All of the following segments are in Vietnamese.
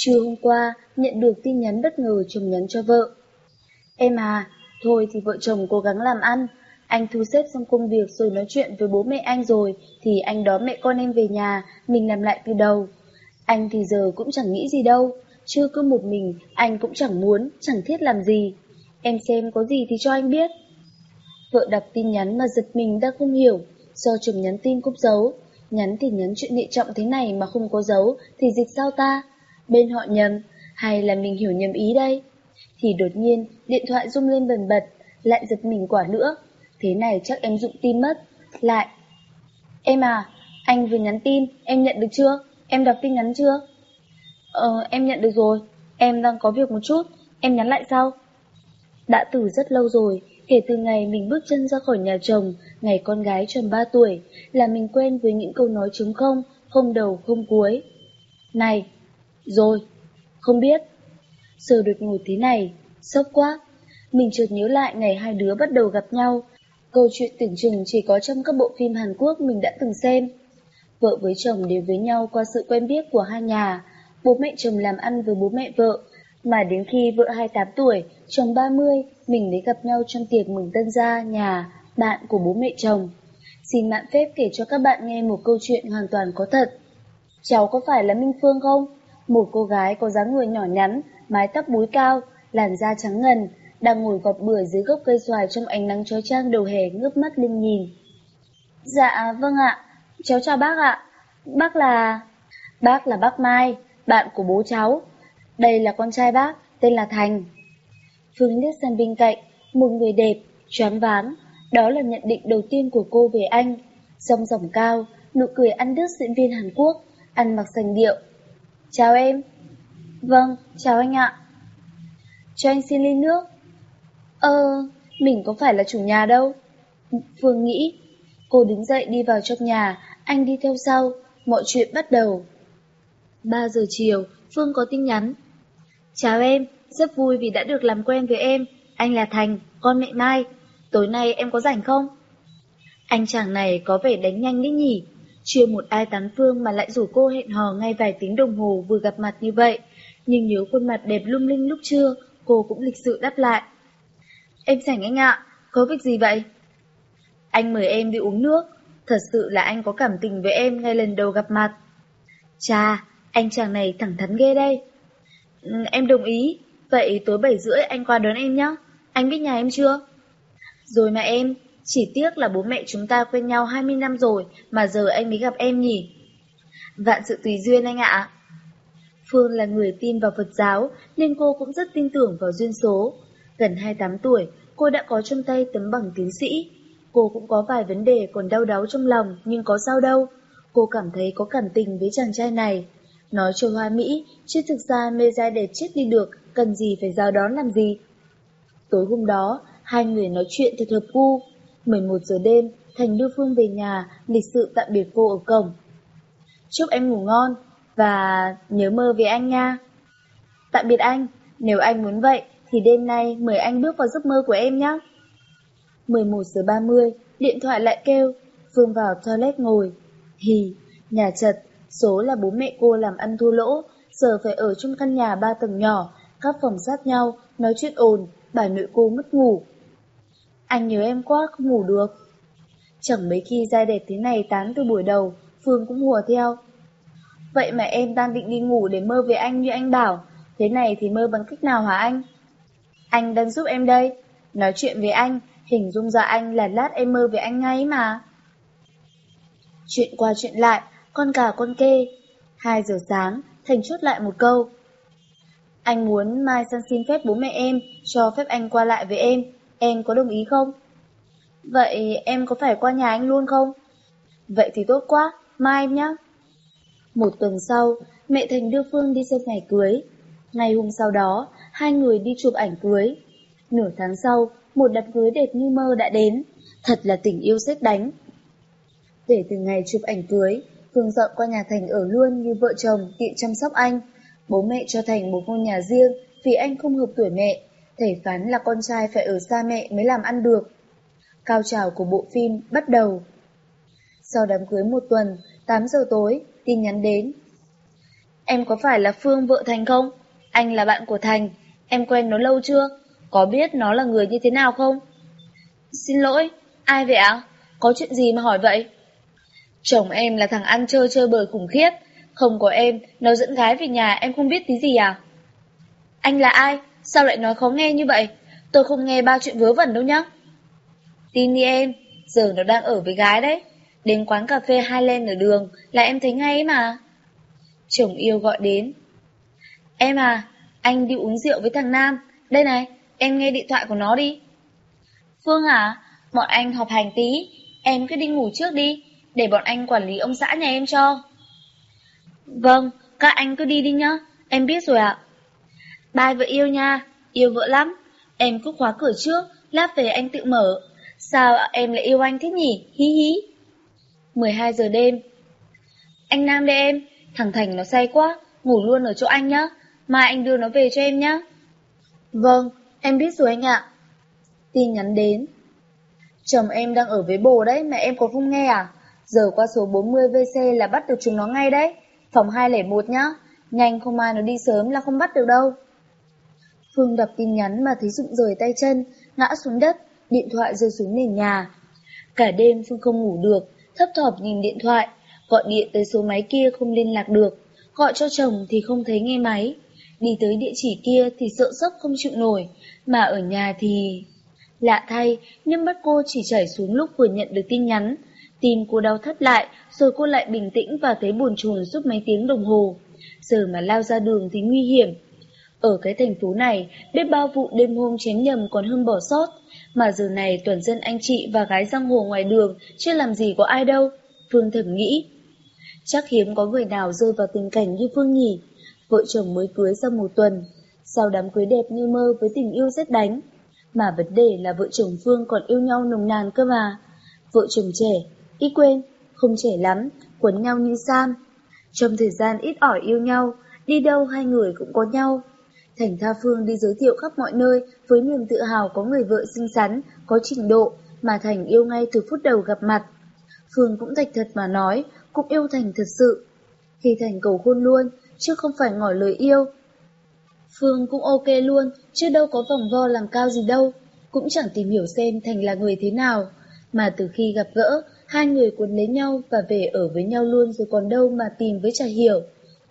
Trưa hôm qua, nhận được tin nhắn bất ngờ chồng nhắn cho vợ. Em à, thôi thì vợ chồng cố gắng làm ăn. Anh thu xếp xong công việc rồi nói chuyện với bố mẹ anh rồi, thì anh đón mẹ con em về nhà, mình làm lại từ đầu. Anh thì giờ cũng chẳng nghĩ gì đâu, chưa cứ một mình, anh cũng chẳng muốn, chẳng thiết làm gì. Em xem có gì thì cho anh biết. Vợ đọc tin nhắn mà giật mình đã không hiểu, do chồng nhắn tin cúp dấu. Nhắn thì nhắn chuyện địa trọng thế này mà không có dấu, thì dịch sao ta? Bên họ nhầm, hay là mình hiểu nhầm ý đây? Thì đột nhiên, điện thoại rung lên bần bật, lại giật mình quả nữa. Thế này chắc em dụng tin mất. Lại. Em à, anh vừa nhắn tin, em nhận được chưa? Em đọc tin nhắn chưa? Ờ, em nhận được rồi. Em đang có việc một chút, em nhắn lại sau. Đã từ rất lâu rồi, kể từ ngày mình bước chân ra khỏi nhà chồng, ngày con gái tròn 3 tuổi, là mình quen với những câu nói trống không, không đầu không cuối. Này, rồi, không biết. Sờ đột ngột thế này, sốc quá. Mình chợt nhớ lại ngày hai đứa bắt đầu gặp nhau. Câu chuyện tưởng chừng chỉ có trong các bộ phim Hàn Quốc mình đã từng xem. Vợ với chồng đến với nhau qua sự quen biết của hai nhà. Bố mẹ chồng làm ăn với bố mẹ vợ. Mà đến khi vợ 28 tuổi, chồng 30, mình mới gặp nhau trong tiệc mừng tân gia, nhà, bạn của bố mẹ chồng. Xin mạn phép kể cho các bạn nghe một câu chuyện hoàn toàn có thật. Cháu có phải là Minh Phương không? Một cô gái có dáng người nhỏ nhắn, mái tóc búi cao, làn da trắng ngần, đang ngồi gọt bưởi dưới gốc cây xoài trong ánh nắng chói chang đầu hè ngước mắt lên nhìn. Dạ, vâng ạ. Cháu chào bác ạ. Bác là... Bác là bác Mai, bạn của bố cháu. Đây là con trai bác, tên là Thành. Phương liếc sang bên cạnh, một người đẹp, choáng váng. Đó là nhận định đầu tiên của cô về anh. Song ròng cao, nụ cười ăn đứt diễn viên Hàn Quốc, ăn mặc sành điệu. Chào em. Vâng, chào anh ạ. Cho anh xin ly nước. Ờ, mình có phải là chủ nhà đâu. Phương nghĩ. Cô đứng dậy đi vào trong nhà, anh đi theo sau, mọi chuyện bắt đầu. 3 giờ chiều, Phương có tin nhắn. Chào em, rất vui vì đã được làm quen với em. Anh là Thành, con mẹ Mai. Tối nay em có rảnh không? Anh chàng này có vẻ đánh nhanh đấy nhỉ. Chưa một ai tán Phương mà lại rủ cô hẹn hò ngay vài tiếng đồng hồ vừa gặp mặt như vậy. Nhưng nhớ khuôn mặt đẹp lung linh lúc trưa, cô cũng lịch sự đáp lại. Em rảnh anh ạ, có việc gì vậy? Anh mời em đi uống nước, thật sự là anh có cảm tình với em ngay lần đầu gặp mặt. Chà, anh chàng này thẳng thắn ghê đây. Ừ, em đồng ý, vậy tối 7 rưỡi anh qua đón em nhé. Anh biết nhà em chưa? Rồi mà em, chỉ tiếc là bố mẹ chúng ta quen nhau 20 năm rồi mà giờ anh mới gặp em nhỉ. Vạn sự tùy duyên anh ạ. Phương là người tin vào Phật giáo nên cô cũng rất tin tưởng vào duyên số. Gần 28 tuổi, cô đã có trong tay tấm bằng tiến sĩ. Cô cũng có vài vấn đề còn đau đáu trong lòng nhưng có sao đâu. Cô cảm thấy có cảm tình với chàng trai này. Nói cho hoa mỹ, chứ thực ra mê giai đẹp chết đi được, cần gì phải giao đón làm gì. Tối hôm đó, hai người nói chuyện thật hợp gu. 11 giờ đêm, Thành đưa Phương về nhà, lịch sự tạm biệt cô ở cổng. Chúc em ngủ ngon, và nhớ mơ về anh nha. Tạm biệt anh, nếu anh muốn vậy, thì đêm nay mời anh bước vào giấc mơ của em nhé. 11 giờ 30, điện thoại lại kêu, Phương vào toilet ngồi. Hì, nhà chật, số là bố mẹ cô làm ăn thua lỗ, giờ phải ở trong căn nhà ba tầng nhỏ, các phòng sát nhau, nói chuyện ồn, bà nội cô mất ngủ. Anh nhớ em quá, không ngủ được. Chẳng mấy khi giai đẹp thế này tán từ buổi đầu, Phương cũng hùa theo. Vậy mà em đang định đi ngủ để mơ về anh như anh bảo, thế này thì mơ bằng cách nào hả anh? Anh đang giúp em đây, nói chuyện với anh, hình dung ra anh là lát em mơ về anh ngay mà. Chuyện qua chuyện lại, con cả con kê. hai giờ sáng, Thành chốt lại một câu. Anh muốn mai sang xin phép bố mẹ em, cho phép anh qua lại với em, em có đồng ý không? Vậy em có phải qua nhà anh luôn không? Vậy thì tốt quá, mai em nhé. Một tuần sau, mẹ Thành đưa Phương đi xem ngày cưới. Ngày hôm sau đó, hai người đi chụp ảnh cưới. Nửa tháng sau, một đám cưới đẹp như mơ đã đến. Thật là tình yêu xét đánh. Để từ ngày chụp ảnh cưới, Phương dọn qua nhà Thành ở luôn như vợ chồng tiện chăm sóc anh. Bố mẹ cho Thành một ngôi nhà riêng vì anh không hợp tuổi mẹ. Thầy phán là con trai phải ở xa mẹ mới làm ăn được. Cao trào của bộ phim bắt đầu. Sau đám cưới một tuần, 8 giờ tối, tin nhắn đến. em có phải là Phương vợ Thành không? Anh là bạn của Thành, em quen nó lâu chưa? Có biết nó là người như thế nào không? Xin lỗi, ai vậy ạ? Có chuyện gì mà hỏi vậy? Chồng em là thằng ăn chơi chơi bời khủng khiếp, không có em, nó dẫn gái về nhà em không biết tí gì à? Anh là ai? Sao lại nói khó nghe như vậy? Tôi không nghe ba chuyện vớ vẩn đâu nhá. Tin đi em, giờ nó đang ở với gái đấy. Đến quán cà phê Highland ở đường là em thấy ngay mà. Chồng yêu gọi đến. Em à, anh đi uống rượu với thằng Nam. Đây này, em nghe điện thoại của nó đi. Phương à, bọn anh họp hành tí, em cứ đi ngủ trước đi, để bọn anh quản lý ông xã nhà em cho. Vâng, các anh cứ đi đi nhá, em biết rồi ạ. Bài vợ yêu nha, yêu vợ lắm. Em cứ khóa cửa trước, lát về anh tự mở. Sao em lại yêu anh thế nhỉ? Hí hí. 12 giờ đêm. Anh Nam đây em, thằng Thành nó say quá, ngủ luôn ở chỗ anh nhá. Mai anh đưa nó về cho em nhá. Vâng, em biết rồi anh ạ. Tin nhắn đến. Chồng em đang ở với bồ đấy mà em có không nghe à? Giờ qua số 40VC là bắt được chúng nó ngay đấy. Phòng 201 nhá. Nhanh không ai nó đi sớm là không bắt được đâu. Phương đọc tin nhắn mà thấy rụng rời tay chân, ngã xuống đất, điện thoại rơi xuống nền nhà. Cả đêm Phương không ngủ được, thấp thỏm nhìn điện thoại, gọi điện tới số máy kia không liên lạc được, gọi cho chồng thì không thấy nghe máy. Đi tới địa chỉ kia thì sợ sốc không chịu nổi, mà ở nhà thì... Lạ thay, nhưng mắt cô chỉ chảy xuống lúc vừa nhận được tin nhắn. Tim cô đau thắt lại, rồi cô lại bình tĩnh và thấy buồn chồn suốt mấy tiếng đồng hồ. Giờ mà lao ra đường thì nguy hiểm. Ở cái thành phố này, biết bao vụ đêm hôm chén nhầm còn hơn bỏ sót. Mà giờ này toàn dân anh chị và gái giang hồ ngoài đường, chưa làm gì có ai đâu. Phương thầm nghĩ. Chắc hiếm có người nào rơi vào tình cảnh như Phương nhỉ. Vợ chồng mới cưới sau một tuần. Sau đám cưới đẹp như mơ với tình yêu rất đánh. Mà vấn đề là vợ chồng Phương còn yêu nhau nồng nàn cơ mà. Vợ chồng trẻ, ít quên, không trẻ lắm, quấn nhau như Sam. Trong thời gian ít ỏi yêu nhau, đi đâu hai người cũng có nhau. Thành Tha Phương đi giới thiệu khắp mọi nơi với niềm tự hào có người vợ xinh xắn, có trình độ mà Thành yêu ngay từ phút đầu gặp mặt. Phương cũng thạch thật mà nói, cũng yêu Thành thật sự. Khi Thành cầu hôn luôn, chứ không phải ngỏ lời yêu. Phương cũng ok luôn, chứ đâu có vòng vo làm cao gì đâu, cũng chẳng tìm hiểu xem Thành là người thế nào. Mà từ khi gặp gỡ, hai người cuốn lấy nhau và về ở với nhau luôn rồi còn đâu mà tìm với chả hiểu.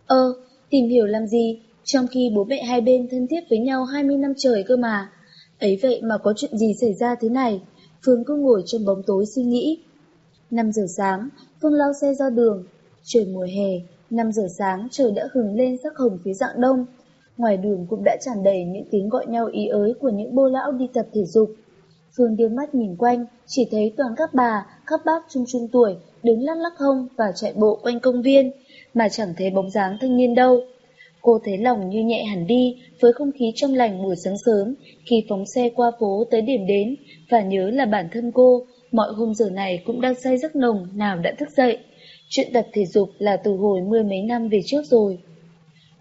Ơ, tìm hiểu làm gì, trong khi bố mẹ hai bên thân thiết với nhau 20 năm trời cơ mà. Ấy vậy mà có chuyện gì xảy ra thế này, Phương cứ ngồi trong bóng tối suy nghĩ. 5 giờ sáng, Phương lao xe ra đường. Trời mùa hè, 5 giờ sáng trời đã hừng lên sắc hồng phía dạng đông. Ngoài đường cũng đã tràn đầy những tiếng gọi nhau ý ới của những bô lão đi tập thể dục. Phương đưa mắt nhìn quanh, chỉ thấy toàn các bà, các bác trung trung tuổi đứng lắc lắc hông và chạy bộ quanh công viên, mà chẳng thấy bóng dáng thanh niên đâu. Cô thấy lòng như nhẹ hẳn đi với không khí trong lành buổi sáng sớm khi phóng xe qua phố tới điểm đến và nhớ là bản thân cô mọi hôm giờ này cũng đang say giấc nồng nào đã thức dậy. Chuyện tập thể dục là từ hồi mười mấy năm về trước rồi.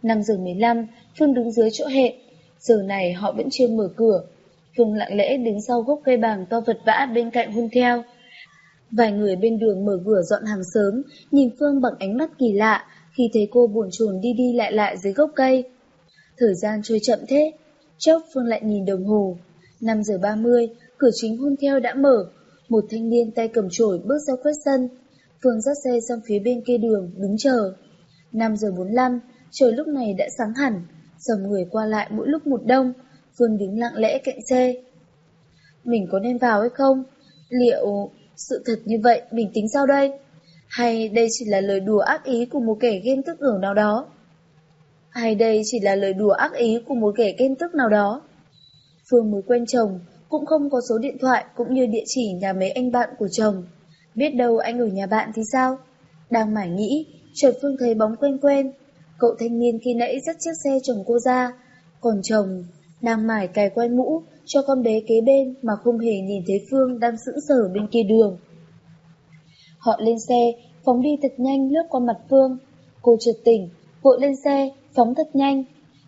5 giờ 15, Phương đứng dưới chỗ hẹn. Giờ này họ vẫn chưa mở cửa. Phương lặng lẽ đứng sau gốc cây bàng to vật vã bên cạnh hun theo. Vài người bên đường mở cửa dọn hàng sớm, nhìn Phương bằng ánh mắt kỳ lạ, khi thấy cô buồn chồn đi đi lại lại dưới gốc cây. Thời gian trôi chậm thế, chốc Phương lại nhìn đồng hồ. 5 giờ 30, cửa chính hôn theo đã mở, một thanh niên tay cầm chổi bước ra quét sân. Phương dắt xe sang phía bên kia đường, đứng chờ. 5 giờ 45, trời lúc này đã sáng hẳn, dòng người qua lại mỗi lúc một đông, Phương đứng lặng lẽ cạnh xe. Mình có nên vào hay không? Liệu sự thật như vậy mình tính sao đây? Hay đây chỉ là lời đùa ác ý của một kẻ ghen tức ở nào đó? Hay đây chỉ là lời đùa ác ý của một kẻ ghen tức nào đó? Phương mới quen chồng, cũng không có số điện thoại cũng như địa chỉ nhà mấy anh bạn của chồng. Biết đâu anh ở nhà bạn thì sao? Đang mải nghĩ, chợt Phương thấy bóng quen quen. Cậu thanh niên khi nãy dắt chiếc xe chồng cô ra. Còn chồng, đang mải cài quay mũ cho con bé kế bên mà không hề nhìn thấy Phương đang sững sờ bên kia đường. Họ lên xe, phóng đi thật nhanh lướt qua mặt Phương. Cô trượt tỉnh, vội lên xe, phóng thật nhanh.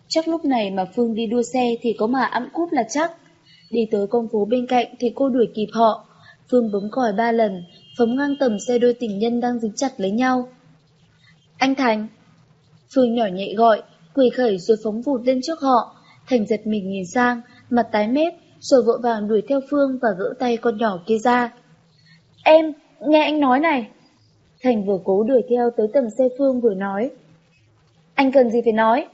Chắc lúc này mà Phương đi đua xe thì có mà ẵm cúp là chắc. Đi tới con phố bên cạnh thì cô đuổi kịp họ. Phương bấm còi ba lần, phóng ngang tầm xe đôi tình nhân đang dính chặt lấy nhau. Anh Thành! Phương nhỏ nhẹ gọi, quỳ khẩy rồi phóng vụt lên trước họ. Thành giật mình nhìn sang, mặt tái mét, rồi vội vàng đuổi theo Phương và gỡ tay con nhỏ kia ra. Em, nghe anh nói này. Thành vừa cố đuổi theo tới tầm xe Phương vừa nói. Anh cần gì phải nói?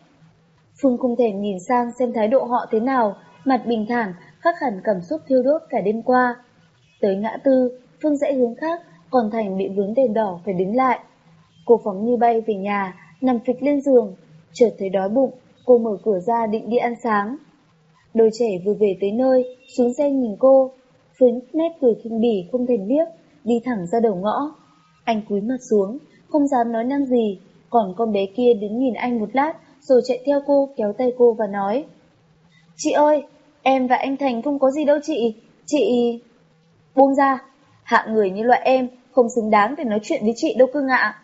Phương không thể nhìn sang xem thái độ họ thế nào, mặt bình thản, khắc hẳn cảm xúc thiêu đốt cả đêm qua. Tới ngã tư, Phương rẽ hướng khác, còn Thành bị vướng đèn đỏ phải đứng lại. Cô phóng như bay về nhà, nằm phịch lên giường, chợt thấy đói bụng, cô mở cửa ra định đi ăn sáng. Đôi trẻ vừa về tới nơi, xuống xe nhìn cô, Phương nét cười khinh bỉ không thể liếc, đi thẳng ra đầu ngõ. Anh cúi mặt xuống, không dám nói năng gì, còn con bé kia đứng nhìn anh một lát, rồi chạy theo cô, kéo tay cô và nói. Chị ơi, em và anh Thành không có gì đâu chị, chị... Buông ra, hạ người như loại em không xứng đáng để nói chuyện với chị đâu cưng ạ.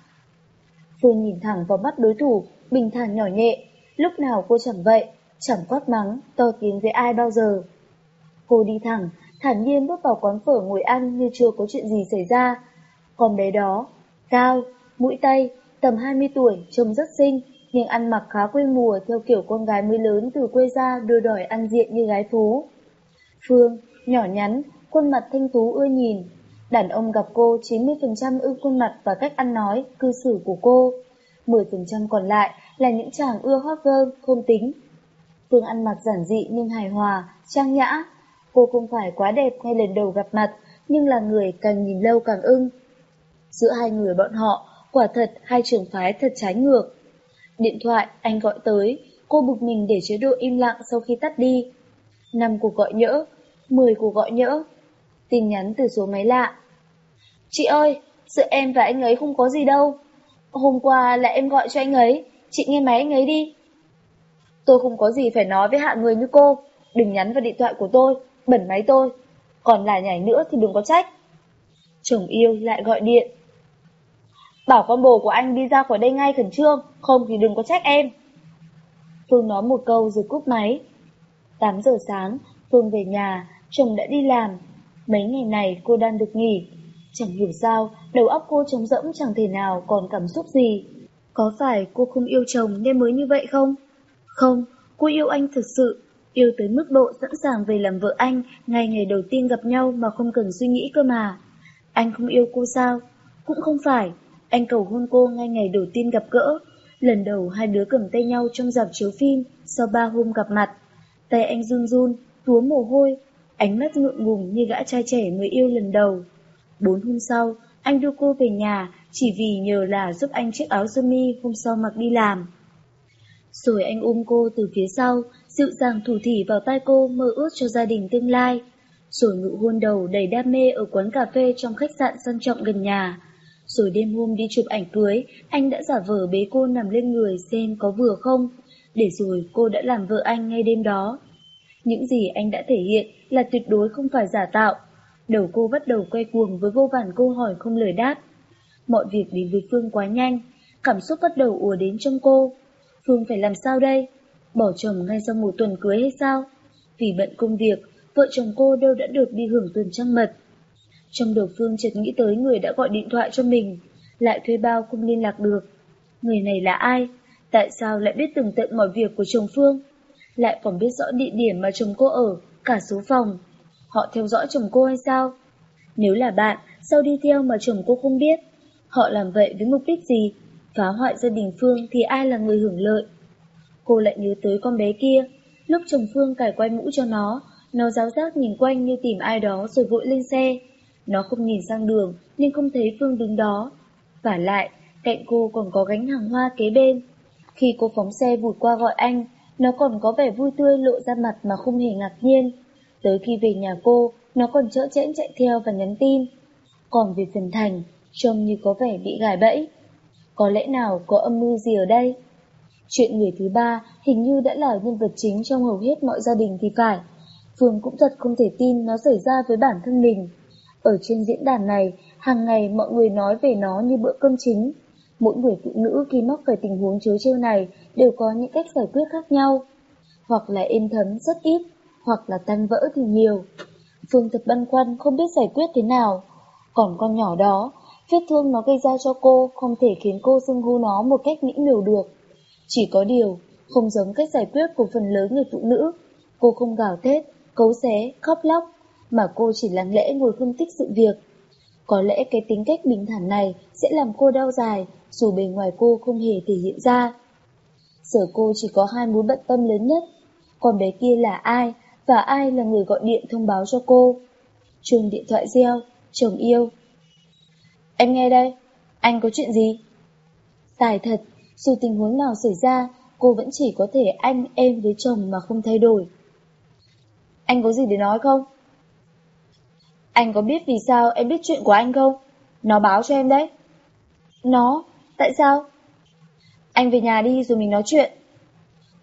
Phương nhìn thẳng vào mắt đối thủ, bình thản nhỏ nhẹ, lúc nào cô chẳng vậy, chẳng quát mắng, to tiếng với ai bao giờ. Cô đi thẳng, thản nhiên bước vào quán phở ngồi ăn như chưa có chuyện gì xảy ra. Còn bé đó, cao, mũi tay, tầm 20 tuổi, trông rất xinh, nhưng ăn mặc khá quê mùa theo kiểu con gái mới lớn từ quê ra đưa đòi ăn diện như gái thú. Phương, nhỏ nhắn, khuôn mặt thanh tú ưa nhìn. Đàn ông gặp cô 90% ưa khuôn mặt và cách ăn nói, cư xử của cô. 10% còn lại là những chàng ưa hot girl, không tính. Phương ăn mặc giản dị nhưng hài hòa, trang nhã. Cô không phải quá đẹp ngay lần đầu gặp mặt, nhưng là người càng nhìn lâu càng ưng. Giữa hai người bọn họ, quả thật hai trường phái thật trái ngược. Điện thoại anh gọi tới, cô bực mình để chế độ im lặng sau khi tắt đi. Năm cuộc gọi nhỡ, 10 cuộc gọi nhỡ. Tin nhắn từ số máy lạ. Chị ơi, sự em và anh ấy không có gì đâu. Hôm qua là em gọi cho anh ấy, chị nghe máy anh ấy đi. Tôi không có gì phải nói với hạ người như cô, đừng nhắn vào điện thoại của tôi, bẩn máy tôi. Còn là nhảy nữa thì đừng có trách. Chồng yêu lại gọi điện. Bảo con bồ của anh đi ra khỏi đây ngay khẩn trương, không thì đừng có trách em. Phương nói một câu rồi cúp máy. 8 giờ sáng, Phương về nhà, chồng đã đi làm. Mấy ngày này cô đang được nghỉ. Chẳng hiểu sao, đầu óc cô trống rỗng chẳng thể nào còn cảm xúc gì. Có phải cô không yêu chồng nên mới như vậy không? Không, cô yêu anh thực sự, yêu tới mức độ sẵn sàng về làm vợ anh ngay ngày đầu tiên gặp nhau mà không cần suy nghĩ cơ mà. Anh không yêu cô sao? Cũng không phải, anh cầu hôn cô ngay ngày đầu tiên gặp gỡ. Lần đầu hai đứa cầm tay nhau trong dạp chiếu phim sau ba hôm gặp mặt. Tay anh run run, túa mồ hôi, ánh mắt ngượng ngùng như gã trai trẻ mới yêu lần đầu. Bốn hôm sau, anh đưa cô về nhà chỉ vì nhờ là giúp anh chiếc áo sơ mi hôm sau mặc đi làm. Rồi anh ôm cô từ phía sau, dịu dàng thủ thỉ vào tai cô mơ ước cho gia đình tương lai. Rồi ngự hôn đầu đầy đam mê ở quán cà phê trong khách sạn sang trọng gần nhà. Rồi đêm hôm đi chụp ảnh cưới, anh đã giả vờ bế cô nằm lên người xem có vừa không. Để rồi cô đã làm vợ anh ngay đêm đó. Những gì anh đã thể hiện là tuyệt đối không phải giả tạo. Đầu cô bắt đầu quay cuồng với vô vàn câu hỏi không lời đáp. Mọi việc đến với Phương quá nhanh, cảm xúc bắt đầu ùa đến trong cô. Phương phải làm sao đây? Bỏ chồng ngay sau một tuần cưới hay sao? Vì bận công việc, vợ chồng cô đâu đã được đi hưởng tuần trăng mật. Trong đầu Phương chợt nghĩ tới người đã gọi điện thoại cho mình, lại thuê bao không liên lạc được. Người này là ai? Tại sao lại biết tường tận mọi việc của chồng Phương? Lại còn biết rõ địa điểm mà chồng cô ở, cả số phòng. Họ theo dõi chồng cô hay sao? Nếu là bạn, sao đi theo mà chồng cô không biết? Họ làm vậy với mục đích gì? Phá hoại gia đình Phương thì ai là người hưởng lợi? Cô lại nhớ tới con bé kia. Lúc chồng Phương cài quay mũ cho nó, nó giáo giác nhìn quanh như tìm ai đó rồi vội lên xe. Nó không nhìn sang đường nên không thấy Phương đứng đó. Và lại, cạnh cô còn có gánh hàng hoa kế bên. Khi cô phóng xe vụt qua gọi anh, nó còn có vẻ vui tươi lộ ra mặt mà không hề ngạc nhiên. Tới khi về nhà cô, nó còn chỡ chẽn chạy theo và nhắn tin. Còn về phần thành, trông như có vẻ bị gài bẫy. Có lẽ nào có âm mưu gì ở đây? Chuyện người thứ ba hình như đã là nhân vật chính trong hầu hết mọi gia đình thì phải. Phương cũng thật không thể tin nó xảy ra với bản thân mình. Ở trên diễn đàn này, hàng ngày mọi người nói về nó như bữa cơm chính. Mỗi người phụ nữ khi mắc phải tình huống chớ trêu này đều có những cách giải quyết khác nhau. Hoặc là êm thấm rất ít, hoặc là tan vỡ thì nhiều. Phương thật băn khoăn không biết giải quyết thế nào. Còn con nhỏ đó, vết thương nó gây ra cho cô không thể khiến cô xưng hô nó một cách mỹ miều được. Chỉ có điều, không giống cách giải quyết của phần lớn người phụ nữ. Cô không gào thét, cấu xé, khóc lóc, mà cô chỉ lặng lẽ ngồi phân tích sự việc. Có lẽ cái tính cách bình thản này sẽ làm cô đau dài, dù bề ngoài cô không hề thể hiện ra. Sở cô chỉ có hai mối bận tâm lớn nhất, còn bé kia là ai, và ai là người gọi điện thông báo cho cô. Chuông điện thoại reo, chồng yêu. Em nghe đây, anh có chuyện gì? Tài thật, dù tình huống nào xảy ra, cô vẫn chỉ có thể anh em với chồng mà không thay đổi. Anh có gì để nói không? Anh có biết vì sao em biết chuyện của anh không? Nó báo cho em đấy. Nó? Tại sao? Anh về nhà đi rồi mình nói chuyện.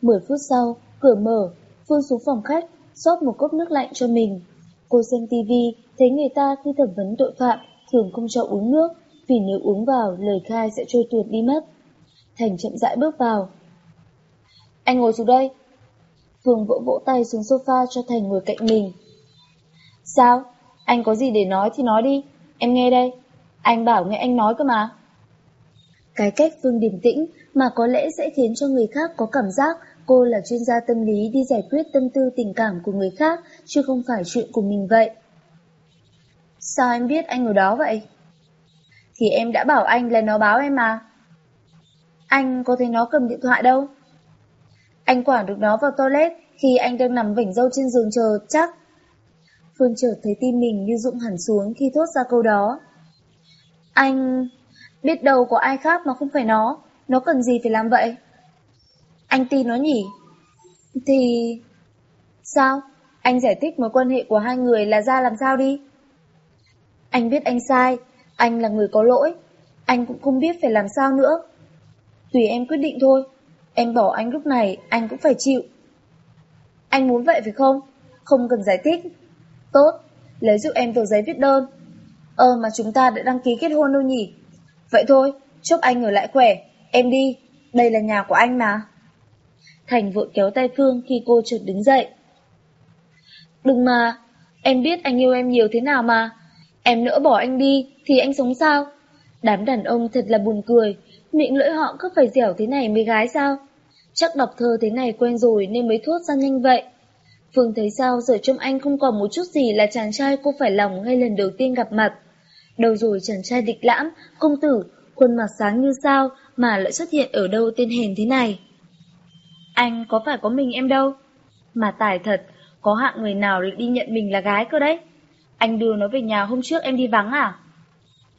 Mười phút sau, cửa mở, Phương xuống phòng khách, rót một cốc nước lạnh cho mình. Cô xem tivi, thấy người ta khi thẩm vấn tội phạm thường không cho uống nước, vì nếu uống vào lời khai sẽ trôi tuột đi mất. Thành chậm rãi bước vào. Anh ngồi xuống đây. Phương vỗ vỗ tay xuống sofa cho Thành ngồi cạnh mình. Sao? Anh có gì để nói thì nói đi, em nghe đây. Anh bảo nghe anh nói cơ mà. Cái cách Phương điềm tĩnh mà có lẽ sẽ khiến cho người khác có cảm giác cô là chuyên gia tâm lý đi giải quyết tâm tư tình cảm của người khác, chứ không phải chuyện của mình vậy. Sao em biết anh ở đó vậy? Thì em đã bảo anh là nó báo em mà. Anh có thấy nó cầm điện thoại đâu? Anh quản được nó vào toilet khi anh đang nằm vỉnh dâu trên giường chờ chắc. Phương chợt thấy tim mình như rụng hẳn xuống khi thốt ra câu đó. Anh... biết đâu có ai khác mà không phải nó, nó cần gì phải làm vậy? Anh tin nó nhỉ? Thì... Sao? Anh giải thích mối quan hệ của hai người là ra làm sao đi? Anh biết anh sai, anh là người có lỗi, anh cũng không biết phải làm sao nữa. Tùy em quyết định thôi, em bỏ anh lúc này, anh cũng phải chịu. Anh muốn vậy phải không? Không cần giải thích. Tốt, lấy giúp em tờ giấy viết đơn. Ờ mà chúng ta đã đăng ký kết hôn đâu nhỉ? Vậy thôi, chúc anh ở lại khỏe, em đi, đây là nhà của anh mà. Thành vội kéo tay Phương khi cô chợt đứng dậy. Đừng mà, em biết anh yêu em nhiều thế nào mà. Em nỡ bỏ anh đi thì anh sống sao? Đám đàn ông thật là buồn cười, miệng lưỡi họ cứ phải dẻo thế này mới gái sao? Chắc đọc thơ thế này quen rồi nên mới thốt ra nhanh vậy. Phương thấy sao giờ trong anh không còn một chút gì là chàng trai cô phải lòng ngay lần đầu tiên gặp mặt. Đâu rồi chàng trai địch lãm, công tử, khuôn mặt sáng như sao mà lại xuất hiện ở đâu tên hèn thế này. Anh có phải có mình em đâu. Mà tài thật, có hạng người nào lại đi nhận mình là gái cơ đấy. Anh đưa nó về nhà hôm trước em đi vắng à?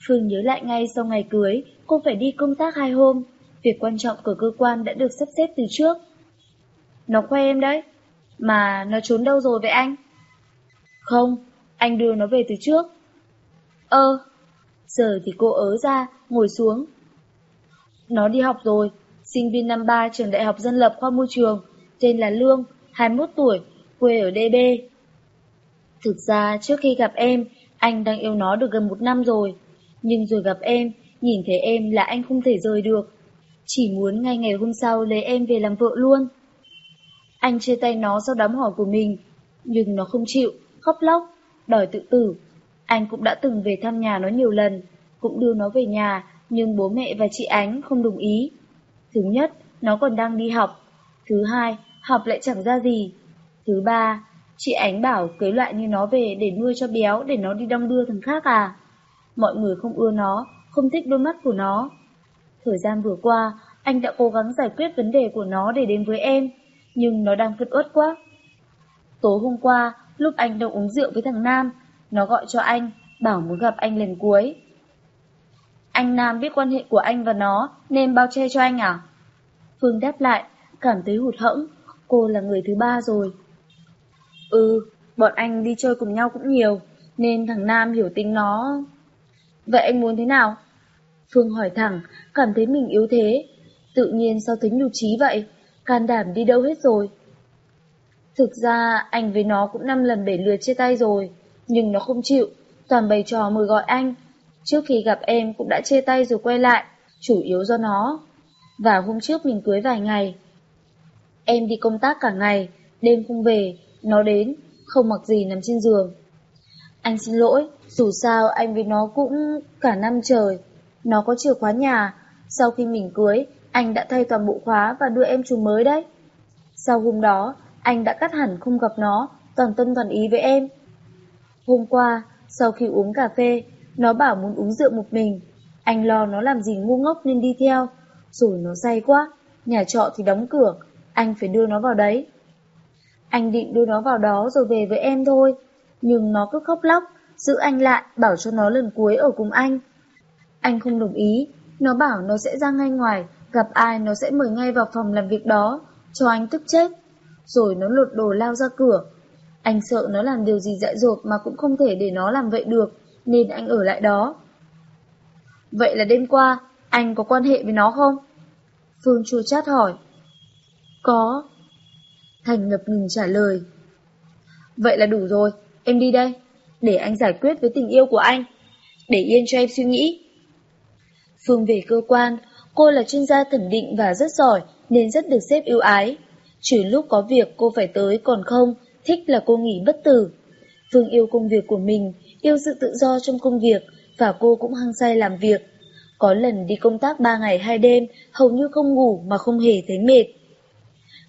Phương nhớ lại ngay sau ngày cưới, cô phải đi công tác hai hôm. Việc quan trọng của cơ quan đã được sắp xếp từ trước. Nó khoe em đấy. Mà nó trốn đâu rồi vậy anh? Không, anh đưa nó về từ trước. Ơ, giờ thì cô ớ ra, ngồi xuống. Nó đi học rồi, sinh viên năm ba trường đại học dân lập khoa môi trường, tên là Lương, 21 tuổi, quê ở DB. Thực ra trước khi gặp em, anh đang yêu nó được gần một năm rồi. Nhưng rồi gặp em, nhìn thấy em là anh không thể rời được. Chỉ muốn ngay ngày hôm sau lấy em về làm vợ luôn. Anh chia tay nó sau đám hỏi của mình, nhưng nó không chịu, khóc lóc, đòi tự tử. Anh cũng đã từng về thăm nhà nó nhiều lần, cũng đưa nó về nhà, nhưng bố mẹ và chị Ánh không đồng ý. Thứ nhất, nó còn đang đi học. Thứ hai, học lại chẳng ra gì. Thứ ba, chị Ánh bảo cưới loại như nó về để nuôi cho béo để nó đi đong đưa thằng khác à. Mọi người không ưa nó, không thích đôi mắt của nó. Thời gian vừa qua, anh đã cố gắng giải quyết vấn đề của nó để đến với em, nhưng nó đang phất uất quá. Tối hôm qua, lúc anh đang uống rượu với thằng Nam, nó gọi cho anh, bảo muốn gặp anh lần cuối. Anh Nam biết quan hệ của anh và nó nên bao che cho anh à? Phương đáp lại, cảm thấy hụt hẫng, cô là người thứ ba rồi. Ừ, bọn anh đi chơi cùng nhau cũng nhiều, nên thằng Nam hiểu tính nó. Vậy anh muốn thế nào? Phương hỏi thẳng, cảm thấy mình yếu thế. Tự nhiên sao thấy nhu trí vậy? Can đảm đi đâu hết rồi? Thực ra anh với nó cũng năm lần bảy lượt chia tay rồi, nhưng nó không chịu, toàn bày trò mời gọi anh. Trước khi gặp em cũng đã chia tay rồi quay lại, chủ yếu do nó. Và hôm trước mình cưới vài ngày. Em đi công tác cả ngày, đêm không về, nó đến, không mặc gì nằm trên giường. Anh xin lỗi, dù sao anh với nó cũng cả năm trời. Nó có chìa khóa nhà, sau khi mình cưới, anh đã thay toàn bộ khóa và đưa em chùm mới đấy. Sau hôm đó, anh đã cắt hẳn không gặp nó, toàn tâm toàn ý với em. Hôm qua, sau khi uống cà phê, nó bảo muốn uống rượu một mình. Anh lo nó làm gì ngu ngốc nên đi theo. Rồi nó say quá, nhà trọ thì đóng cửa, anh phải đưa nó vào đấy. Anh định đưa nó vào đó rồi về với em thôi, nhưng nó cứ khóc lóc, giữ anh lại, bảo cho nó lần cuối ở cùng anh. Anh không đồng ý, nó bảo nó sẽ ra ngay ngoài, gặp ai nó sẽ mời ngay vào phòng làm việc đó, cho anh tức chết. Rồi nó lột đồ lao ra cửa. Anh sợ nó làm điều gì dại dột mà cũng không thể để nó làm vậy được, nên anh ở lại đó. Vậy là đêm qua, anh có quan hệ với nó không? Phương chua chát hỏi. Có. Thành ngập ngừng trả lời. Vậy là đủ rồi, em đi đây, để anh giải quyết với tình yêu của anh. Để yên cho em suy nghĩ. Phương về cơ quan, cô là chuyên gia thẩm định và rất giỏi nên rất được xếp ưu ái. Trừ lúc có việc cô phải tới còn không, thích là cô nghỉ bất tử. Phương yêu công việc của mình, yêu sự tự do trong công việc và cô cũng hăng say làm việc. Có lần đi công tác 3 ngày 2 đêm, hầu như không ngủ mà không hề thấy mệt.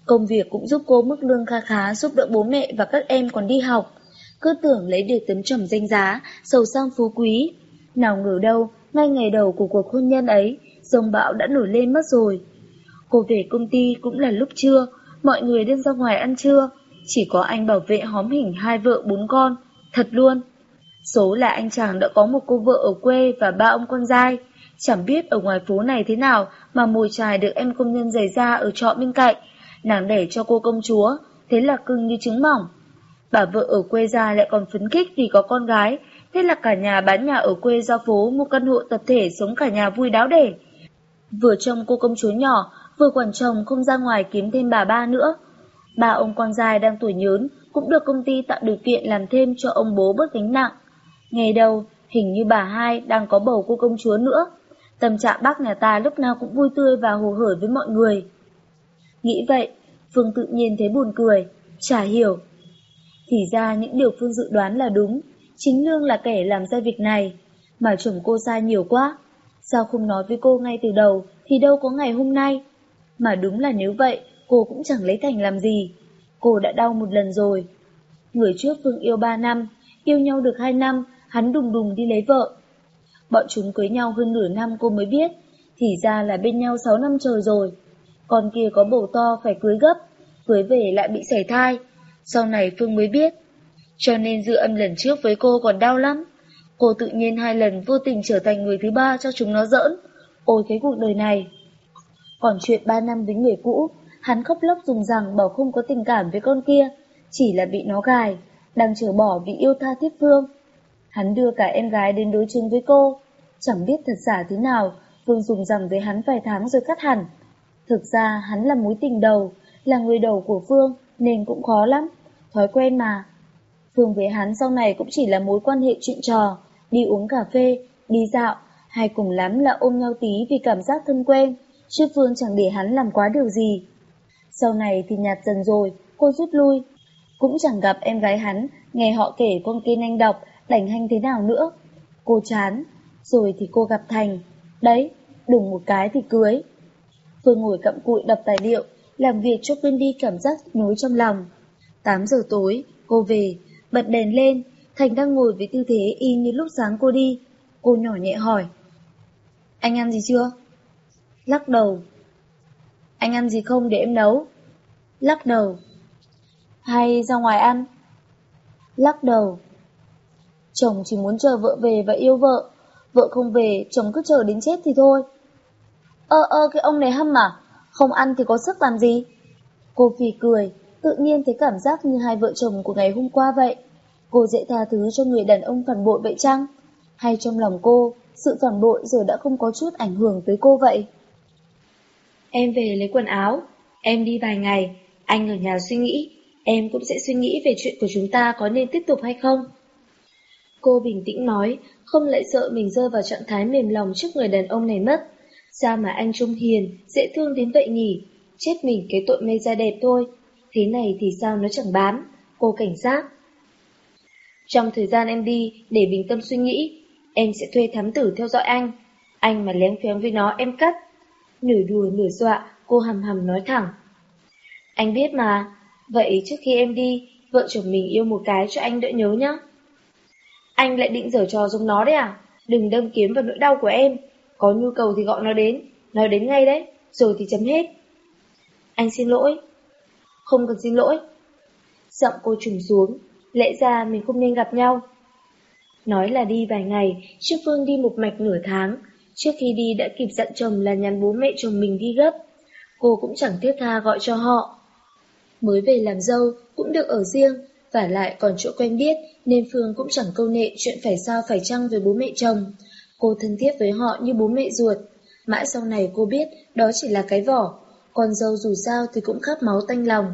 Công việc cũng giúp cô mức lương kha khá giúp đỡ bố mẹ và các em còn đi học. Cứ tưởng lấy được tấm trầm danh giá, sầu sang phú quý. Nào ngờ đâu, ngay ngày đầu của cuộc hôn nhân ấy, dòng bão đã nổi lên mất rồi. Cô về công ty cũng là lúc trưa, mọi người đem ra ngoài ăn trưa. Chỉ có anh bảo vệ hóm hình hai vợ bốn con, thật luôn. Số là anh chàng đã có một cô vợ ở quê và ba ông con trai. Chẳng biết ở ngoài phố này thế nào mà mồi trài được em công nhân giày da ở trọ bên cạnh. Nàng đẻ cho cô công chúa, thế là cưng như trứng mỏng. Bà vợ ở quê ra lại còn phấn khích vì có con gái, thế là cả nhà bán nhà ở quê ra phố mua căn hộ tập thể sống cả nhà vui đáo để. Vừa trông cô công chúa nhỏ, vừa quản chồng không ra ngoài kiếm thêm bà ba nữa. Ba ông con dài đang tuổi nhớn cũng được công ty tạo điều kiện làm thêm cho ông bố bớt gánh nặng. Ngày đầu, hình như bà hai đang có bầu cô công chúa nữa. Tâm trạng bác nhà ta lúc nào cũng vui tươi và hồ hởi với mọi người. Nghĩ vậy, Phương tự nhiên thấy buồn cười, chả hiểu. Thì ra những điều Phương dự đoán là đúng, chính Lương là kẻ làm ra việc này, mà chồng cô sai nhiều quá. Sao không nói với cô ngay từ đầu thì đâu có ngày hôm nay. Mà đúng là nếu vậy, cô cũng chẳng lấy Thành làm gì. Cô đã đau một lần rồi. Người trước Phương yêu ba năm, yêu nhau được hai năm, hắn đùng đùng đi lấy vợ. Bọn chúng cưới nhau hơn nửa năm cô mới biết, thì ra là bên nhau sáu năm trời rồi. Con kia có bầu to phải cưới gấp, cưới về lại bị sảy thai. Sau này Phương mới biết. Cho nên dự âm lần trước với cô còn đau lắm. Cô tự nhiên hai lần vô tình trở thành người thứ ba cho chúng nó giỡn. Ôi cái cuộc đời này. Còn chuyện ba năm với người cũ, hắn khóc lóc dùng rằng bảo không có tình cảm với con kia, chỉ là bị nó gài, đang chở bỏ vì yêu tha thiết phương. Hắn đưa cả em gái đến đối chứng với cô, chẳng biết thật giả thế nào, Phương dùng rằng với hắn vài tháng rồi cắt hẳn. Thực ra hắn là mối tình đầu, là người đầu của Phương nên cũng khó lắm, thói quen mà. Phương với hắn sau này cũng chỉ là mối quan hệ chuyện trò, đi uống cà phê, đi dạo, hay cùng lắm là ôm nhau tí vì cảm giác thân quen, chứ Phương chẳng để hắn làm quá điều gì. Sau này thì nhạt dần rồi, cô rút lui. Cũng chẳng gặp em gái hắn, nghe họ kể con kia anh đọc, đành hành thế nào nữa. Cô chán, rồi thì cô gặp Thành. Đấy, đùng một cái thì cưới. Phương ngồi cặm cụi đọc tài liệu, làm việc cho quên đi cảm giác nhối trong lòng. 8 giờ tối, cô về, bật đèn lên, Thành đang ngồi với tư thế y như lúc sáng cô đi. Cô nhỏ nhẹ hỏi. Anh ăn gì chưa? Lắc đầu. Anh ăn gì không để em nấu? Lắc đầu. Hay ra ngoài ăn? Lắc đầu. Chồng chỉ muốn chờ vợ về và yêu vợ. Vợ không về, chồng cứ chờ đến chết thì thôi. Ơ ơ cái ông này hâm à? Không ăn thì có sức làm gì? Cô phì cười, tự nhiên thấy cảm giác như hai vợ chồng của ngày hôm qua vậy. Cô dễ tha thứ cho người đàn ông phản bội vậy chăng? Hay trong lòng cô, sự phản bội giờ đã không có chút ảnh hưởng tới cô vậy? Em về lấy quần áo, em đi vài ngày, anh ở nhà suy nghĩ, em cũng sẽ suy nghĩ về chuyện của chúng ta có nên tiếp tục hay không. Cô bình tĩnh nói, không lại sợ mình rơi vào trạng thái mềm lòng trước người đàn ông này mất. Sao mà anh Trung hiền, dễ thương đến vậy nhỉ? Chết mình cái tội mê da đẹp thôi. Thế này thì sao nó chẳng bám? Cô cảnh giác. Trong thời gian em đi, để bình tâm suy nghĩ, em sẽ thuê thám tử theo dõi anh. Anh mà lén phén với nó em cắt. Nửa đùa nửa dọa, cô hầm hầm nói thẳng. Anh biết mà, vậy trước khi em đi, vợ chồng mình yêu một cái cho anh đỡ nhớ nhá. Anh lại định giở trò giống nó đấy à? Đừng đâm kiếm vào nỗi đau của em. Có nhu cầu thì gọi nó đến, nói đến ngay đấy, rồi thì chấm hết. Anh xin lỗi. Không cần xin lỗi. Giọng cô trùng xuống, lẽ ra mình không nên gặp nhau. Nói là đi vài ngày, trước Phương đi một mạch nửa tháng. Trước khi đi đã kịp dặn chồng là nhắn bố mẹ chồng mình đi gấp. Cô cũng chẳng tiếc tha gọi cho họ. Mới về làm dâu, cũng được ở riêng, và lại còn chỗ quen biết, nên Phương cũng chẳng câu nệ chuyện phải sao phải chăng với bố mẹ chồng. Cô thân thiết với họ như bố mẹ ruột. Mãi sau này cô biết đó chỉ là cái vỏ, còn dâu dù sao thì cũng khát máu tanh lòng.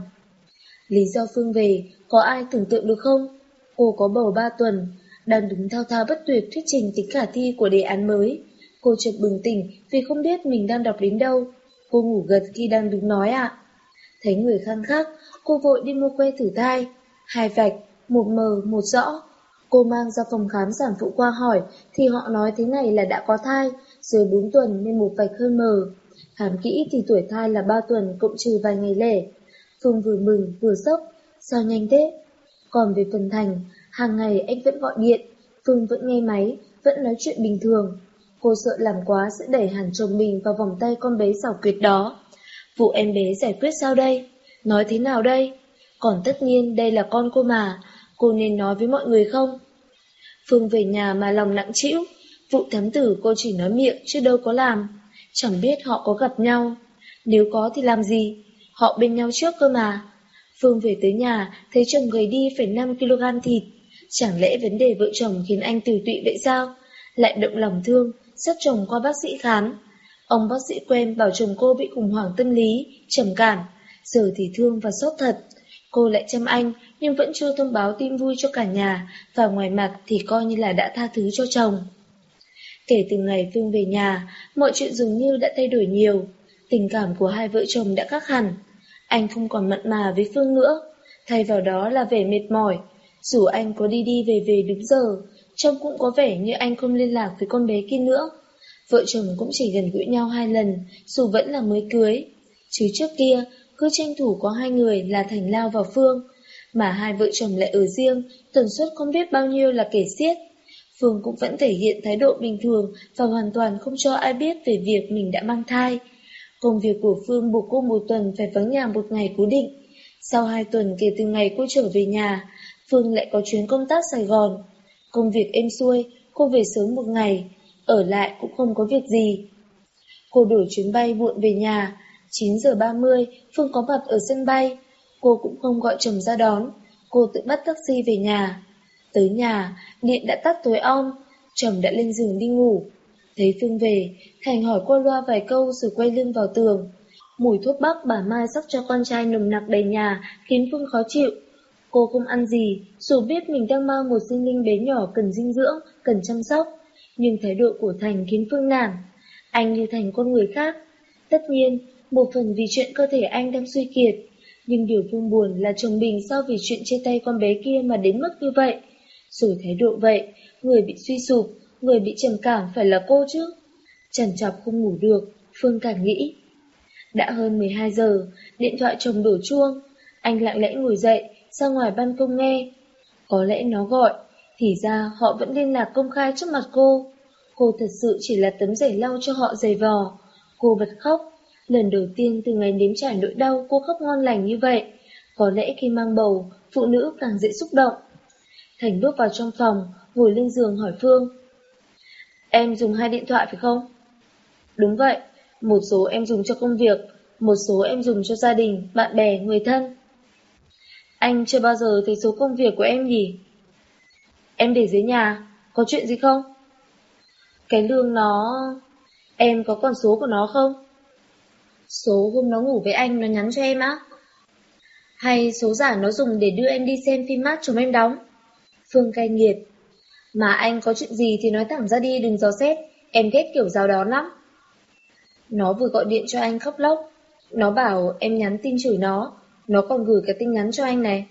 Lý do Phương về, có ai tưởng tượng được không? Cô có bầu ba tuần, đang đứng thao thao bất tuyệt thuyết trình tính khả thi của đề án mới. Cô chợt bừng tỉnh vì không biết mình đang đọc đến đâu. Cô ngủ gật khi đang đứng nói ạ. Thấy người khăn khác, cô vội đi mua que thử thai. Hai vạch, một mờ, một rõ. Cô mang ra phòng khám sản phụ qua hỏi thì họ nói thế này là đã có thai, dưới 4 tuần nên một vạch hơi mờ. Khám kỹ thì tuổi thai là 3 tuần cộng trừ vài ngày lẻ. Phương vừa mừng vừa sốc, sao nhanh thế? Còn về phần Thành, hàng ngày anh vẫn gọi điện, Phương vẫn nghe máy, vẫn nói chuyện bình thường. Cô sợ làm quá sẽ đẩy hẳn chồng mình vào vòng tay con bé xảo quyệt đó. Vụ em bé giải quyết sao đây? Nói thế nào đây? Còn tất nhiên đây là con cô mà, cô nên nói với mọi người không? Phương về nhà mà lòng nặng trĩu, vụ thám tử cô chỉ nói miệng chứ đâu có làm. Chẳng biết họ có gặp nhau. Nếu có thì làm gì? Họ bên nhau trước cơ mà. Phương về tới nhà, thấy chồng gầy đi phải 5kg thịt. Chẳng lẽ vấn đề vợ chồng khiến anh từ tụy vậy sao? Lại động lòng thương, dắt chồng qua bác sĩ khám. Ông bác sĩ quen bảo chồng cô bị khủng hoảng tâm lý, trầm cảm. Giờ thì thương và sốt thật. Cô lại chăm anh, nhưng vẫn chưa thông báo tin vui cho cả nhà, và ngoài mặt thì coi như là đã tha thứ cho chồng. Kể từ ngày Phương về nhà, mọi chuyện dường như đã thay đổi nhiều. Tình cảm của hai vợ chồng đã khác hẳn. Anh không còn mặn mà với Phương nữa, thay vào đó là vẻ mệt mỏi. Dù anh có đi đi về về đúng giờ, trông cũng có vẻ như anh không liên lạc với con bé kia nữa. Vợ chồng cũng chỉ gần gũi nhau hai lần, dù vẫn là mới cưới. Chứ trước kia, cứ tranh thủ có hai người là Thành Lao và Phương, mà hai vợ chồng lại ở riêng, tần suất không biết bao nhiêu là kể xiết. Phương cũng vẫn thể hiện thái độ bình thường và hoàn toàn không cho ai biết về việc mình đã mang thai. Công việc của Phương buộc cô một tuần phải vắng nhà một ngày cố định. Sau hai tuần kể từ ngày cô trở về nhà, Phương lại có chuyến công tác Sài Gòn. Công việc êm xuôi, cô về sớm một ngày, ở lại cũng không có việc gì. Cô đổi chuyến bay muộn về nhà, 9 giờ 30, Phương có mặt ở sân bay. Cô cũng không gọi chồng ra đón, cô tự bắt taxi về nhà. Tới nhà, điện đã tắt tối om, chồng đã lên giường đi ngủ. Thấy Phương về, Thành hỏi qua loa vài câu rồi quay lưng vào tường. Mùi thuốc bắc bà Mai sắc cho con trai nồng nặc đầy nhà khiến Phương khó chịu. Cô không ăn gì, dù biết mình đang mang một sinh linh bé nhỏ cần dinh dưỡng, cần chăm sóc. Nhưng thái độ của Thành khiến Phương nản. Anh như Thành con người khác. Tất nhiên, một phần vì chuyện cơ thể anh đang suy kiệt. Nhưng điều Phương buồn là chồng mình sao vì chuyện chia tay con bé kia mà đến mức như vậy. Rồi thái độ vậy, người bị suy sụp, người bị trầm cảm phải là cô chứ. Trần chọc không ngủ được, Phương càng nghĩ. Đã hơn 12 giờ, điện thoại chồng đổ chuông. Anh lặng lẽ ngồi dậy, ra ngoài ban công nghe. Có lẽ nó gọi, thì ra họ vẫn liên lạc công khai trước mặt cô. Cô thật sự chỉ là tấm giày lau cho họ giày vò. Cô bật khóc. Lần đầu tiên từ ngày nếm trải nỗi đau cô khóc ngon lành như vậy. Có lẽ khi mang bầu, phụ nữ càng dễ xúc động. Thành bước vào trong phòng, ngồi lên giường hỏi Phương. Em dùng hai điện thoại phải không? Đúng vậy, một số em dùng cho công việc, một số em dùng cho gia đình, bạn bè, người thân. Anh chưa bao giờ thấy số công việc của em gì? Em để dưới nhà, có chuyện gì không? Cái lương nó... Em có con số của nó không? Số hôm nó ngủ với anh nó nhắn cho em á? Hay số giả nó dùng để đưa em đi xem phim mát chúng em đóng? Phương cay nghiệt. Mà anh có chuyện gì thì nói thẳng ra đi đừng dò xét, em ghét kiểu giáo đón lắm. Nó vừa gọi điện cho anh khóc lóc. Nó bảo em nhắn tin chửi nó, nó còn gửi cái tin nhắn cho anh này.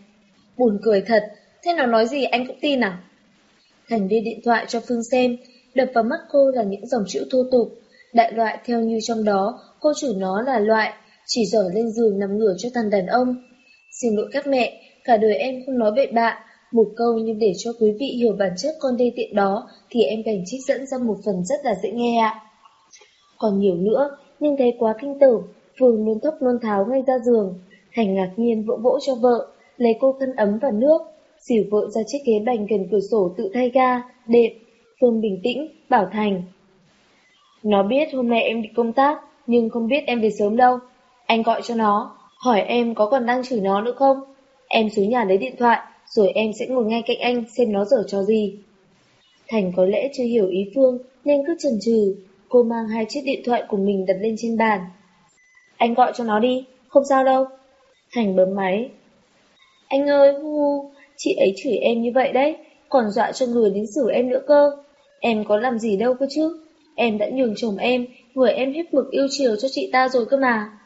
Buồn cười thật, thế nó nói gì anh cũng tin à? Thành đưa điện thoại cho Phương xem, đập vào mắt cô là những dòng chữ thô tục, đại loại theo như trong đó, cô chủ nó là loại, chỉ giỏi lên giường nằm ngửa cho thằng đàn ông. Xin lỗi các mẹ, cả đời em không nói bậy bạ, một câu nhưng để cho quý vị hiểu bản chất con đê tiện đó thì em cảnh trích dẫn ra một phần rất là dễ nghe ạ. Còn nhiều nữa, nhưng thấy quá kinh tử Phương luôn thốc luôn tháo ngay ra giường. Thành ngạc nhiên vỗ vỗ cho vợ, lấy cô khăn ấm và nước, xỉu vợ ra chiếc ghế bành gần cửa sổ tự thay ga, đệm. Phương bình tĩnh, bảo Thành. Nó biết hôm nay em đi công tác, nhưng không biết em về sớm đâu. Anh gọi cho nó, hỏi em có còn đang chửi nó nữa không? Em xuống nhà lấy điện thoại, rồi em sẽ ngồi ngay cạnh anh xem nó dở cho gì. Thành có lẽ chưa hiểu ý Phương nên cứ chần chừ, cô mang hai chiếc điện thoại của mình đặt lên trên bàn. Anh gọi cho nó đi, không sao đâu. Thành bấm máy. Anh ơi, hu, chị ấy chửi em như vậy đấy, còn dọa cho người đến xử em nữa cơ. Em có làm gì đâu cơ chứ, em đã nhường chồng em, người em hết mực yêu chiều cho chị ta rồi cơ mà.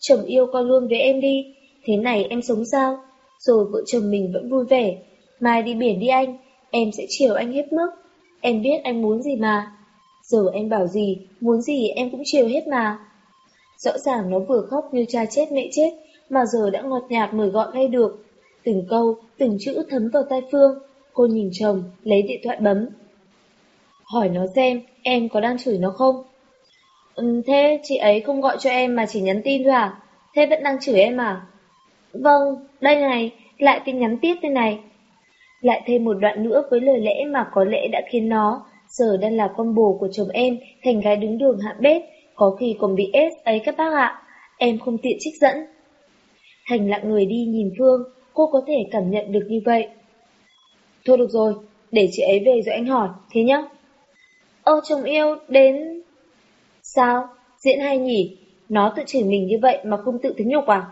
Chồng yêu con luôn với em đi, thế này em sống sao? Rồi vợ chồng mình vẫn vui vẻ, mai đi biển đi anh, em sẽ chiều anh hết mức. Em biết anh muốn gì mà. Giờ em bảo gì, muốn gì em cũng chiều hết mà. Rõ ràng nó vừa khóc như cha chết mẹ chết, mà giờ đã ngọt nhạt mời gọi ngay được. Từng câu, từng chữ thấm vào tai Phương. Cô nhìn chồng, lấy điện thoại bấm. Hỏi nó xem, em có đang chửi nó không? Ừ, thế chị ấy không gọi cho em mà chỉ nhắn tin thôi à? Thế vẫn đang chửi em à? Vâng, đây này, lại tin nhắn tiếp đây này. Lại thêm một đoạn nữa với lời lẽ mà có lẽ đã khiến nó, giờ đang là con bồ của chồng em, thành gái đứng đường hạ bếp, có khi còn bị ép ấy các bác ạ. Em không tiện trích dẫn. Thành lặng người đi nhìn Phương, cô có thể cảm nhận được như vậy. Thôi được rồi, để chị ấy về rồi anh hỏi, thế nhá. Ơ chồng yêu, đến... Sao? Diễn hay nhỉ? Nó tự chửi mình như vậy mà không tự thấy nhục à?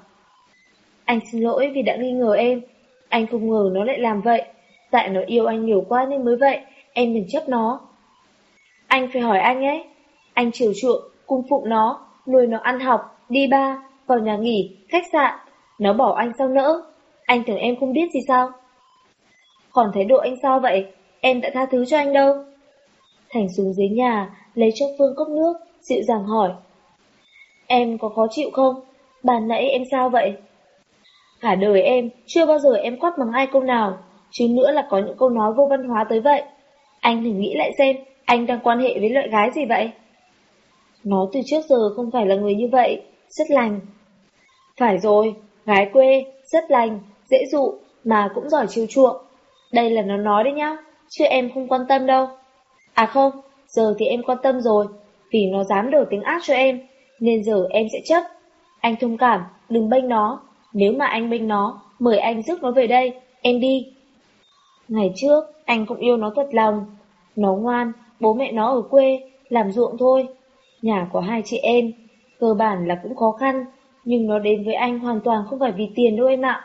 Anh xin lỗi vì đã nghi ngờ em. Anh không ngờ nó lại làm vậy. Tại nó yêu anh nhiều quá nên mới vậy, em đừng chấp nó. Anh phải hỏi anh ấy. Anh chiều chuộng, cung phụng nó, nuôi nó ăn học, đi ba, vào nhà nghỉ, khách sạn. Nó bỏ anh sao nỡ? Anh tưởng em không biết gì sao? Còn thái độ anh sao vậy? Em đã tha thứ cho anh đâu. Thành xuống dưới nhà, lấy cho Phương cốc nước, dịu dàng hỏi. Em có khó chịu không? Bàn nãy em sao vậy? Cả đời em, chưa bao giờ em quát bằng ai câu nào, chứ nữa là có những câu nói vô văn hóa tới vậy. Anh thử nghĩ lại xem, anh đang quan hệ với loại gái gì vậy? Nó từ trước giờ không phải là người như vậy, rất lành. Phải rồi, gái quê, rất lành, dễ dụ, mà cũng giỏi chiều chuộng. Đây là nó nói đấy nhá, chứ em không quan tâm đâu. À không, giờ thì em quan tâm rồi, vì nó dám đổ tiếng ác cho em, nên giờ em sẽ chấp. Anh thông cảm, đừng bênh nó, nếu mà anh bênh nó, mời anh rước nó về đây, em đi. Ngày trước, anh cũng yêu nó thật lòng. Nó ngoan, bố mẹ nó ở quê, làm ruộng thôi. Nhà có hai chị em, cơ bản là cũng khó khăn, nhưng nó đến với anh hoàn toàn không phải vì tiền đâu em ạ.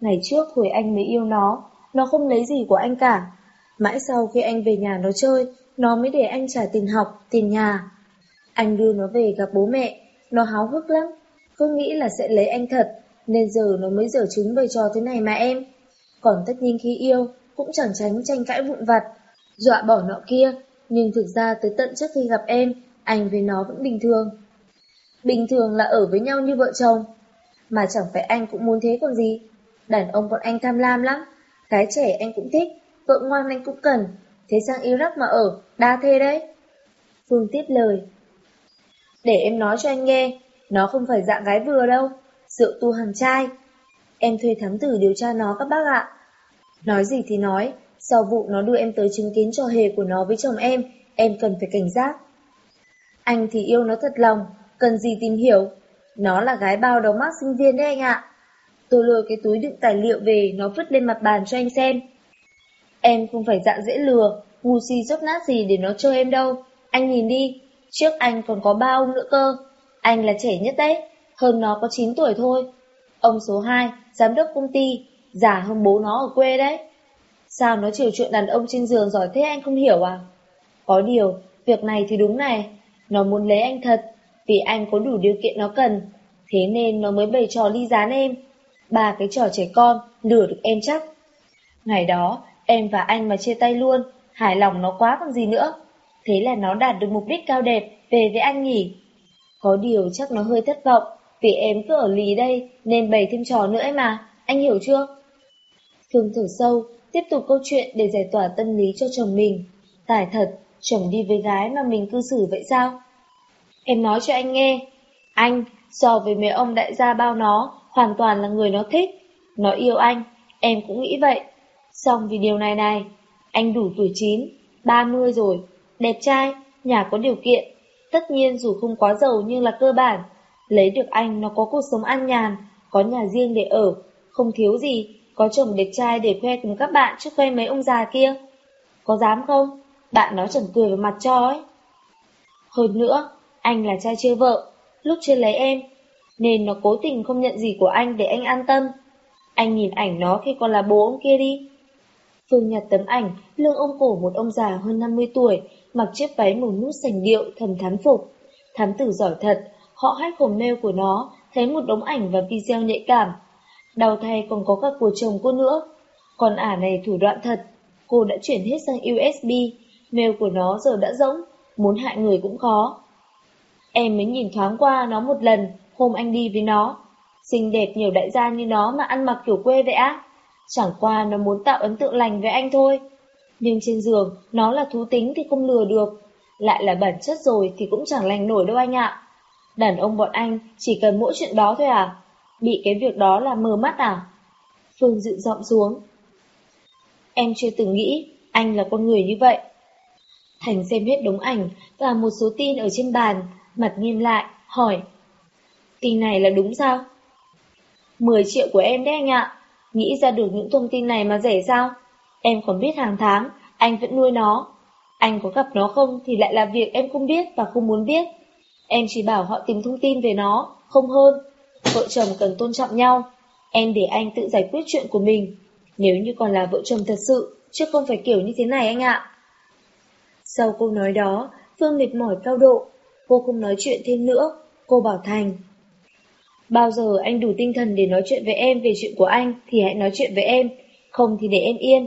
Ngày trước hồi anh mới yêu nó, nó không lấy gì của anh cả. Mãi sau khi anh về nhà nó chơi, nó mới để anh trả tiền học, tiền nhà. Anh đưa nó về gặp bố mẹ, nó háo hức lắm, cứ nghĩ là sẽ lấy anh thật, nên giờ nó mới dở trứng bày trò thế này mà em. Còn tất nhiên khi yêu, cũng chẳng tránh tranh cãi vụn vặt, dọa bỏ nọ kia, nhưng thực ra tới tận trước khi gặp em, anh với nó vẫn bình thường. Bình thường là ở với nhau như vợ chồng, mà chẳng phải anh cũng muốn thế còn gì. Đàn ông bọn anh tham lam lắm, cái trẻ anh cũng thích, vợ ngoan anh cũng cần, thế sang Iraq mà ở, đa thê đấy. Phương tiếp lời. Để em nói cho anh nghe, nó không phải dạng gái vừa đâu, rượu tu hàng trai. Em thuê thám tử điều tra nó các bác ạ. Nói gì thì nói, sau vụ nó đưa em tới chứng kiến trò hề của nó với chồng em, em cần phải cảnh giác. Anh thì yêu nó thật lòng, cần gì tìm hiểu. Nó là gái bao đầu mắt sinh viên đấy anh ạ. Tôi lôi cái túi đựng tài liệu về, nó vứt lên mặt bàn cho anh xem. Em không phải dạng dễ lừa, ngu si dốc nát gì để nó chơi em đâu. Anh nhìn đi, trước anh còn có ba ông nữa cơ. Anh là trẻ nhất đấy, hơn nó có 9 tuổi thôi. Ông số 2, giám đốc công ty, già hơn bố nó ở quê đấy. Sao nó chịu chuyện đàn ông trên giường giỏi thế anh không hiểu à? Có điều, việc này thì đúng này, nó muốn lấy anh thật, vì anh có đủ điều kiện nó cần, thế nên nó mới bày trò ly gián em. Ba cái trò trẻ con, lừa được em chắc. Ngày đó, em và anh mà chia tay luôn, hài lòng nó quá còn gì nữa. Thế là nó đạt được mục đích cao đẹp, về với anh nhỉ? Có điều chắc nó hơi thất vọng, vì em cứ ở lì đây nên bày thêm trò nữa ấy mà, anh hiểu chưa? Phương thở sâu, tiếp tục câu chuyện để giải tỏa tâm lý cho chồng mình. Tài thật, chồng đi với gái mà mình cư xử vậy sao? Em nói cho anh nghe, anh, so với mấy ông đại gia bao nó, hoàn toàn là người nó thích. Nó yêu anh, em cũng nghĩ vậy. Xong vì điều này này, anh đủ tuổi 9, 30 rồi, đẹp trai, nhà có điều kiện. Tất nhiên dù không quá giàu nhưng là cơ bản. Lấy được anh nó có cuộc sống an nhàn, có nhà riêng để ở, không thiếu gì, có chồng đẹp trai để khoe cùng các bạn trước khoe mấy ông già kia. Có dám không? Bạn nó chẳng cười vào mặt cho ấy. Hơn nữa, anh là trai chưa vợ, lúc chưa lấy em, nên nó cố tình không nhận gì của anh để anh an tâm. Anh nhìn ảnh nó khi còn là bố ông kia đi. Phương nhặt tấm ảnh, lưng ôm cổ một ông già hơn 50 tuổi, mặc chiếc váy màu nút sành điệu, thầm thán phục. Thám tử giỏi thật, họ hách hồn mail của nó, thấy một đống ảnh và video nhạy cảm. Đau thay còn có cả của chồng cô nữa. Còn ả này thủ đoạn thật, cô đã chuyển hết sang USB, mail của nó giờ đã rỗng, muốn hại người cũng khó. Em mới nhìn thoáng qua nó một lần, hôm anh đi với nó. Xinh đẹp nhiều đại gia như nó mà ăn mặc kiểu quê vậy á. Chẳng qua nó muốn tạo ấn tượng lành với anh thôi. Nhưng trên giường, nó là thú tính thì không lừa được. Lại là bản chất rồi thì cũng chẳng lành nổi đâu anh ạ. Đàn ông bọn anh chỉ cần mỗi chuyện đó thôi à? Bị cái việc đó là mờ mắt à? Phương dự giọng xuống. Em chưa từng nghĩ anh là con người như vậy. Thành xem hết đống ảnh và một số tin ở trên bàn, mặt nghiêm lại, hỏi. Tin này là đúng sao? 10 triệu của em đấy anh ạ. Nghĩ ra được những thông tin này mà rẻ sao? Em còn biết hàng tháng, anh vẫn nuôi nó. Anh có gặp nó không thì lại là việc em không biết và không muốn biết. Em chỉ bảo họ tìm thông tin về nó, không hơn. Vợ chồng cần tôn trọng nhau. Em để anh tự giải quyết chuyện của mình. Nếu như còn là vợ chồng thật sự, chứ không phải kiểu như thế này anh ạ. Sau câu nói đó, Phương mệt mỏi cao độ. Cô không nói chuyện thêm nữa. Cô bảo Thành. Bao giờ anh đủ tinh thần để nói chuyện với em về chuyện của anh thì hãy nói chuyện với em. Không thì để em yên.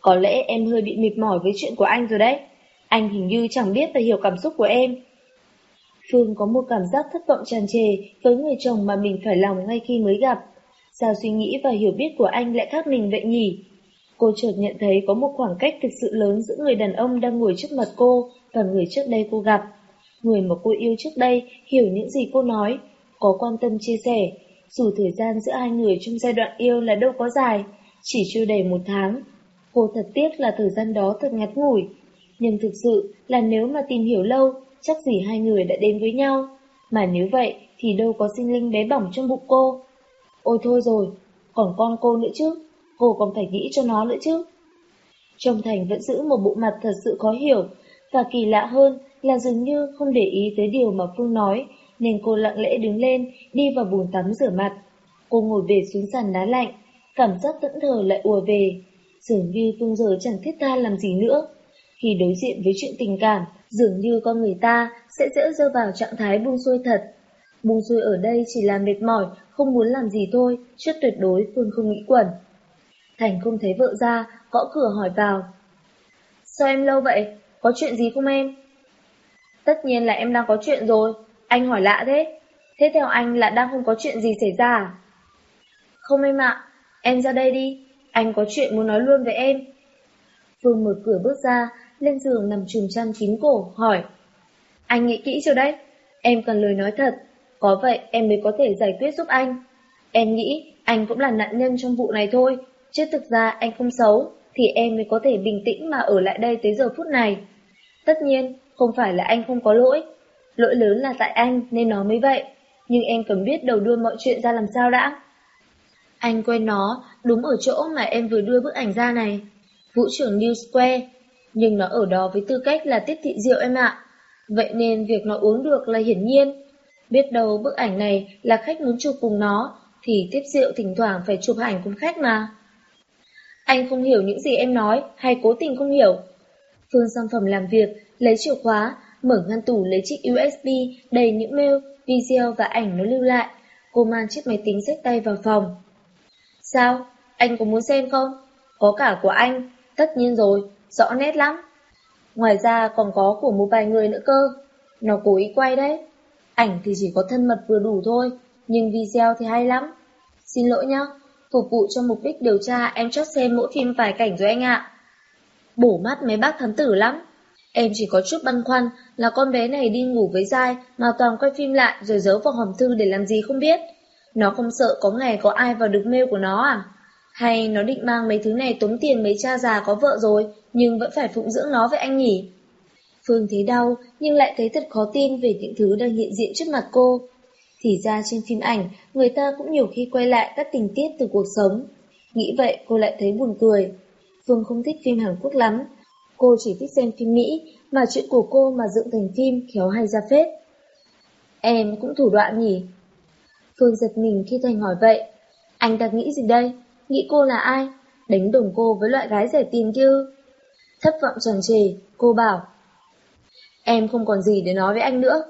Có lẽ em hơi bị mệt mỏi với chuyện của anh rồi đấy. Anh hình như chẳng biết và hiểu cảm xúc của em. Phương có một cảm giác thất vọng tràn trề với người chồng mà mình phải lòng ngay khi mới gặp. Sao suy nghĩ và hiểu biết của anh lại khác mình vậy nhỉ? Cô chợt nhận thấy có một khoảng cách thực sự lớn giữa người đàn ông đang ngồi trước mặt cô và người trước đây cô gặp. Người mà cô yêu trước đây hiểu những gì cô nói, có quan tâm chia sẻ. Dù thời gian giữa hai người trong giai đoạn yêu là đâu có dài, chỉ chưa đầy một tháng. Cô thật tiếc là thời gian đó thật ngắn ngủi. Nhưng thực sự là nếu mà tìm hiểu lâu, chắc gì hai người đã đến với nhau. Mà nếu vậy thì đâu có sinh linh bé bỏng trong bụng cô. Ôi thôi rồi, còn con cô nữa chứ, cô còn phải nghĩ cho nó nữa chứ. Trong Thành vẫn giữ một bộ mặt thật sự khó hiểu, và kỳ lạ hơn là dường như không để ý tới điều mà Phương nói, nên cô lặng lẽ đứng lên, đi vào bồn tắm rửa mặt. Cô ngồi về xuống sàn đá lạnh, cảm giác tẫn thờ lại ùa về. Dường như Phương giờ chẳng thiết tha làm gì nữa. Khi đối diện với chuyện tình cảm, dường như con người ta sẽ dễ rơi vào trạng thái buông xuôi thật. Buông xuôi ở đây chỉ là mệt mỏi, không muốn làm gì thôi, chứ tuyệt đối Phương không nghĩ quẩn. Thành không thấy vợ ra, gõ cửa hỏi vào. Sao em lâu vậy? Có chuyện gì không em? Tất nhiên là em đang có chuyện rồi, anh hỏi lạ thế. Thế theo anh là đang không có chuyện gì xảy ra à? Không em ạ, em ra đây đi, anh có chuyện muốn nói luôn với em. Phương mở cửa bước ra, lên giường nằm trùm chăn kín cổ, hỏi. Anh nghĩ kỹ chưa đấy? Em cần lời nói thật, có vậy em mới có thể giải quyết giúp anh. Em nghĩ anh cũng là nạn nhân trong vụ này thôi, chứ thực ra anh không xấu, thì em mới có thể bình tĩnh mà ở lại đây tới giờ phút này. Tất nhiên, không phải là anh không có lỗi, lỗi lớn là tại anh nên nó mới vậy, nhưng em cần biết đầu đuôi mọi chuyện ra làm sao đã. Anh quen nó đúng ở chỗ mà em vừa đưa bức ảnh ra này, vũ trưởng New Square, nhưng nó ở đó với tư cách là tiếp thị rượu em ạ. Vậy nên việc nó uống được là hiển nhiên. Biết đâu bức ảnh này là khách muốn chụp cùng nó, thì tiếp rượu thỉnh thoảng phải chụp ảnh cùng khách mà. Anh không hiểu những gì em nói, hay cố tình không hiểu. Phương sang phòng làm việc, lấy chìa khóa, mở ngăn tủ lấy chiếc USB đầy những mail, video và ảnh nó lưu lại. Cô mang chiếc máy tính xách tay vào phòng. Sao? Anh có muốn xem không? Có cả của anh, tất nhiên rồi, rõ nét lắm. Ngoài ra còn có của một vài người nữa cơ. Nó cố ý quay đấy. Ảnh thì chỉ có thân mật vừa đủ thôi, nhưng video thì hay lắm. Xin lỗi nhá, phục vụ cho mục đích điều tra em chót xem mỗi phim vài cảnh rồi anh ạ. Bổ mắt mấy bác thám tử lắm. Em chỉ có chút băn khoăn là con bé này đi ngủ với dai mà toàn quay phim lại rồi giấu vào hòm thư để làm gì không biết. Nó không sợ có ngày có ai vào được mail của nó à? Hay nó định mang mấy thứ này tốn tiền mấy cha già có vợ rồi nhưng vẫn phải phụng dưỡng nó với anh nhỉ? Phương thấy đau nhưng lại thấy thật khó tin về những thứ đang hiện diện trước mặt cô. Thì ra trên phim ảnh, người ta cũng nhiều khi quay lại các tình tiết từ cuộc sống. Nghĩ vậy cô lại thấy buồn cười. Phương không thích phim Hàn Quốc lắm. Cô chỉ thích xem phim Mỹ, mà chuyện của cô mà dựng thành phim khéo hay ra phết. Em cũng thủ đoạn nhỉ? Phương giật mình khi Thành hỏi vậy. Anh đang nghĩ gì đây? Nghĩ cô là ai? Đánh đồng cô với loại gái rẻ tiền kia Thất vọng tràn trề, cô bảo. Em không còn gì để nói với anh nữa.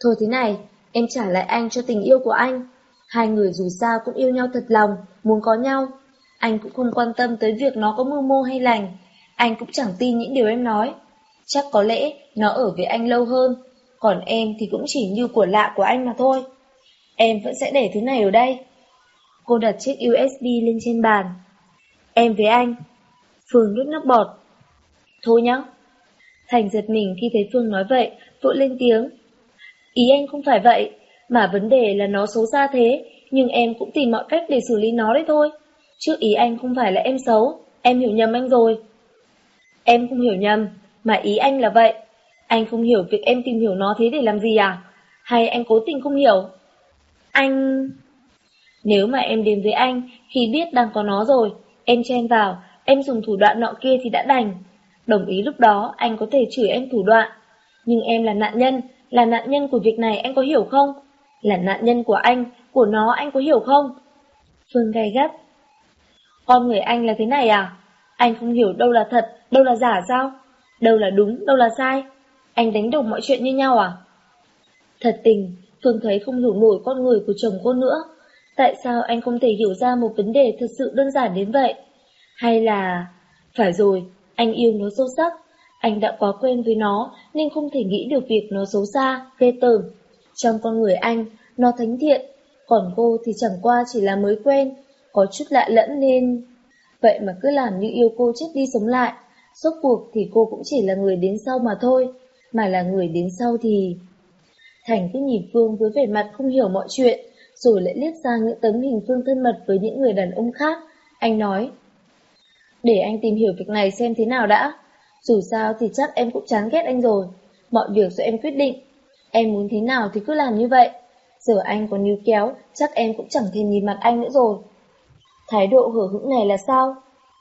Thôi thế này, em trả lại anh cho tình yêu của anh. Hai người dù sao cũng yêu nhau thật lòng, muốn có nhau. Anh cũng không quan tâm tới việc nó có mưu mô hay lành. Anh cũng chẳng tin những điều em nói. Chắc có lẽ nó ở với anh lâu hơn, còn em thì cũng chỉ như của lạ của anh mà thôi. Em vẫn sẽ để thứ này ở đây. Cô đặt chiếc USB lên trên bàn. Em với anh. Phương nuốt nước bọt. Thôi nhá. Thành giật mình khi thấy Phương nói vậy, vội lên tiếng. Ý anh không phải vậy, mà vấn đề là nó xấu xa thế, nhưng em cũng tìm mọi cách để xử lý nó đấy thôi. Chứ ý anh không phải là em xấu, em hiểu nhầm anh rồi. Em không hiểu nhầm, mà ý anh là vậy. Anh không hiểu việc em tìm hiểu nó thế để làm gì à? Hay anh cố tình không hiểu? Anh... Nếu mà em đến với anh khi biết đang có nó rồi, em chen vào, em dùng thủ đoạn nọ kia thì đã đành. Đồng ý lúc đó anh có thể chửi em thủ đoạn. Nhưng em là nạn nhân, là nạn nhân của việc này anh có hiểu không? Là nạn nhân của anh, của nó anh có hiểu không? Phương gay gắt. Con người anh là thế này à? Anh không hiểu đâu là thật, đâu là giả sao? Đâu là đúng, đâu là sai? Anh đánh đồng mọi chuyện như nhau à? Thật tình, Phương thấy không hiểu nổi con người của chồng cô nữa. Tại sao anh không thể hiểu ra một vấn đề thật sự đơn giản đến vậy? Hay là... Phải rồi, anh yêu nó sâu sắc. Anh đã quá quen với nó nên không thể nghĩ được việc nó xấu xa, ghê tởm. Trong con người anh, nó thánh thiện, còn cô thì chẳng qua chỉ là mới quen, có chút lạ lẫn nên... Vậy mà cứ làm như yêu cô chết đi sống lại, suốt cuộc thì cô cũng chỉ là người đến sau mà thôi, mà là người đến sau thì... Thành cứ nhìn Phương với vẻ mặt không hiểu mọi chuyện, rồi lại liếc sang những tấm hình Phương thân mật với những người đàn ông khác. Anh nói, để anh tìm hiểu việc này xem thế nào đã. Dù sao thì chắc em cũng chán ghét anh rồi. Mọi việc do em quyết định. Em muốn thế nào thì cứ làm như vậy. Giờ anh còn níu kéo, chắc em cũng chẳng thèm nhìn mặt anh nữa rồi. Thái độ hở hững này là sao?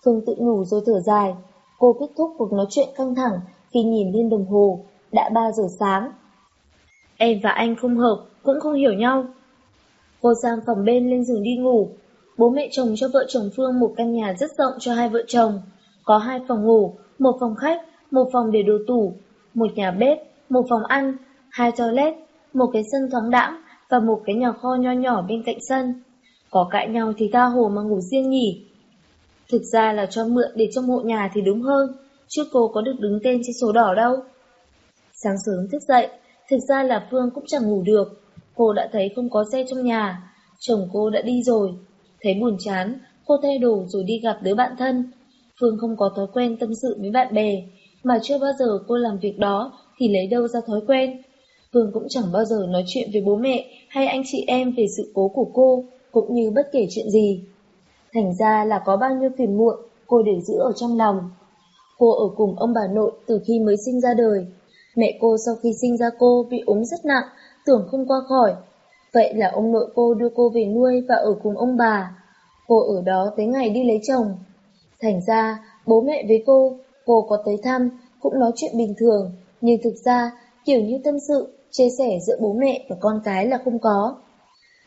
Phương tự nhủ rồi thở dài. Cô kết thúc cuộc nói chuyện căng thẳng khi nhìn lên đồng hồ. Đã 3 giờ sáng. Em và anh không hợp, cũng không hiểu nhau. Cô sang phòng bên lên giường đi ngủ. Bố mẹ chồng cho vợ chồng Phương một căn nhà rất rộng cho hai vợ chồng. Có hai phòng ngủ, một phòng khách, một phòng để đồ tủ, một nhà bếp, một phòng ăn, hai toilet, một cái sân thoáng đãng và một cái nhà kho nho nhỏ bên cạnh sân. Có cãi nhau thì tha hồ mà ngủ riêng nhỉ. Thực ra là cho mượn để trong mộ nhà thì đúng hơn, chứ cô có được đứng tên trên sổ đỏ đâu. Sáng sớm thức dậy, thực ra là Phương cũng chẳng ngủ được. Cô đã thấy không có xe trong nhà, chồng cô đã đi rồi. Thấy buồn chán, cô thay đồ rồi đi gặp đứa bạn thân. Phương không có thói quen tâm sự với bạn bè, mà chưa bao giờ cô làm việc đó thì lấy đâu ra thói quen. Phương cũng chẳng bao giờ nói chuyện với bố mẹ hay anh chị em về sự cố của cô, cũng như bất kể chuyện gì. Thành ra là có bao nhiêu phiền muộn, cô đều giữ ở trong lòng. Cô ở cùng ông bà nội từ khi mới sinh ra đời. Mẹ cô sau khi sinh ra cô bị ốm rất nặng, tưởng không qua khỏi. Vậy là ông nội cô đưa cô về nuôi và ở cùng ông bà. Cô ở đó tới ngày đi lấy chồng. Thành ra, bố mẹ với cô, cô có tới thăm, cũng nói chuyện bình thường, nhưng thực ra, kiểu như tâm sự, chia sẻ giữa bố mẹ và con cái là không có.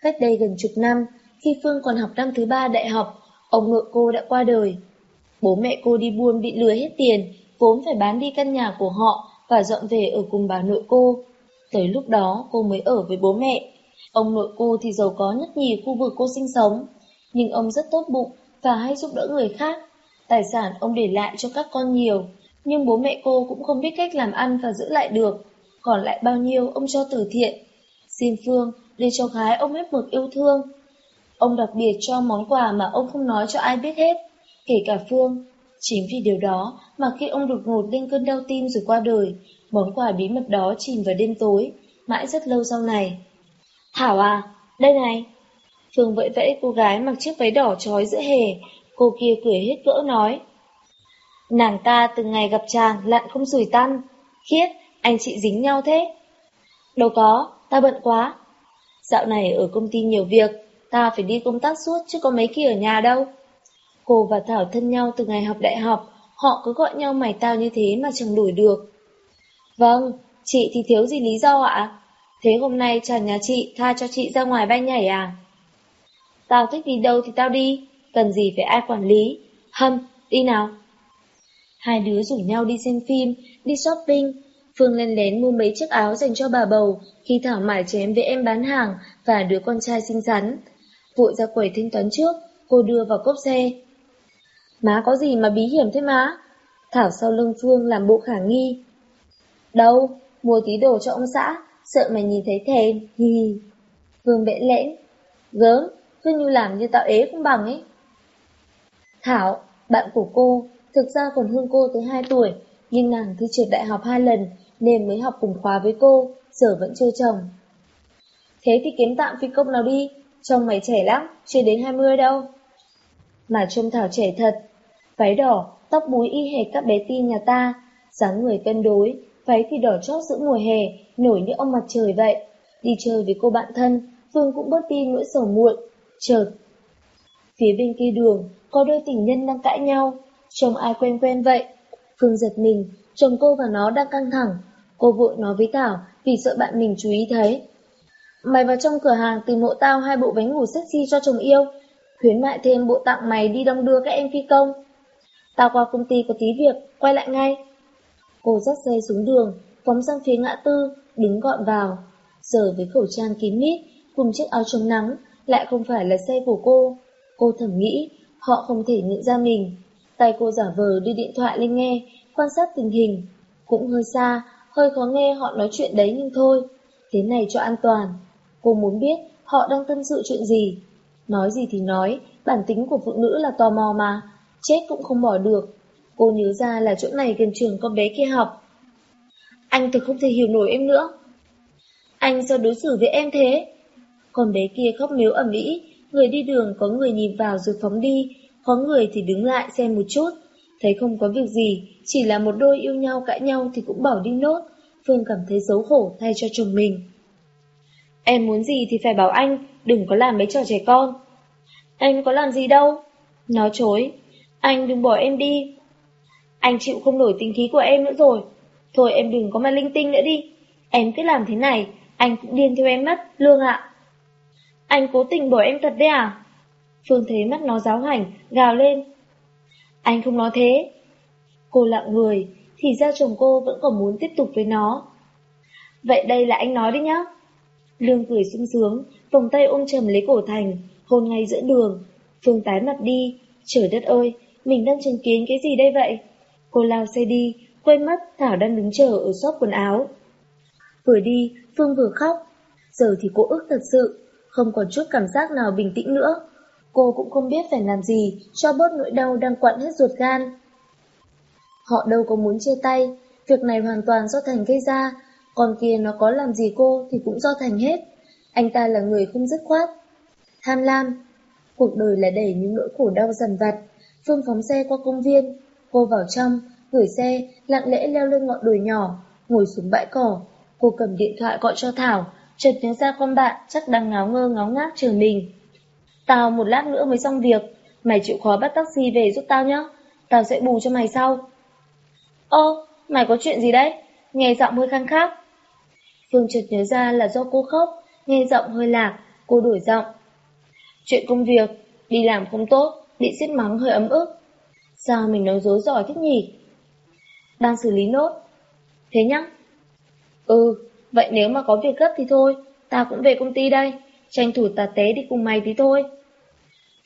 Cách đây gần chục năm, khi Phương còn học năm thứ ba đại học, ông nội cô đã qua đời. Bố mẹ cô đi buôn bị lừa hết tiền, vốn phải bán đi căn nhà của họ và dọn về ở cùng bà nội cô. Tới lúc đó cô mới ở với bố mẹ. Ông nội cô thì giàu có nhất nhì khu vực cô sinh sống, nhưng ông rất tốt bụng và hay giúp đỡ người khác. Tài sản ông để lại cho các con nhiều, nhưng bố mẹ cô cũng không biết cách làm ăn và giữ lại được. Còn lại bao nhiêu ông cho từ thiện. Xin Phương, để cho gái ông hết mực yêu thương. Ông đặc biệt cho món quà mà ông không nói cho ai biết hết, kể cả Phương. Chính vì điều đó mà khi ông đột ngột lên cơn đau tim rồi qua đời, món quà bí mật đó chìm vào đêm tối, mãi rất lâu sau này. Thảo à, đây này. Phương vẫy vẫy cô gái mặc chiếc váy đỏ trói giữa hè, cô kia cười hết cỡ nói. Nàng ta từ ngày gặp chàng lặn không rủi tăn, khiết, anh chị dính nhau thế. Đâu có, ta bận quá. Dạo này ở công ty nhiều việc, ta phải đi công tác suốt chứ có mấy khi ở nhà đâu. Cô và Thảo thân nhau từ ngày học đại học, họ cứ gọi nhau mày tao như thế mà chẳng đuổi được. Vâng, chị thì thiếu gì lý do ạ? Thế hôm nay chàng nhà chị tha cho chị ra ngoài bay nhảy à? Tao thích đi đâu thì tao đi, cần gì phải ai quản lý. Hâm, đi nào. Hai đứa rủ nhau đi xem phim, đi shopping. Phương lên lén mua mấy chiếc áo dành cho bà bầu khi Thảo mải chém với em bán hàng và đứa con trai xinh xắn. Vội ra quầy thanh toán trước, cô đưa vào cốp xe. Má có gì mà bí hiểm thế má? Thảo sau lưng Phương làm bộ khả nghi. Đâu, mua tí đồ cho ông xã, sợ mày nhìn thấy thèm, hi hi. Phương bẽ lẽn. Gớm, cứ như làm như tao ế không bằng ấy. Thảo, bạn của cô, thực ra còn hơn cô tới 2 tuổi, nhưng nàng thi trượt đại học hai lần nên mới học cùng khóa với cô, giờ vẫn chưa chồng. Thế thì kiếm tạm phi công nào đi, chồng mày trẻ lắm, chưa đến 20 đâu. Mà trông Thảo trẻ thật, váy đỏ, tóc búi y hệt các bé tin nhà ta, dáng người cân đối, váy thì đỏ chót giữa mùa hè, nổi như ông mặt trời vậy. Đi chơi với cô bạn thân, Phương cũng bớt đi nỗi sầu muộn. Chợt, phía bên kia đường, có đôi tình nhân đang cãi nhau, trông ai quen quen vậy. Phương giật mình, chồng cô và nó đang căng thẳng. Cô vội nói với Thảo vì sợ bạn mình chú ý thấy. Mày vào trong cửa hàng tìm hộ tao hai bộ váy ngủ sexy cho chồng yêu, khuyến mại thêm bộ tặng mày đi đông đưa các em phi công. Tao qua công ty có tí việc, quay lại ngay. Cô dắt xe xuống đường, phóng sang phía ngã tư, đứng gọn vào. Giờ với khẩu trang kín mít, cùng chiếc áo chống nắng, lại không phải là xe của cô. Cô thầm nghĩ, họ không thể nhận ra mình. Tay cô giả vờ đưa điện thoại lên nghe, quan sát tình hình. Cũng hơi xa, hơi khó nghe họ nói chuyện đấy nhưng thôi. Thế này cho an toàn. Cô muốn biết họ đang tâm sự chuyện gì. Nói gì thì nói, bản tính của phụ nữ là tò mò mà, chết cũng không bỏ được. Cô nhớ ra là chỗ này gần trường con bé kia học. Anh thật không thể hiểu nổi em nữa. Anh sao đối xử với em thế? Con bé kia khóc miếu ẩm ĩ, người đi đường có người nhìn vào rồi phóng đi, có người thì đứng lại xem một chút. Thấy không có việc gì, chỉ là một đôi yêu nhau cãi nhau thì cũng bỏ đi nốt. Phương cảm thấy xấu hổ thay cho chồng mình. Em muốn gì thì phải bảo anh, đừng có làm mấy trò trẻ con. Anh có làm gì đâu. Nó chối. Anh đừng bỏ em đi. Anh chịu không nổi tính khí của em nữa rồi. Thôi em đừng có mà linh tinh nữa đi. Em cứ làm thế này, anh cũng điên theo em mất, Lương ạ. Anh cố tình bỏ em thật đấy à? Phương thấy mắt nó giáo hành, gào lên. Anh không nói thế. Cô lặng người, thì ra chồng cô vẫn còn muốn tiếp tục với nó. Vậy đây là anh nói đấy nhá. Lương cười sung sướng, vòng tay ôm chầm lấy cổ Thành, hôn ngay giữa đường. Phương tái mặt đi, trời đất ơi, mình đang chứng kiến cái gì đây vậy? Cô lao xe đi, quên mất Thảo đang đứng chờ ở shop quần áo. Vừa đi, Phương vừa khóc. Giờ thì cô ức thật sự, không còn chút cảm giác nào bình tĩnh nữa. Cô cũng không biết phải làm gì cho bớt nỗi đau đang quặn hết ruột gan. Họ đâu có muốn chia tay, việc này hoàn toàn do Thành gây ra, còn kia nó có làm gì cô thì cũng do Thành hết. Anh ta là người không dứt khoát. Tham lam, cuộc đời là đầy những nỗi khổ đau dần vặt. Phương phóng xe qua công viên, cô vào trong, gửi xe, lặng lẽ leo lên ngọn đồi nhỏ, ngồi xuống bãi cỏ. Cô cầm điện thoại gọi cho Thảo, chợt nhớ ra con bạn chắc đang ngáo ngơ ngáo ngác chờ mình. Tao một lát nữa mới xong việc, mày chịu khó bắt taxi về giúp tao nhé, tao sẽ bù cho mày sau. ô, mày có chuyện gì đấy? Nghe giọng hơi khăng khác. Phương chợt nhớ ra là do cô khóc, nghe giọng hơi lạc, cô đổi giọng. Chuyện công việc, đi làm không tốt, bị xiết mắng hơi ấm ức. Sao mình nói dối giỏi thế nhỉ? Đang xử lý nốt. Thế nhá. Ừ, vậy nếu mà có việc gấp thì thôi, ta cũng về công ty đây, tranh thủ tà té đi cùng mày tí thôi.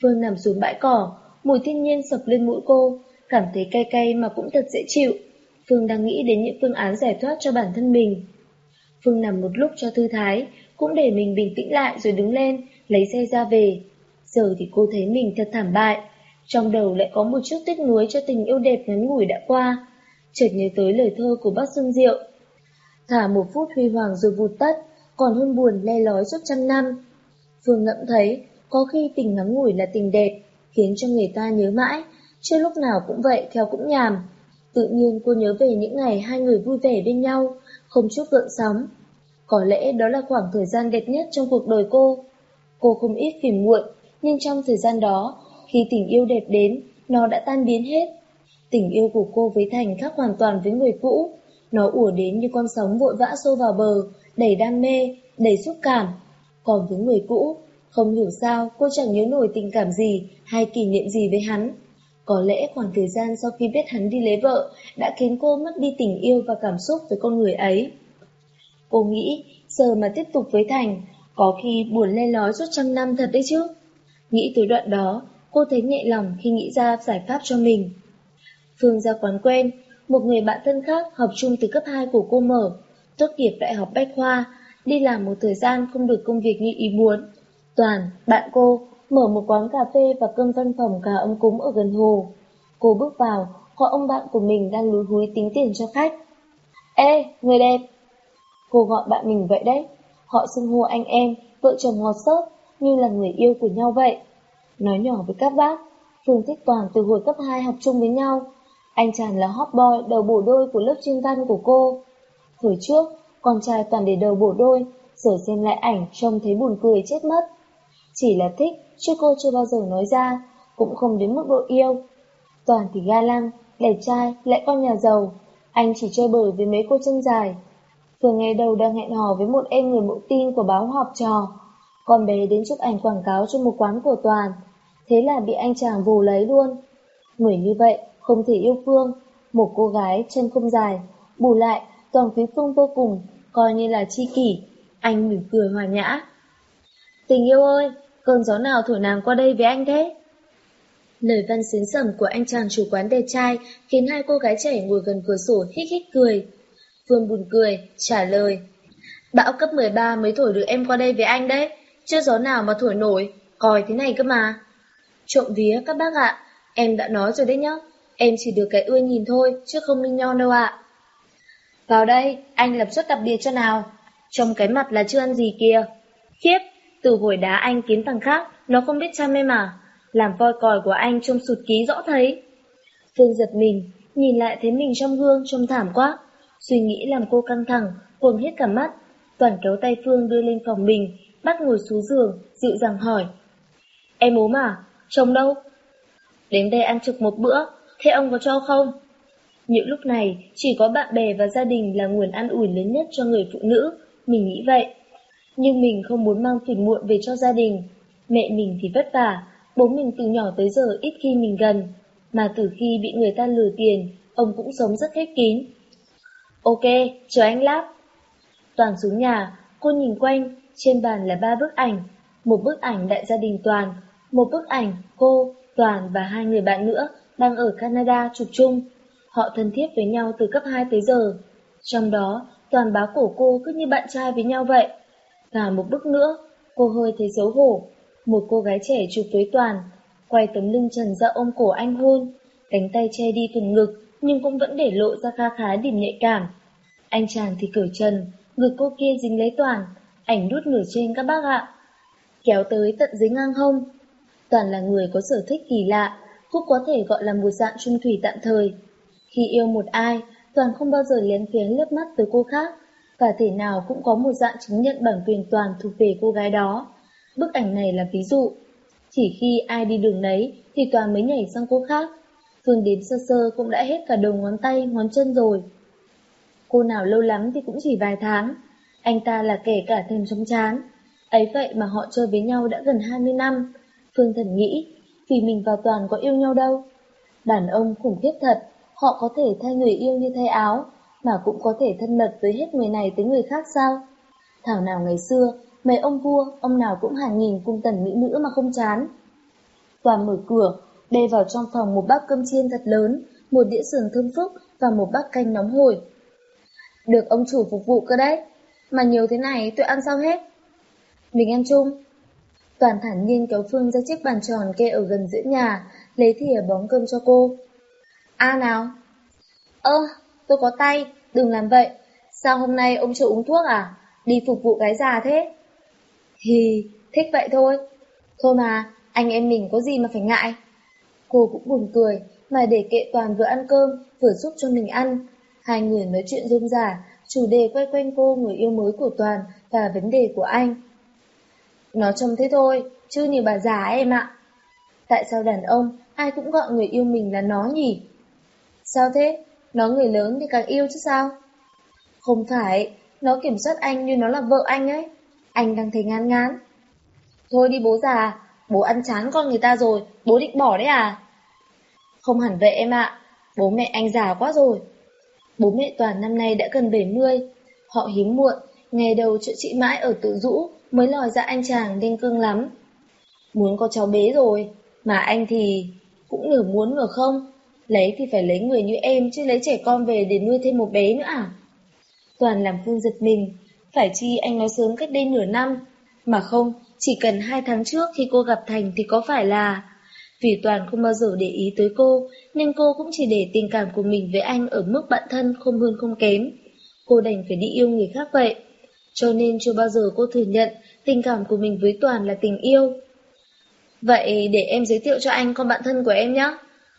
Phương nằm xuống bãi cỏ, mùi thiên nhiên sập lên mũi cô, cảm thấy cay cay mà cũng thật dễ chịu. Phương đang nghĩ đến những phương án giải thoát cho bản thân mình. Phương nằm một lúc cho thư thái, cũng để mình bình tĩnh lại rồi đứng lên, lấy xe ra về. Giờ thì cô thấy mình thật thảm bại, trong đầu lại có một chút tiếc nuối cho tình yêu đẹp ngắn ngủi đã qua. Chợt nhớ tới lời thơ của bác Xuân Diệu. Thả một phút huy hoàng rồi vụt tắt, còn hơn buồn le lói suốt trăm năm. Phương ngẫm thấy, có khi tình ngắn ngủi là tình đẹp, khiến cho người ta nhớ mãi, chưa lúc nào cũng vậy theo cũng nhàm. Tự nhiên cô nhớ về những ngày hai người vui vẻ bên nhau, không chút gợn sóng. Có lẽ đó là khoảng thời gian đẹp nhất trong cuộc đời cô. Cô không ít phiền muộn, nhưng trong thời gian đó, khi tình yêu đẹp đến, nó đã tan biến hết. Tình yêu của cô với Thành khác hoàn toàn với người cũ. Nó ùa đến như con sóng vội vã xô vào bờ, đầy đam mê, đầy xúc cảm. Còn với người cũ, không hiểu sao cô chẳng nhớ nổi tình cảm gì hay kỷ niệm gì với hắn. Có lẽ khoảng thời gian sau khi biết hắn đi lấy vợ đã khiến cô mất đi tình yêu và cảm xúc với con người ấy. Cô nghĩ, giờ mà tiếp tục với Thành, có khi buồn le lói suốt trăm năm thật đấy chứ. Nghĩ tới đoạn đó, cô thấy nhẹ lòng khi nghĩ ra giải pháp cho mình. Phương ra quán quen, một người bạn thân khác học chung từ cấp 2 của cô mở, tốt nghiệp đại học Bách Khoa, đi làm một thời gian không được công việc như ý muốn. Toàn, bạn cô, mở một quán cà phê và cơm văn phòng cả ấm cúng ở gần hồ. Cô bước vào, gọi ông bạn của mình đang lúi húi tính tiền cho khách. Ê, người đẹp! Cô gọi bạn mình vậy đấy. Họ xưng hô anh em, vợ chồng ngọt xớt, như là người yêu của nhau vậy. Nói nhỏ với các bác, Phương Thích Toàn từ hồi cấp 2 học chung với nhau. Anh chàng là hot boy đầu bổ đôi của lớp chuyên văn của cô. hồi trước, con trai toàn để đầu bổ đôi, giờ xem lại ảnh trông thấy buồn cười chết mất. Chỉ là thích, chứ cô chưa bao giờ nói ra, cũng không đến mức độ yêu. Toàn thì ga lăng, đẹp trai, lại con nhà giàu, anh chỉ chơi bời với mấy cô chân dài. Vừa ngày đầu đang hẹn hò với một em người mẫu tin của báo học trò, con bé đến chụp ảnh quảng cáo cho một quán của Toàn, thế là bị anh chàng vù lấy luôn. Người như vậy không thể yêu Phương, một cô gái chân không dài, bù lại Toàn quý Phương vô cùng, coi như là chi kỷ, anh mỉm cười hòa nhã. Tình yêu ơi, cơn gió nào thổi nàng qua đây với anh thế? Lời văn xến sẩm của anh chàng chủ quán đẹp trai khiến hai cô gái trẻ ngồi gần cửa sổ hít hít cười. Phương buồn cười, trả lời. Bão cấp 13 mới thổi được em qua đây với anh đấy, chưa gió nào mà thổi nổi, còi thế này cơ mà. Trộm vía các bác ạ, em đã nói rồi đấy nhá, em chỉ được cái ưa nhìn thôi, chứ không minh nhon đâu ạ. Vào đây, anh lập suất đặc biệt cho nào. Trong cái mặt là chưa ăn gì kìa. Khiếp, từ hồi đá anh kiếm thằng khác, nó không biết chăm em mà Làm voi còi của anh trông sụt ký rõ thấy. Phương giật mình, nhìn lại thấy mình trong gương trông thảm quá. Suy nghĩ làm cô căng thẳng, cuồng hết cả mắt. Toàn kéo tay Phương đưa lên phòng mình, bắt ngồi xuống giường, dịu dàng hỏi. Em ốm à? Chồng đâu? Đến đây ăn trực một bữa, thế ông có cho không? Những lúc này, chỉ có bạn bè và gia đình là nguồn ăn ủi lớn nhất cho người phụ nữ, mình nghĩ vậy. Nhưng mình không muốn mang phiền muộn về cho gia đình. Mẹ mình thì vất vả, bố mình từ nhỏ tới giờ ít khi mình gần. Mà từ khi bị người ta lừa tiền, ông cũng sống rất khép kín. Ok, chờ anh lát. Toàn xuống nhà, cô nhìn quanh, trên bàn là ba bức ảnh. Một bức ảnh đại gia đình Toàn, một bức ảnh cô, Toàn và hai người bạn nữa đang ở Canada chụp chung. Họ thân thiết với nhau từ cấp 2 tới giờ. Trong đó, Toàn báo cổ cô cứ như bạn trai với nhau vậy. Và một bức nữa, cô hơi thấy xấu hổ. Một cô gái trẻ chụp với Toàn, quay tấm lưng trần ra ôm cổ anh hôn, cánh tay che đi phần ngực, nhưng cũng vẫn để lộ ra kha khá điểm nhạy cảm. Anh chàng thì cởi trần, ngực cô kia dính lấy Toàn, ảnh đút nửa trên các bác ạ. Kéo tới tận dưới ngang hông. Toàn là người có sở thích kỳ lạ, cũng có thể gọi là một dạng trung thủy tạm thời. Khi yêu một ai, Toàn không bao giờ lén phiến lướt mắt tới cô khác, Cả thể nào cũng có một dạng chứng nhận bản quyền Toàn thuộc về cô gái đó. Bức ảnh này là ví dụ. Chỉ khi ai đi đường nấy thì Toàn mới nhảy sang cô khác. Phương đếm sơ sơ cũng đã hết cả đầu ngón tay, ngón chân rồi. Cô nào lâu lắm thì cũng chỉ vài tháng. Anh ta là kẻ cả thèm trong chán. Ấy vậy mà họ chơi với nhau đã gần 20 năm. Phương thần nghĩ, vì mình và Toàn có yêu nhau đâu. Đàn ông khủng khiếp thật, họ có thể thay người yêu như thay áo, mà cũng có thể thân mật với hết người này tới người khác sao? Thảo nào ngày xưa, mấy ông vua, ông nào cũng hàng nghìn cung tần mỹ nữ mà không chán. Toàn mở cửa, bê vào trong phòng một bát cơm chiên thật lớn, một đĩa sườn thơm phức và một bát canh nóng hổi. Được ông chủ phục vụ cơ đấy. mà nhiều thế này tôi ăn sao hết? Mình ăn chung. Toàn thản nhiên kéo Phương ra chiếc bàn tròn kê ở gần giữa nhà, lấy thìa bóng cơm cho cô. A nào? Ơ, tôi có tay, đừng làm vậy. Sao hôm nay ông chưa uống thuốc à? Đi phục vụ gái già thế? Hì, thích vậy thôi. Thôi mà, anh em mình có gì mà phải ngại. Cô cũng buồn cười, mà để kệ Toàn vừa ăn cơm, vừa giúp cho mình ăn. Hai người nói chuyện rôm rả, chủ đề quay quanh cô người yêu mới của Toàn và vấn đề của anh. Nó trông thế thôi, chứ như bà già em ạ. Tại sao đàn ông ai cũng gọi người yêu mình là nó nhỉ? Sao thế? Nó người lớn thì càng yêu chứ sao? Không phải, nó kiểm soát anh như nó là vợ anh ấy. Anh đang thấy ngán ngán. Thôi đi bố già, bố ăn chán con người ta rồi, bố định bỏ đấy à? Không hẳn vậy em ạ, bố mẹ anh già quá rồi. Bố mẹ Toàn năm nay đã gần 70, họ hiếm muộn, ngày đầu chữa trị mãi ở tự rũ mới lòi ra anh chàng đen cương lắm. Muốn có cháu bé rồi, mà anh thì cũng nửa muốn nửa không. Lấy thì phải lấy người như em chứ lấy trẻ con về để nuôi thêm một bé nữa à? Toàn làm Phương giật mình, phải chi anh nói sớm cách đây nửa năm. Mà không, chỉ cần hai tháng trước khi cô gặp Thành thì có phải là... Vì Toàn không bao giờ để ý tới cô, nên cô cũng chỉ để tình cảm của mình với anh ở mức bạn thân không hơn không kém. Cô đành phải đi yêu người khác vậy. Cho nên chưa bao giờ cô thừa nhận tình cảm của mình với Toàn là tình yêu. Vậy để em giới thiệu cho anh con bạn thân của em nhé.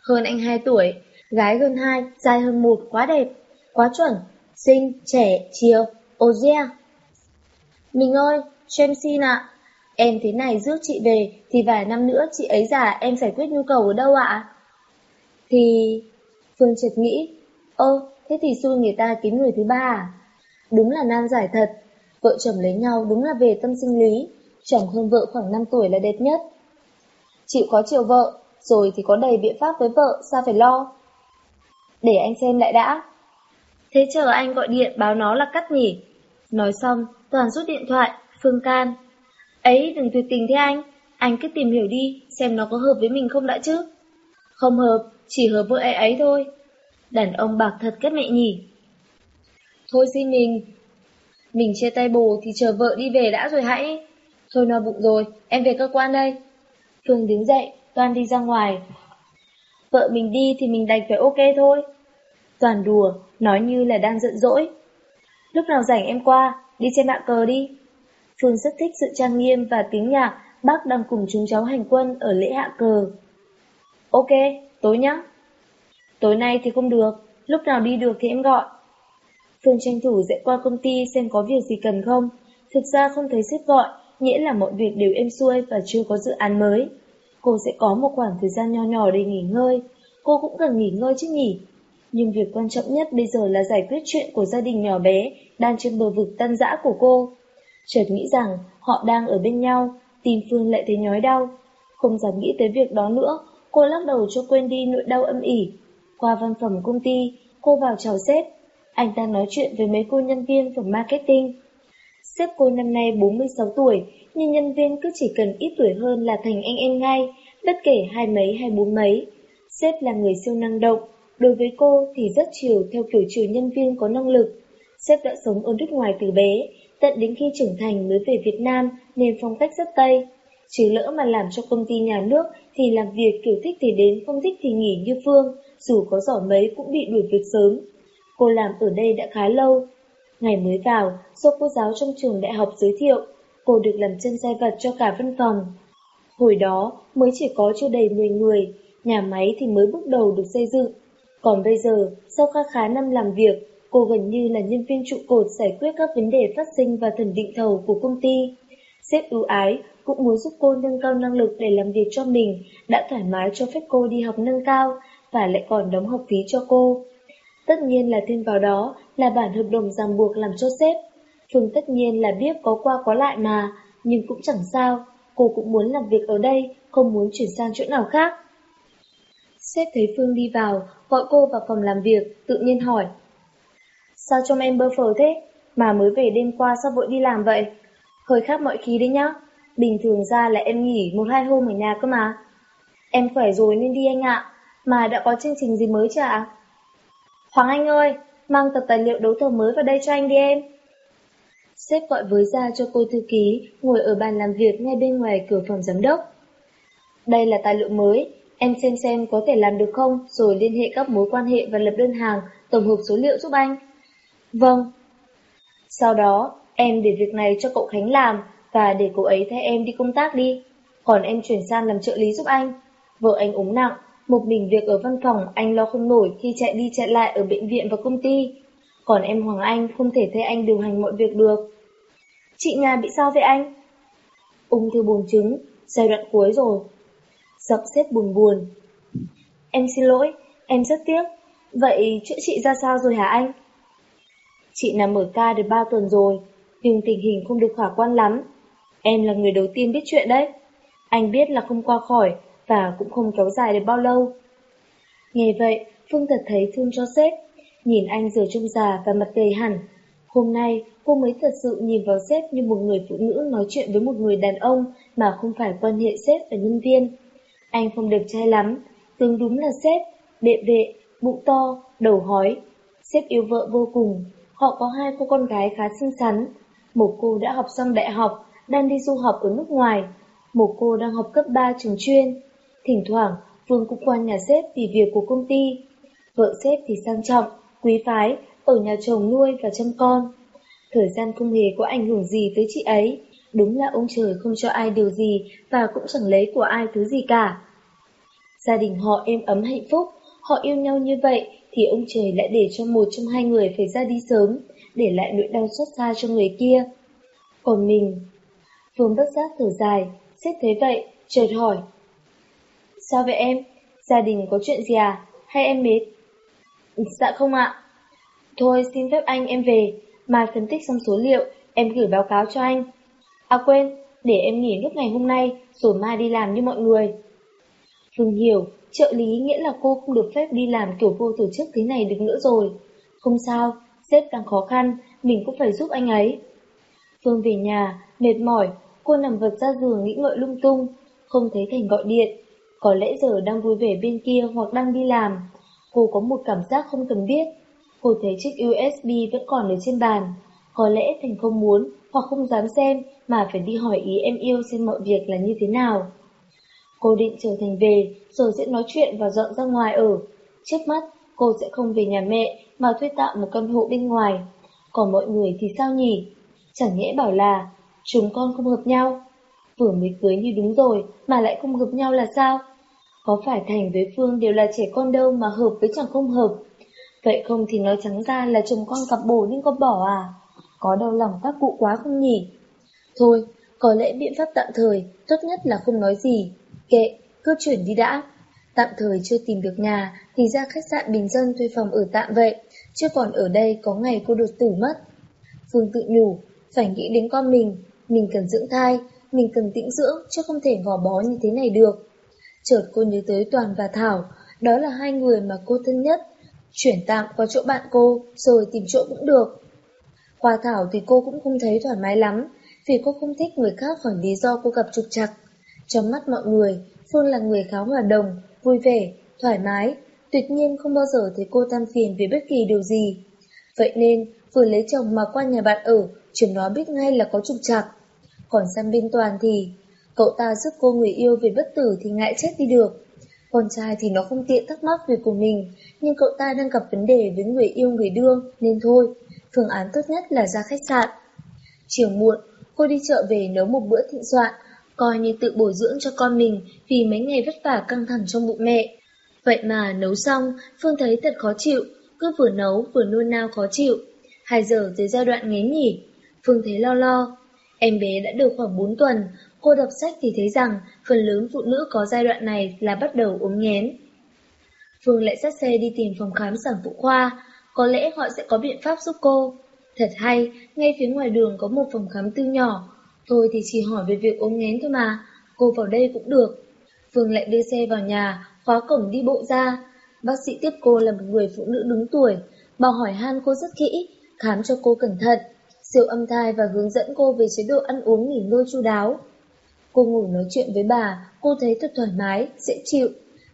Hơn anh 2 tuổi, gái hơn 2, dài hơn 1, quá đẹp, quá chuẩn, xinh, trẻ, chiều, oh yeah. Mình ơi, cho em xin ạ. Em thế này rước chị về thì vài năm nữa chị ấy già em giải quyết nhu cầu ở đâu ạ? Thì... Phương chợt nghĩ, ô, thế thì xui người ta kiếm người thứ ba à? Đúng là nan giải thật, vợ chồng lấy nhau đúng là về tâm sinh lý, chồng hơn vợ khoảng 5 tuổi là đẹp nhất. Chịu khó chiều vợ, rồi thì có đầy biện pháp với vợ, sao phải lo? Để anh xem lại đã. Thế chờ anh gọi điện báo nó là cắt nhỉ? Nói xong, Toàn rút điện thoại, Phương can. Ấy đừng tuyệt tình thế anh, anh cứ tìm hiểu đi, xem nó có hợp với mình không đã chứ. Không hợp, chỉ hợp với ấy ấy thôi. Đàn ông bạc thật các mẹ nhỉ. Thôi xin mình. Mình chia tay bồ thì chờ vợ đi về đã rồi hãy. Thôi no bụng rồi, em về cơ quan đây. Phương đứng dậy, Toàn đi ra ngoài. Vợ mình đi thì mình đành phải ok thôi. Toàn đùa, nói như là đang giận dỗi. Lúc nào rảnh em qua, đi xem mạng cờ đi. Phương rất thích sự trang nghiêm và tiếng nhạc bác đang cùng chúng cháu hành quân ở lễ hạ cờ. Ok, tối nhá. Tối nay thì không được, lúc nào đi được thì em gọi. Phương tranh thủ dạy qua công ty xem có việc gì cần không. Thực ra không thấy xếp gọi, nghĩa là mọi việc đều êm xuôi và chưa có dự án mới. Cô sẽ có một khoảng thời gian nho nhỏ để nghỉ ngơi. Cô cũng cần nghỉ ngơi chứ nhỉ. Nhưng việc quan trọng nhất bây giờ là giải quyết chuyện của gia đình nhỏ bé đang trên bờ vực tan rã của cô. Chợt nghĩ rằng họ đang ở bên nhau, tim Phương lại thấy nhói đau. Không dám nghĩ tới việc đó nữa, cô lắc đầu cho quên đi nỗi đau âm ỉ. Qua văn phòng công ty, cô vào chào sếp. Anh ta nói chuyện với mấy cô nhân viên phòng marketing. Sếp cô năm nay 46 tuổi, nhưng nhân viên cứ chỉ cần ít tuổi hơn là thành anh em ngay, bất kể hai mấy hay bốn mấy. Sếp là người siêu năng động, đối với cô thì rất chiều theo kiểu chiều nhân viên có năng lực. Sếp đã sống ở nước ngoài từ bé, tận đến khi trưởng thành mới về Việt Nam nên phong cách rất Tây. Chứ lỡ mà làm cho công ty nhà nước thì làm việc kiểu thích thì đến không thích thì nghỉ như Phương, dù có giỏi mấy cũng bị đuổi việc sớm. Cô làm ở đây đã khá lâu. Ngày mới vào, do cô giáo trong trường đại học giới thiệu, cô được làm chân sai vật cho cả văn phòng. Hồi đó mới chỉ có chưa đầy 10 người, nhà máy thì mới bước đầu được xây dựng. Còn bây giờ, sau khá khá năm làm việc, cô gần như là nhân viên trụ cột giải quyết các vấn đề phát sinh và thẩm định thầu của công ty. Sếp ưu ái cũng muốn giúp cô nâng cao năng lực để làm việc cho mình, đã thoải mái cho phép cô đi học nâng cao và lại còn đóng học phí cho cô. Tất nhiên là thêm vào đó là bản hợp đồng ràng buộc làm cho sếp. Phương tất nhiên là biết có qua có lại mà, nhưng cũng chẳng sao, cô cũng muốn làm việc ở đây, không muốn chuyển sang chỗ nào khác. Sếp thấy Phương đi vào, gọi cô vào phòng làm việc, tự nhiên hỏi. Sao trông em bơ phờ thế? Mà mới về đêm qua sao vội đi làm vậy? Hơi khác mọi khí đấy nhá. Bình thường ra là em nghỉ một hai hôm ở nhà cơ mà. Em khỏe rồi nên đi anh ạ. Mà đã có chương trình gì mới chưa ạ? Hoàng Anh ơi, mang tập tài liệu đấu thầu mới vào đây cho anh đi em. Sếp gọi với ra cho cô thư ký ngồi ở bàn làm việc ngay bên ngoài cửa phòng giám đốc. Đây là tài liệu mới, em xem xem có thể làm được không rồi liên hệ các mối quan hệ và lập đơn hàng, tổng hợp số liệu giúp anh. Vâng. Sau đó, em để việc này cho cậu Khánh làm và để cậu ấy thay em đi công tác đi. Còn em chuyển sang làm trợ lý giúp anh. Vợ anh ốm nặng, một mình việc ở văn phòng anh lo không nổi khi chạy đi chạy lại ở bệnh viện và công ty. Còn em Hoàng Anh không thể thay anh điều hành mọi việc được. Chị nhà bị sao vậy anh? Ung thư buồng trứng, giai đoạn cuối rồi. dập xếp buồn buồn. Em xin lỗi, em rất tiếc. Vậy chữa trị ra sao rồi hả anh? Chị nằm ở ca được 3 tuần rồi, nhưng tình hình không được khả quan lắm. Em là người đầu tiên biết chuyện đấy. Anh biết là không qua khỏi và cũng không kéo dài được bao lâu. Nghe vậy, Phương thật thấy thương cho sếp, nhìn anh giờ trông già và mặt gầy hẳn. Hôm nay, cô mới thật sự nhìn vào sếp như một người phụ nữ nói chuyện với một người đàn ông mà không phải quan hệ sếp và nhân viên. Anh không đẹp trai lắm, tương đúng là sếp, đệ vệ, bụng to, đầu hói. Sếp yêu vợ vô cùng, họ có hai cô con gái khá xinh xắn. Một cô đã học xong đại học, đang đi du học ở nước ngoài. Một cô đang học cấp 3 trường chuyên. Thỉnh thoảng, Phương cũng qua nhà sếp vì việc của công ty. Vợ sếp thì sang trọng, quý phái, ở nhà chồng nuôi và chăm con. Thời gian không hề có ảnh hưởng gì tới chị ấy. Đúng là ông trời không cho ai điều gì và cũng chẳng lấy của ai thứ gì cả. Gia đình họ êm ấm hạnh phúc, họ yêu nhau như vậy thì ông trời lại để cho một trong hai người phải ra đi sớm, để lại nỗi đau xót xa cho người kia. Còn mình... Phương bất giác thở dài, xếp thấy vậy, chợt hỏi. Sao vậy em? Gia đình có chuyện gì à? Hay em mệt? Dạ không ạ. Thôi xin phép anh em về, mai phân tích xong số liệu, em gửi báo cáo cho anh. À quên, để em nghỉ lúc ngày hôm nay, rồi mai đi làm như mọi người. Phương hiểu, trợ lý nghĩa là cô không được phép đi làm kiểu vô tổ chức thế này được nữa rồi. Không sao, sếp đang khó khăn, mình cũng phải giúp anh ấy. Phương về nhà, mệt mỏi, cô nằm vật ra giường nghĩ ngợi lung tung, không thấy Thành gọi điện. Có lẽ giờ đang vui vẻ bên kia hoặc đang đi làm. Cô có một cảm giác không cần biết. Cô thấy chiếc USB vẫn còn ở trên bàn. Có lẽ Thành không muốn hoặc không dám xem mà phải đi hỏi ý em yêu xem mọi việc là như thế nào. Cô định trở thành về rồi sẽ nói chuyện và dọn ra ngoài ở. Trước mắt, cô sẽ không về nhà mẹ mà thuê tạo một căn hộ bên ngoài. Còn mọi người thì sao nhỉ? Chẳng nhẽ bảo là chúng con không hợp nhau. Vừa mới cưới như đúng rồi mà lại không hợp nhau là sao? Có phải Thành với Phương đều là trẻ con đâu mà hợp với chẳng không hợp? Vậy không thì nói trắng ra là chồng con cặp bồ nhưng con bỏ à? Có đau lòng các cụ quá không nhỉ? Thôi, có lẽ biện pháp tạm thời, tốt nhất là không nói gì. Kệ, cứ chuyển đi đã. Tạm thời chưa tìm được nhà thì ra khách sạn bình dân thuê phòng ở tạm vậy, chứ còn ở đây có ngày cô đột tử mất. Phương tự nhủ, phải nghĩ đến con mình, mình cần dưỡng thai, mình cần tĩnh dưỡng chứ không thể gò bó như thế này được. Chợt cô nhớ tới Toàn và Thảo, đó là hai người mà cô thân nhất. Chuyển tạm qua chỗ bạn cô, rồi tìm chỗ cũng được. hòa Thảo thì cô cũng không thấy thoải mái lắm, vì cô không thích người khác khỏi lý do cô gặp trục trặc. Trong mắt mọi người, Phương là người khá hòa đồng, vui vẻ, thoải mái, tuyệt nhiên không bao giờ thấy cô than phiền về bất kỳ điều gì. Vậy nên, vừa lấy chồng mà qua nhà bạn ở, chúng nó biết ngay là có trục trặc. Còn sang bên Toàn thì, cậu ta giúp cô người yêu về bất tử thì ngại chết đi được. Con trai thì nó không tiện thắc mắc việc của mình, nhưng cậu ta đang gặp vấn đề với người yêu người đương, nên thôi, phương án tốt nhất là ra khách sạn. Chiều muộn, cô đi chợ về nấu một bữa thịnh soạn, coi như tự bồi dưỡng cho con mình vì mấy ngày vất vả căng thẳng trong bụng mẹ. Vậy mà nấu xong, Phương thấy thật khó chịu, cứ vừa nấu vừa nôn nao khó chịu. Hai giờ tới giai đoạn nghén nhỉ, Phương thấy lo lo. Em bé đã được khoảng 4 tuần, cô đọc sách thì thấy rằng phần lớn phụ nữ có giai đoạn này là bắt đầu ốm nghén. Phương lại sát xe đi tìm phòng khám sản phụ khoa, có lẽ họ sẽ có biện pháp giúp cô. Thật hay, ngay phía ngoài đường có một phòng khám tư nhỏ, Thôi thì chỉ hỏi về việc ốm nghén thôi mà, cô vào đây cũng được. Phương lại đưa xe vào nhà, khóa cổng đi bộ ra. Bác sĩ tiếp cô là một người phụ nữ đứng tuổi, bảo hỏi han cô rất kỹ, khám cho cô cẩn thận, siêu âm thai và hướng dẫn cô về chế độ ăn uống nghỉ ngơi chu đáo. Cô ngồi nói chuyện với bà, cô thấy thật thoải mái, dễ chịu.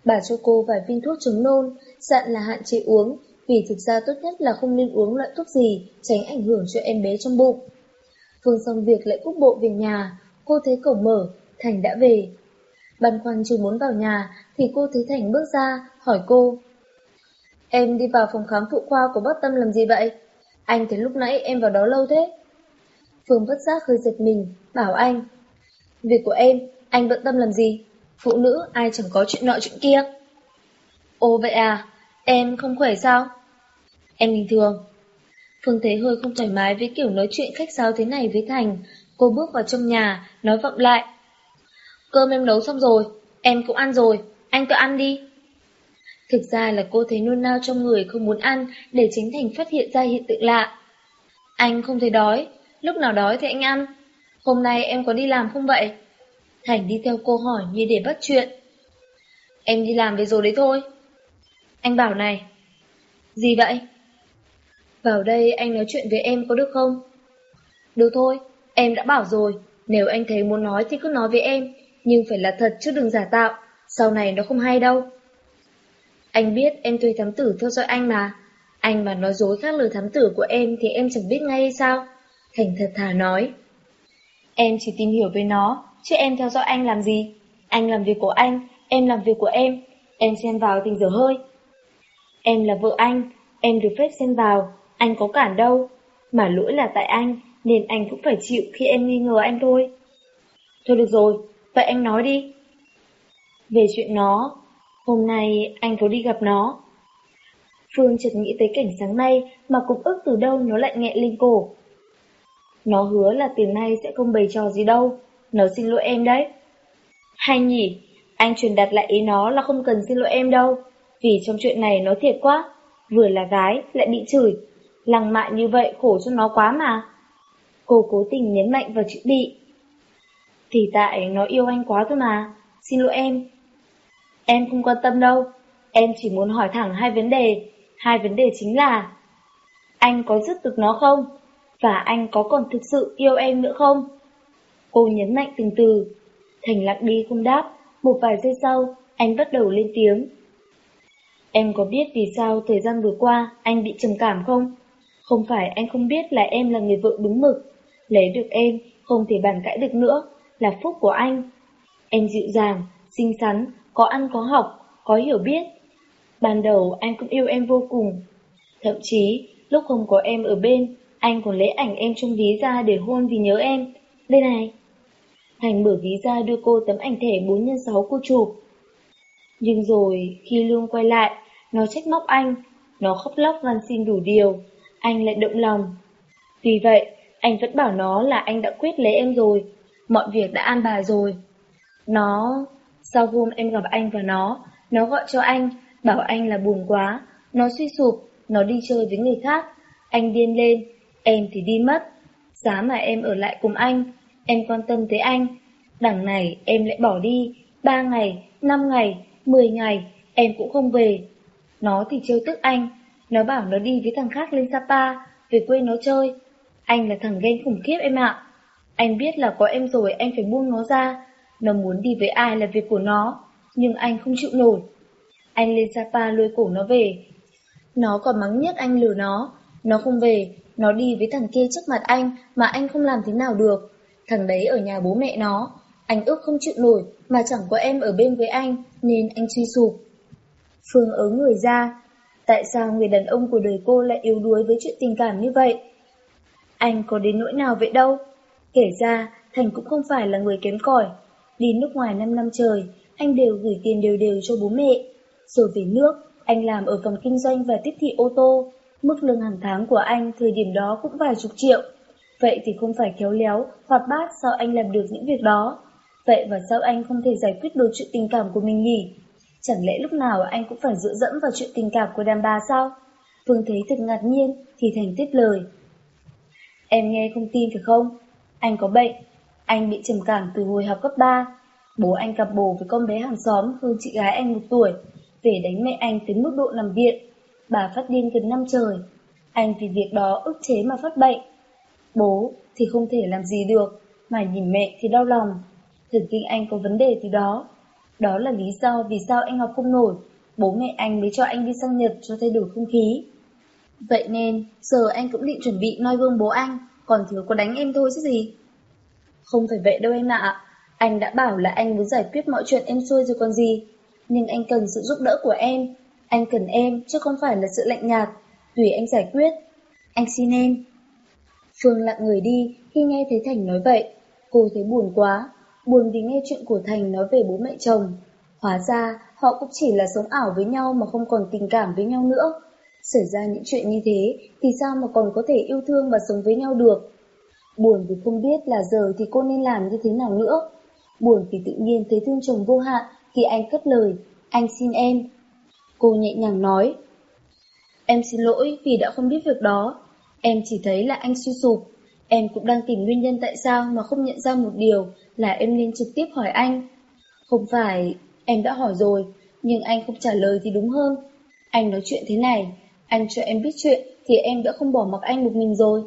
Bà cho cô vài viên thuốc chống nôn, dặn là hạn chế uống, vì thực ra tốt nhất là không nên uống loại thuốc gì, tránh ảnh hưởng cho em bé trong bụng. Phương xong việc lại cúc bộ về nhà, cô thấy cổng mở, Thành đã về. Băn khoăn chưa muốn vào nhà thì cô thấy Thành bước ra, hỏi cô. Em đi vào phòng khám phụ khoa của bác Tâm làm gì vậy? Anh thấy lúc nãy em vào đó lâu thế. Phương bất giác hơi giật mình, bảo anh. Việc của em, anh bận tâm làm gì? Phụ nữ ai chẳng có chuyện nọ chuyện kia. Ồ vậy à, em không khỏe sao? Em bình thường. Phương thấy hơi không thoải mái với kiểu nói chuyện khách sáo thế này với Thành. Cô bước vào trong nhà, nói vọng lại. Cơm em nấu xong rồi, em cũng ăn rồi, anh tự ăn đi. Thực ra là cô thấy nôn nao trong người không muốn ăn để chính Thành phát hiện ra hiện tượng lạ. Anh không thấy đói, lúc nào đói thì anh ăn. Hôm nay em có đi làm không vậy? Thành đi theo cô hỏi như để bắt chuyện. Em đi làm về rồi đấy thôi. Anh bảo này. Gì vậy? Vào đây anh nói chuyện với em có được không? Được thôi, em đã bảo rồi, nếu anh thấy muốn nói thì cứ nói với em, nhưng phải là thật chứ đừng giả tạo, sau này nó không hay đâu. Anh biết em thuê thám tử theo dõi anh mà, anh mà nói dối khác lời thám tử của em thì em chẳng biết ngay hay sao? Thành thật thà nói. Em chỉ tìm hiểu về nó, chứ em theo dõi anh làm gì? Anh làm việc của anh, em làm việc của em, em xen vào tình dở hơi. Em là vợ anh, em được phép xen vào, anh có cản đâu. Mà lỗi là tại anh, nên anh cũng phải chịu khi em nghi ngờ anh thôi. Thôi được rồi, vậy anh nói đi. Về chuyện nó, hôm nay anh có đi gặp nó. Phương chợt nghĩ tới cảnh sáng nay mà cũng ức từ đâu nó lại nghẹn lên cổ. Nó hứa là từ nay sẽ không bày trò gì đâu, nó xin lỗi em đấy. Hay nhỉ, anh truyền đặt lại ý nó là không cần xin lỗi em đâu, vì trong chuyện này nó thiệt quá, vừa là gái lại bị chửi, lằng mại như vậy khổ cho nó quá mà. Cô cố tình nhấn mạnh vào chữ bị. Thì tại nó yêu anh quá thôi mà, xin lỗi em. Em không quan tâm đâu, em chỉ muốn hỏi thẳng hai vấn đề. Hai vấn đề chính là Anh có dứt được nó không? Và anh có còn thực sự yêu em nữa không? Cô nhấn mạnh từng từ. Thành lặng đi không đáp, một vài giây sau, anh bắt đầu lên tiếng. Em có biết vì sao thời gian vừa qua anh bị trầm cảm không? Không phải anh không biết là em là người vợ đúng mực. Lấy được em, không thể bàn cãi được nữa, là phúc của anh. Em dịu dàng, xinh xắn, có ăn có học, có hiểu biết. Ban đầu anh cũng yêu em vô cùng. Thậm chí, lúc không có em ở bên, anh còn lấy ảnh em trong ví ra để hôn vì nhớ em. Đây này. Thành mở ví ra đưa cô tấm ảnh thẻ 4 x 6 cô chụp. Nhưng rồi, khi Lương quay lại, nó trách móc anh, nó khóc lóc van xin đủ điều, anh lại động lòng. Vì vậy, anh vẫn bảo nó là anh đã quyết lấy em rồi, mọi việc đã an bài rồi. Nó... Sau hôm em gặp anh và nó, nó gọi cho anh, bảo anh là buồn quá, nó suy sụp, nó đi chơi với người khác. Anh điên lên, em thì đi mất. Giá mà em ở lại cùng anh, em quan tâm tới anh. Đằng này em lại bỏ đi, ba ngày, năm ngày, mười ngày, em cũng không về. Nó thì trêu tức anh, nó bảo nó đi với thằng khác lên Sapa, về quê nó chơi. Anh là thằng ghen khủng khiếp em ạ. Anh biết là có em rồi anh phải buông nó ra. Nó muốn đi với ai là việc của nó, nhưng anh không chịu nổi. Anh lên Sapa lôi cổ nó về. Nó còn mắng nhất anh lừa nó. Nó không về, nó đi với thằng kia trước mặt anh mà anh không làm thế nào được. Thằng đấy ở nhà bố mẹ nó. Anh ước không chịu nổi mà chẳng có em ở bên với anh nên anh suy sụp. Phương ớ người ra. Tại sao người đàn ông của đời cô lại yếu đuối với chuyện tình cảm như vậy? Anh có đến nỗi nào vậy đâu? Kể ra, Thành cũng không phải là người kém cỏi. Đi nước ngoài 5 năm trời, anh đều gửi tiền đều đều cho bố mẹ. Rồi về nước, anh làm ở phòng kinh doanh và tiếp thị ô tô. Mức lương hàng tháng của anh thời điểm đó cũng vài chục triệu. Vậy thì không phải khéo léo, hoạt bát sao anh làm được những việc đó? Vậy và sao anh không thể giải quyết được chuyện tình cảm của mình nhỉ? Chẳng lẽ lúc nào anh cũng phải dựa dẫm vào chuyện tình cảm của đàn bà sao? Phương thấy thật ngạc nhiên thì Thành tiếp lời. Em nghe không tin phải không? Anh có bệnh. Anh bị trầm cảm từ hồi học cấp 3. Bố anh cặp bồ với con bé hàng xóm hơn chị gái anh một tuổi. Về đánh mẹ anh tới mức độ nằm viện. Bà phát điên gần năm trời. Anh vì việc đó ức chế mà phát bệnh. Bố thì không thể làm gì được, mà nhìn mẹ thì đau lòng. Thần kinh anh có vấn đề từ đó. Đó là lý do vì sao anh học không nổi. Bố mẹ anh mới cho anh đi sang Nhật cho thay đổi không khí. Vậy nên, giờ anh cũng định chuẩn bị noi gương bố anh, còn thiếu có đánh em thôi chứ gì. Không phải vậy đâu em ạ, anh đã bảo là anh muốn giải quyết mọi chuyện em xuôi rồi còn gì. Nhưng anh cần sự giúp đỡ của em, anh cần em chứ không phải là sự lạnh nhạt, tùy anh giải quyết. Anh xin em. Phương lặng người đi khi nghe thấy Thành nói vậy. Cô thấy buồn quá, buồn vì nghe chuyện của Thành nói về bố mẹ chồng. Hóa ra, họ cũng chỉ là sống ảo với nhau mà không còn tình cảm với nhau nữa. Xảy ra những chuyện như thế, thì sao mà còn có thể yêu thương và sống với nhau được? Buồn vì không biết là giờ thì cô nên làm như thế nào nữa. Buồn vì tự nhiên thấy thương chồng vô hạn khi anh cất lời, anh xin em. Cô nhẹ nhàng nói, em xin lỗi vì đã không biết việc đó. Em chỉ thấy là anh suy sụp. Em cũng đang tìm nguyên nhân tại sao mà không nhận ra một điều là em nên trực tiếp hỏi anh. Không phải, em đã hỏi rồi, nhưng anh không trả lời thì đúng hơn. Anh nói chuyện thế này, anh cho em biết chuyện thì em đã không bỏ mặc anh một mình rồi.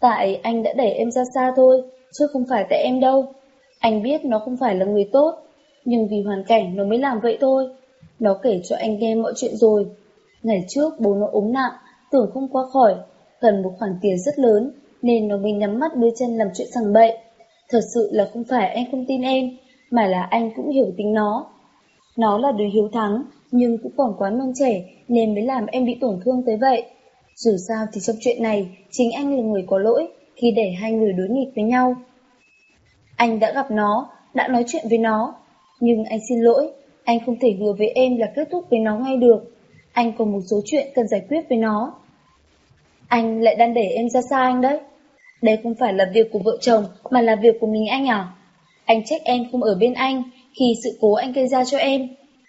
Tại anh đã đẩy em ra xa thôi, chứ không phải tại em đâu. Anh biết nó không phải là người tốt, nhưng vì hoàn cảnh nó mới làm vậy thôi. Nó kể cho anh nghe mọi chuyện rồi. Ngày trước bố nó ốm nặng, tưởng không qua khỏi, cần một khoản tiền rất lớn, nên nó mới nhắm mắt đưa chân làm chuyện sằng bậy. Thật sự là không phải anh không tin em, mà là anh cũng hiểu tính nó. Nó là đứa hiếu thắng, nhưng cũng còn quá non trẻ nên mới làm em bị tổn thương tới vậy. Dù sao thì trong chuyện này, chính anh là người có lỗi khi để hai người đối nghịch với nhau. Anh đã gặp nó, đã nói chuyện với nó, nhưng anh xin lỗi, anh không thể hứa với em là kết thúc với nó ngay được. Anh còn một số chuyện cần giải quyết với nó. Anh lại đang để em ra xa anh đấy. Đây không phải là việc của vợ chồng, mà là việc của mình anh à? Anh trách em không ở bên anh, khi sự cố anh gây ra cho em.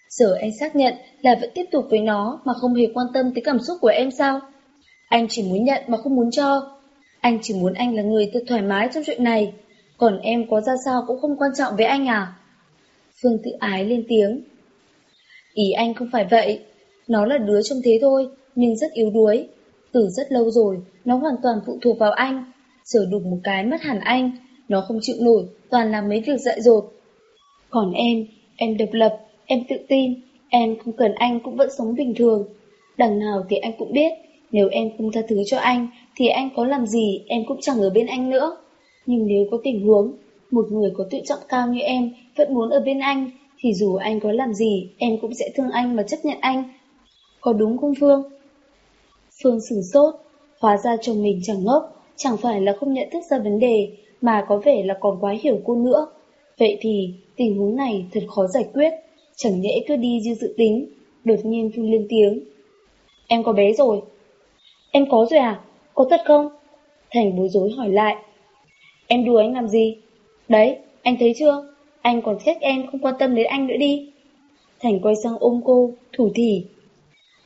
Giờ anh xác nhận là vẫn tiếp tục với nó mà không hề quan tâm tới cảm xúc của em sao? Anh chỉ muốn nhận mà không muốn cho. Anh chỉ muốn anh là người thật thoải mái trong chuyện này. Còn em có ra sao cũng không quan trọng với anh à? Phương tự ái lên tiếng. Ý anh không phải vậy. Nó là đứa trông thế thôi, nhưng rất yếu đuối. Từ rất lâu rồi, nó hoàn toàn phụ thuộc vào anh. Giờ đụng một cái mất hẳn anh. Nó không chịu nổi, toàn làm mấy việc dại dột. Còn em, em độc lập, em tự tin, em không cần anh cũng vẫn sống bình thường. Đằng nào thì anh cũng biết, nếu em không tha thứ cho anh, thì anh có làm gì em cũng chẳng ở bên anh nữa. Nhưng nếu có tình huống, một người có tự trọng cao như em vẫn muốn ở bên anh, thì dù anh có làm gì, em cũng sẽ thương anh và chấp nhận anh. Có đúng không Phương? Phương sửng sốt, hóa ra chồng mình chẳng ngốc, chẳng phải là không nhận thức ra vấn đề, mà có vẻ là còn quá hiểu cô nữa. Vậy thì, tình huống này thật khó giải quyết, chẳng nhẽ cứ đi như dự tính, đột nhiên Phương lên tiếng. Em có bé rồi. Em có rồi à? Có thật không? Thành bối rối hỏi lại. Em đùa anh làm gì? Đấy, anh thấy chưa? Anh còn trách em không quan tâm đến anh nữa đi. Thành quay sang ôm cô, thủ thỉ.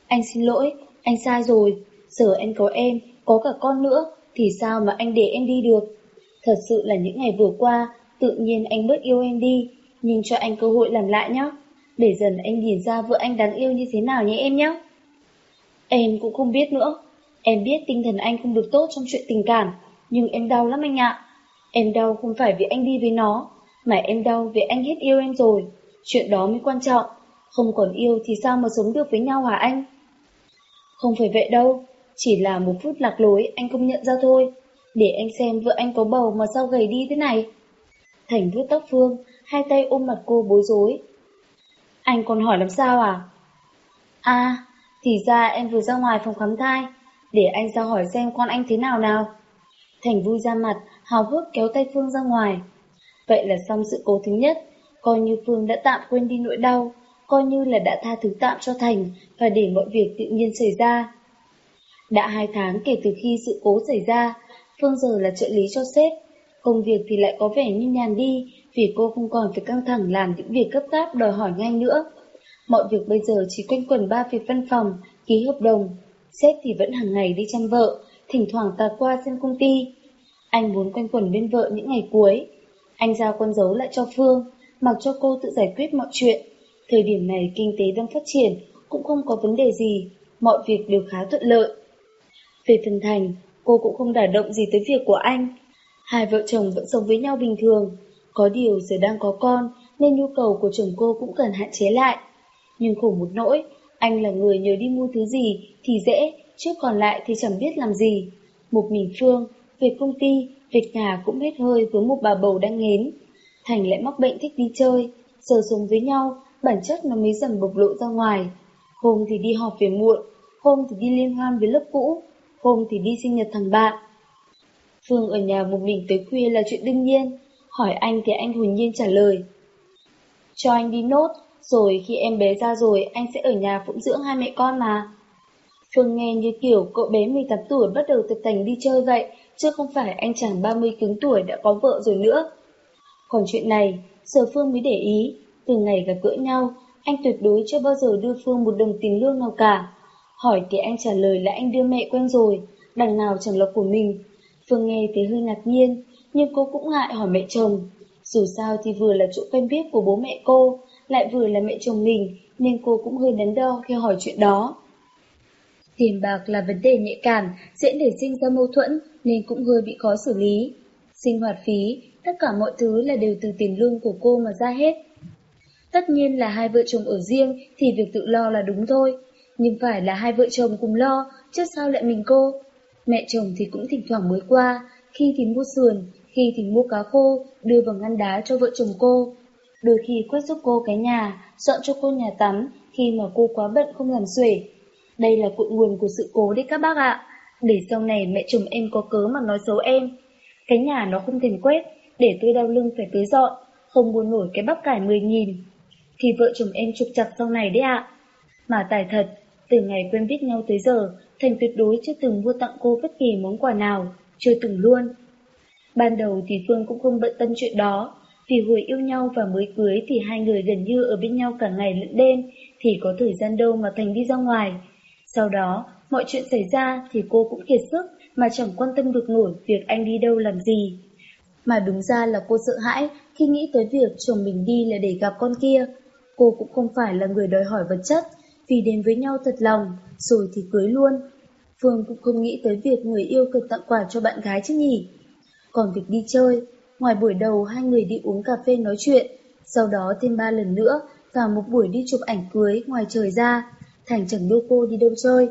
Anh xin lỗi, anh sai rồi. Giờ anh có em, có cả con nữa, thì sao mà anh để em đi được? Thật sự là những ngày vừa qua, tự nhiên anh bớt yêu em đi, nhưng cho anh cơ hội làm lại nhé. Để dần anh nhìn ra vợ anh đáng yêu như thế nào nhé em nhé. Em cũng không biết nữa. Em biết tinh thần anh không được tốt trong chuyện tình cảm, nhưng em đau lắm anh ạ. Em đau không phải vì anh đi với nó, mà em đau vì anh hết yêu em rồi. Chuyện đó mới quan trọng. Không còn yêu thì sao mà sống được với nhau hả anh? Không phải vậy đâu, chỉ là một phút lạc lối anh không nhận ra thôi. Để anh xem vợ anh có bầu mà sao gầy đi thế này. Thành vuốt tóc Phương, hai tay ôm mặt cô bối rối. Anh còn hỏi làm sao à? À, thì ra em vừa ra ngoài phòng khám thai, để anh ra hỏi xem con anh thế nào nào. Thành vui ra mặt, hào hức kéo tay Phương ra ngoài. Vậy là xong sự cố thứ nhất, coi như Phương đã tạm quên đi nỗi đau, coi như là đã tha thứ tạm cho Thành và để mọi việc tự nhiên xảy ra. Đã hai tháng kể từ khi sự cố xảy ra, Phương giờ là trợ lý cho sếp. Công việc thì lại có vẻ như nhàn đi vì cô không còn phải căng thẳng làm những việc cấp táp đòi hỏi ngay nữa. Mọi việc bây giờ chỉ quanh quẩn ba việc văn phòng, ký hợp đồng. Sếp thì vẫn hàng ngày đi chăm vợ, thỉnh thoảng tạt qua xem công ty. Anh muốn quanh quẩn bên vợ những ngày cuối. Anh giao con dấu lại cho Phương, mặc cho cô tự giải quyết mọi chuyện. Thời điểm này kinh tế đang phát triển, cũng không có vấn đề gì, mọi việc đều khá thuận lợi. Về phần thành, cô cũng không đả động gì tới việc của anh. Hai vợ chồng vẫn sống với nhau bình thường. Có điều giờ đang có con, nên nhu cầu của chồng cô cũng cần hạn chế lại. Nhưng khổ một nỗi, anh là người nhớ đi mua thứ gì thì dễ, chứ còn lại thì chẳng biết làm gì. Một mình Phương, về công ty, Việt nhà cũng hết hơi với một bà bầu đang nghến. Thành lại mắc bệnh thích đi chơi, giờ sống với nhau, bản chất nó mới dần bộc lộ ra ngoài. Hôm thì đi họp về muộn, hôm thì đi liên hoan với lớp cũ, hôm thì đi sinh nhật thằng bạn. Phương ở nhà một mình tới khuya là chuyện đương nhiên, hỏi anh thì anh hồn nhiên trả lời. Cho anh đi nốt, rồi khi em bé ra rồi anh sẽ ở nhà phụng dưỡng hai mẹ con mà. Phương nghe như kiểu cậu bé 18 tuổi bắt đầu tập tành đi chơi vậy, chứ không phải anh chàng 30 cứng tuổi đã có vợ rồi nữa. Còn chuyện này, giờ Phương mới để ý, từ ngày gặp gỡ nhau, anh tuyệt đối chưa bao giờ đưa Phương một đồng tiền lương nào cả. Hỏi thì anh trả lời là anh đưa mẹ quen rồi, đằng nào chẳng là của mình. Phương nghe thì hơi ngạc nhiên, nhưng cô cũng ngại hỏi mẹ chồng. Dù sao thì vừa là chỗ quen biết của bố mẹ cô, lại vừa là mẹ chồng mình, nên cô cũng hơi đắn đo khi hỏi chuyện đó. Tiền bạc là vấn đề nhạy cảm, dễ để sinh ra mâu thuẫn, nên cũng hơi bị khó xử lý. Sinh hoạt phí, tất cả mọi thứ là đều từ tiền lương của cô mà ra hết. Tất nhiên là hai vợ chồng ở riêng thì việc tự lo là đúng thôi, nhưng phải là hai vợ chồng cùng lo, chứ sao lại mình cô. Mẹ chồng thì cũng thỉnh thoảng mới qua, khi thì mua sườn, khi thì mua cá khô, đưa vào ngăn đá cho vợ chồng cô. Đôi khi quét giúp cô cái nhà, dọn cho cô nhà tắm khi mà cô quá bận không làm xuể. Đây là cội nguồn của sự cố đấy các bác ạ. Để sau này mẹ chồng em có cớ mà nói xấu em. Cái nhà nó không thèm quét, để tôi đau lưng phải tưới dọn, không buồn nổi cái bắp cải mười nghìn. Thì vợ chồng em trục chặt sau này đấy ạ. Mà tài thật, từ ngày quen biết nhau tới giờ, Thành tuyệt đối chưa từng mua tặng cô bất kỳ món quà nào, chưa từng luôn. Ban đầu thì Phương cũng không bận tâm chuyện đó, vì hồi yêu nhau và mới cưới thì hai người gần như ở bên nhau cả ngày lẫn đêm, thì có thời gian đâu mà Thành đi ra ngoài. Sau đó, mọi chuyện xảy ra thì cô cũng kiệt sức mà chẳng quan tâm được nổi việc anh đi đâu làm gì. Mà đúng ra là cô sợ hãi khi nghĩ tới việc chồng mình đi là để gặp con kia. Cô cũng không phải là người đòi hỏi vật chất, vì đến với nhau thật lòng, rồi thì cưới luôn. Phương cũng không nghĩ tới việc người yêu cần tặng quà cho bạn gái chứ nhỉ. Còn việc đi chơi, ngoài buổi đầu hai người đi uống cà phê nói chuyện, sau đó thêm ba lần nữa và một buổi đi chụp ảnh cưới ngoài trời ra, Thành chẳng đưa cô đi đâu chơi.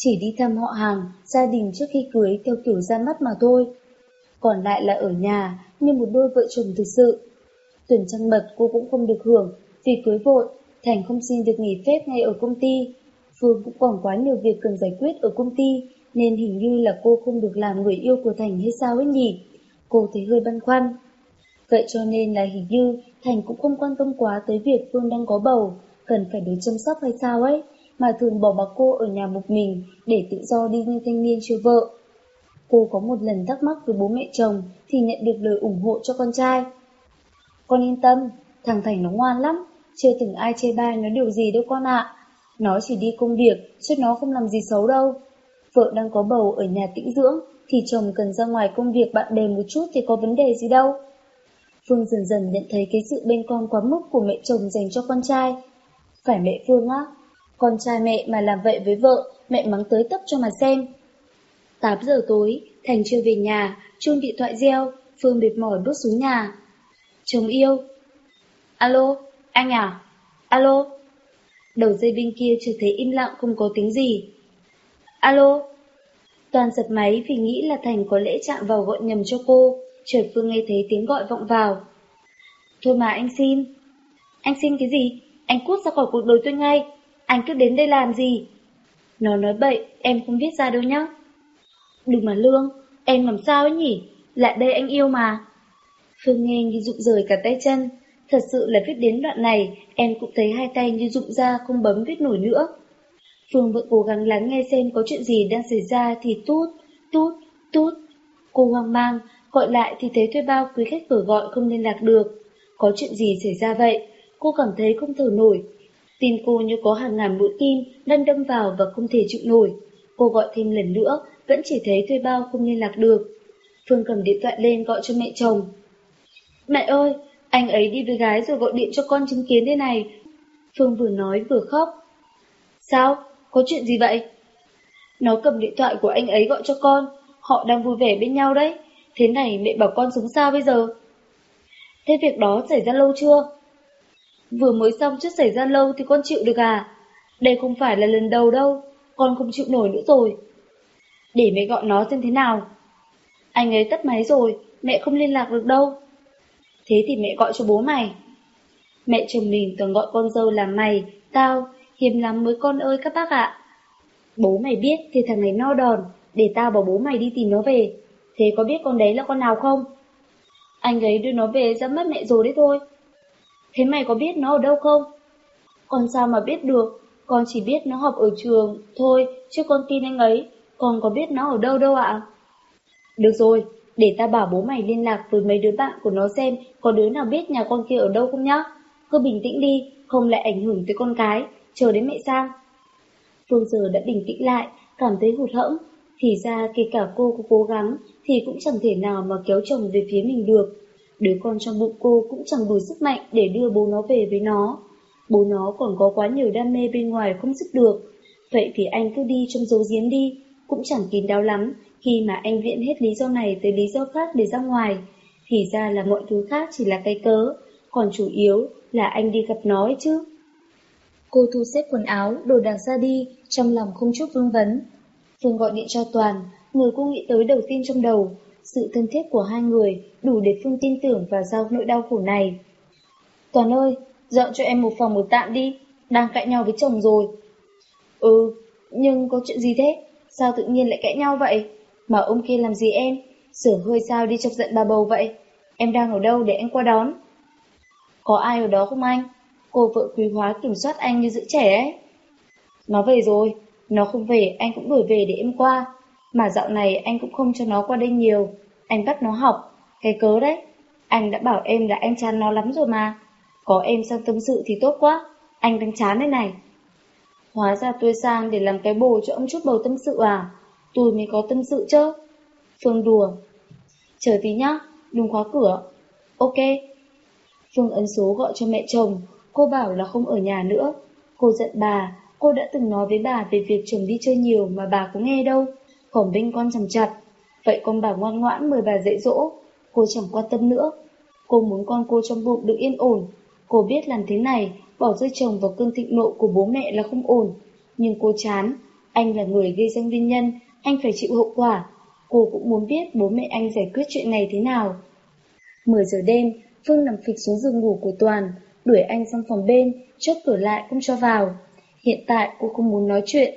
Chỉ đi thăm họ hàng, gia đình trước khi cưới theo kiểu ra mắt mà thôi. Còn lại là ở nhà, như một đôi vợ chồng thực sự. Tuần trăng mật cô cũng không được hưởng, vì cưới vội, Thành không xin được nghỉ phép ngay ở công ty. Phương cũng còn quá nhiều việc cần giải quyết ở công ty, nên hình như là cô không được làm người yêu của Thành hay sao ấy nhỉ? Cô thấy hơi băn khoăn. Vậy cho nên là hình như Thành cũng không quan tâm quá tới việc Phương đang có bầu, cần phải được chăm sóc hay sao ấy, mà thường bỏ mặc cô ở nhà một mình để tự do đi như thanh niên chưa vợ. Cô có một lần thắc mắc với bố mẹ chồng thì nhận được lời ủng hộ cho con trai. Con yên tâm, thằng Thành nó ngoan lắm, chưa từng ai chê bai nó điều gì đâu con ạ. Nó chỉ đi công việc, chứ nó không làm gì xấu đâu. Vợ đang có bầu ở nhà tĩnh dưỡng, thì chồng cần ra ngoài công việc bạn bè một chút thì có vấn đề gì đâu. Phương dần dần nhận thấy cái sự bên con quá mức của mẹ chồng dành cho con trai. Phải mẹ Phương á, con trai mẹ mà làm vậy với vợ, mẹ mắng tới tấp cho mà xem. 8 giờ tối, Thành chưa về nhà, chuông điện thoại reo, Phương mệt mỏi bước xuống nhà. Chồng yêu. Alo, anh à? Alo? Đầu dây bên kia chưa thấy im lặng không có tiếng gì. Alo? Toàn giật máy vì nghĩ là Thành có lẽ chạm vào gọi nhầm cho cô, chợt Phương nghe thấy tiếng gọi vọng vào. Thôi mà anh xin. Anh xin cái gì? Anh cút ra khỏi cuộc đời tôi ngay. Anh cứ đến đây làm gì? Nó nói bậy, em không viết ra đâu nhá. Đừng mà lương, em làm sao ấy nhỉ? Lại đây anh yêu mà. Phương nghe như rụng rời cả tay chân. Thật sự là viết đến đoạn này, em cũng thấy hai tay như rụng ra không bấm viết nổi nữa. Phương vẫn cố gắng lắng nghe xem có chuyện gì đang xảy ra thì tút, tút, tút. Cô hoang mang, gọi lại thì thấy thuê bao quý khách vừa gọi không liên lạc được. Có chuyện gì xảy ra vậy? Cô cảm thấy không thở nổi. Tim cô như có hàng ngàn mũi kim đang đâm vào và không thể chịu nổi. Cô gọi thêm lần nữa, vẫn chỉ thấy thuê bao không liên lạc được. Phương cầm điện thoại lên gọi cho mẹ chồng. Mẹ ơi, anh ấy đi với gái rồi gọi điện cho con chứng kiến đây này. Phương vừa nói vừa khóc. Sao? Có chuyện gì vậy? Nó cầm điện thoại của anh ấy gọi cho con, họ đang vui vẻ bên nhau đấy. Thế này mẹ bảo con sống sao bây giờ? Thế việc đó xảy ra lâu chưa? Vừa mới xong chưa xảy ra lâu thì con chịu được à? Đây không phải là lần đầu đâu, con không chịu nổi nữa rồi. Để mẹ gọi nó xem thế nào. Anh ấy tắt máy rồi, mẹ không liên lạc được đâu. Thế thì mẹ gọi cho bố mày. Mẹ chồng mình toàn gọi con dâu là mày, tao, hiếm lắm mới con ơi các bác ạ. Bố mày biết thì thằng này no đòn, để tao bảo bố mày đi tìm nó về. Thế có biết con đấy là con nào không? Anh ấy đưa nó về ra mất mẹ rồi đấy thôi. Thế mày có biết nó ở đâu không? Con sao mà biết được, con chỉ biết nó học ở trường thôi, chứ con tin anh ấy, con có biết nó ở đâu đâu ạ? Được rồi, để ta bảo bố mày liên lạc với mấy đứa bạn của nó xem có đứa nào biết nhà con kia ở đâu không nhá. Cứ bình tĩnh đi, không lại ảnh hưởng tới con cái, chờ đến mẹ sang. Phương giờ đã bình tĩnh lại, cảm thấy hụt hẫng. Thì ra kể cả cô có cố gắng thì cũng chẳng thể nào mà kéo chồng về phía mình được. Đứa con trong bụng cô cũng chẳng đủ sức mạnh để đưa bố nó về với nó. Bố nó còn có quá nhiều đam mê bên ngoài không giúp được. Vậy thì anh cứ đi trong dấu giếm đi, cũng chẳng kín đáo lắm khi mà anh viện hết lý do này tới lý do khác để ra ngoài. Thì ra là mọi thứ khác chỉ là cái cớ, còn chủ yếu là anh đi gặp nó ấy chứ. Cô thu xếp quần áo, đồ đạc ra đi, trong lòng không chút vương vấn. Phương gọi điện cho Toàn, người cô nghĩ tới đầu tiên trong đầu. Sự thân thiết của hai người đủ để Phương tin tưởng vào giao nỗi đau khổ này. Toàn ơi, dọn cho em một phòng một tạm đi, đang cãi nhau với chồng rồi. Ừ, nhưng có chuyện gì thế? Sao tự nhiên lại cãi nhau vậy? Mà ông kia làm gì em? Sửa hơi sao đi chọc giận bà bầu vậy? Em đang ở đâu để anh qua đón? Có ai ở đó không anh? Cô vợ quý hóa kiểm soát anh như giữ trẻ ấy. Nó về rồi, nó không về anh cũng đuổi về để em qua. Mà dạo này anh cũng không cho nó qua đây nhiều, anh bắt nó học, cái cớ đấy. Anh đã bảo em là anh chán nó lắm rồi mà. Có em sang tâm sự thì tốt quá, anh đang chán đây này. Hóa ra tôi sang để làm cái bồ cho ông chút bầu tâm sự à? Tôi mới có tâm sự chứ. Phương đùa. Chờ tí nhá, đừng khóa cửa. Ok. Phương ấn số gọi cho mẹ chồng, cô bảo là không ở nhà nữa. Cô giận bà, cô đã từng nói với bà về việc chồng đi chơi nhiều mà bà có nghe đâu. Khổng binh con chẳng chặt. Vậy con bà ngoan ngoãn mời bà dạy dỗ. Cô chẳng quan tâm nữa. Cô muốn con cô trong bụng được yên ổn. Cô biết làm thế này, bỏ rơi chồng vào cơn thịnh nộ của bố mẹ là không ổn. Nhưng cô chán, anh là người gây ra nguyên nhân, anh phải chịu hậu quả. Cô cũng muốn biết bố mẹ anh giải quyết chuyện này thế nào. 10 giờ đêm, Phương nằm phịch xuống giường ngủ của Toàn, đuổi anh sang phòng bên, chốt cửa lại không cho vào. Hiện tại cô không muốn nói chuyện,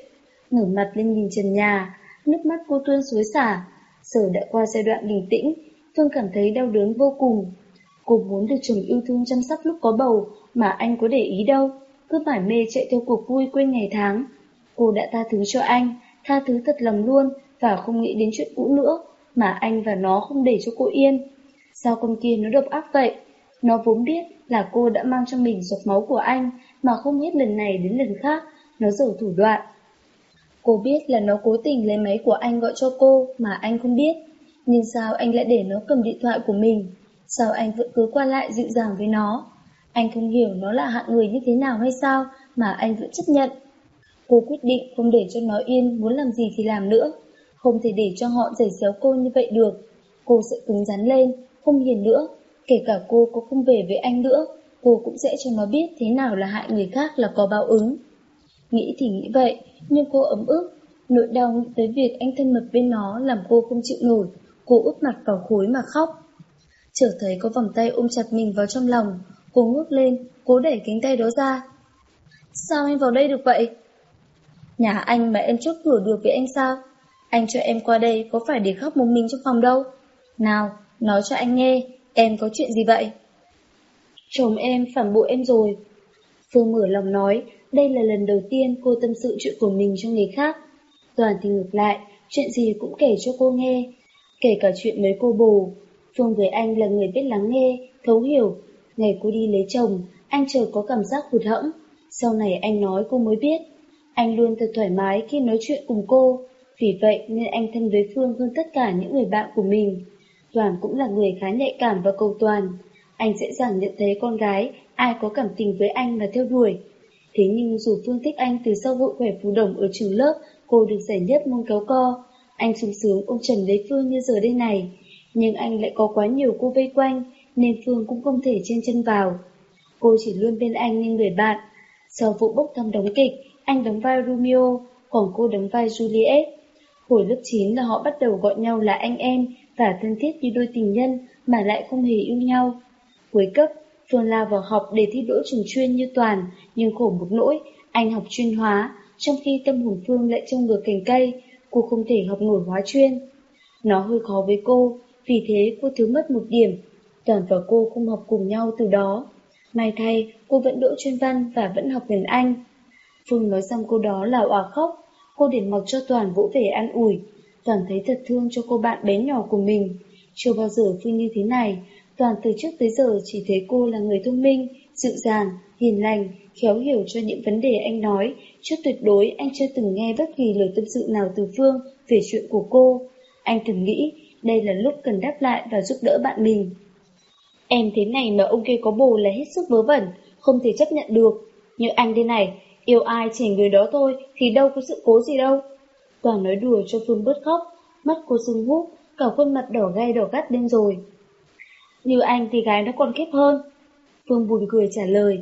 ngửa mặt lên nhìn trần nhà, nước mắt cô tuôn suối xả. Sở đã qua giai đoạn bình tĩnh, Phương cảm thấy đau đớn vô cùng. Cô muốn được chồng yêu thương chăm sóc lúc có bầu, mà anh có để ý đâu, cứ mải mê chạy theo cuộc vui quên ngày tháng. Cô đã tha thứ cho anh, tha thứ thật lòng luôn và không nghĩ đến chuyện cũ nữa, mà anh và nó không để cho cô yên. Sao con kia nó độc ác vậy? Nó vốn biết là cô đã mang trong mình giọt máu của anh, mà không hết lần này đến lần khác, nó dở thủ đoạn. Cô biết là nó cố tình lấy máy của anh gọi cho cô mà anh không biết. Nhưng sao anh lại để nó cầm điện thoại của mình? Sao anh vẫn cứ qua lại dịu dàng với nó? Anh không hiểu nó là hạng người như thế nào hay sao mà anh vẫn chấp nhận. Cô quyết định không để cho nó yên, muốn làm gì thì làm nữa. Không thể để cho họ giày xéo cô như vậy được. Cô sẽ cứng rắn lên, không hiền nữa. Kể cả cô có không về với anh nữa, cô cũng sẽ cho nó biết thế nào là hại người khác là có báo ứng. Nghĩ thì nghĩ vậy, nhưng cô ấm ức. Nỗi đau nghĩ tới việc anh thân mật bên nó làm cô không chịu nổi. Cô úp mặt vào khối mà khóc. Trở thấy có vòng tay ôm chặt mình vào trong lòng. Cô ngước lên, cố đẩy cánh tay đó ra. Sao em vào đây được vậy? Nhà anh mà em chốt cửa được với anh sao? Anh cho em qua đây có phải để khóc một mình trong phòng đâu? Nào, nói cho anh nghe, em có chuyện gì vậy? Chồng em phản bội em rồi. Phương mở lòng nói, đây là lần đầu tiên cô tâm sự chuyện của mình cho người khác. Toàn thì ngược lại, chuyện gì cũng kể cho cô nghe. Kể cả chuyện mấy cô bồ. Phương với anh là người biết lắng nghe, thấu hiểu. Ngày cô đi lấy chồng, anh chợt có cảm giác hụt hẫng. Sau này anh nói cô mới biết. Anh luôn thật thoải mái khi nói chuyện cùng cô. Vì vậy nên anh thân với Phương hơn tất cả những người bạn của mình. Toàn cũng là người khá nhạy cảm và cầu toàn. Anh dễ dàng nhận thấy con gái, ai có cảm tình với anh mà theo đuổi. Thế nhưng dù Phương thích anh từ sau hội khỏe phù đồng ở trường lớp, cô được giải nhất môn kéo co. Anh sung sướng ôm trần lấy Phương như giờ đây này. Nhưng anh lại có quá nhiều cô vây quanh, nên Phương cũng không thể trên chân vào. Cô chỉ luôn bên anh như người bạn. Sau vụ bốc thăm đóng kịch, anh đóng vai Romeo, còn cô đóng vai Juliet. Hồi lớp 9 là họ bắt đầu gọi nhau là anh em, và thân thiết như đôi tình nhân mà lại không hề yêu nhau. Cuối cấp, Phương lao vào học để thi đỗ trường chuyên như Toàn, nhưng khổ một nỗi, anh học chuyên hóa, trong khi tâm hồn Phương lại trông ngược cành cây, cô không thể học nổi hóa chuyên. Nó hơi khó với cô, vì thế cô thiếu mất một điểm. Toàn và cô không học cùng nhau từ đó. May thay, cô vẫn đỗ chuyên văn và vẫn học gần Anh. Phương nói xong cô đó là òa khóc. Cô để mặc cho Toàn vỗ về an ủi. Toàn thấy thật thương cho cô bạn bé nhỏ của mình. Chưa bao giờ Phương như thế này. Toàn từ trước tới giờ chỉ thấy cô là người thông minh, dịu dàng, hiền lành, khéo hiểu cho những vấn đề anh nói. chứ tuyệt đối anh chưa từng nghe bất kỳ lời tâm sự nào từ Phương về chuyện của cô. Anh từng nghĩ đây là lúc cần đáp lại và giúp đỡ bạn mình. Em thế này mà ông kia có bồ là hết sức vớ vẩn, không thể chấp nhận được. Như anh thế này, yêu ai chỉ người đó thôi thì đâu có sự cố gì đâu. Toàn nói đùa cho Phương bớt khóc, mắt cô sưng húp, cả khuôn mặt đỏ gai đỏ gắt lên rồi. Như anh thì gái nó còn khép hơn. Phương buồn cười trả lời.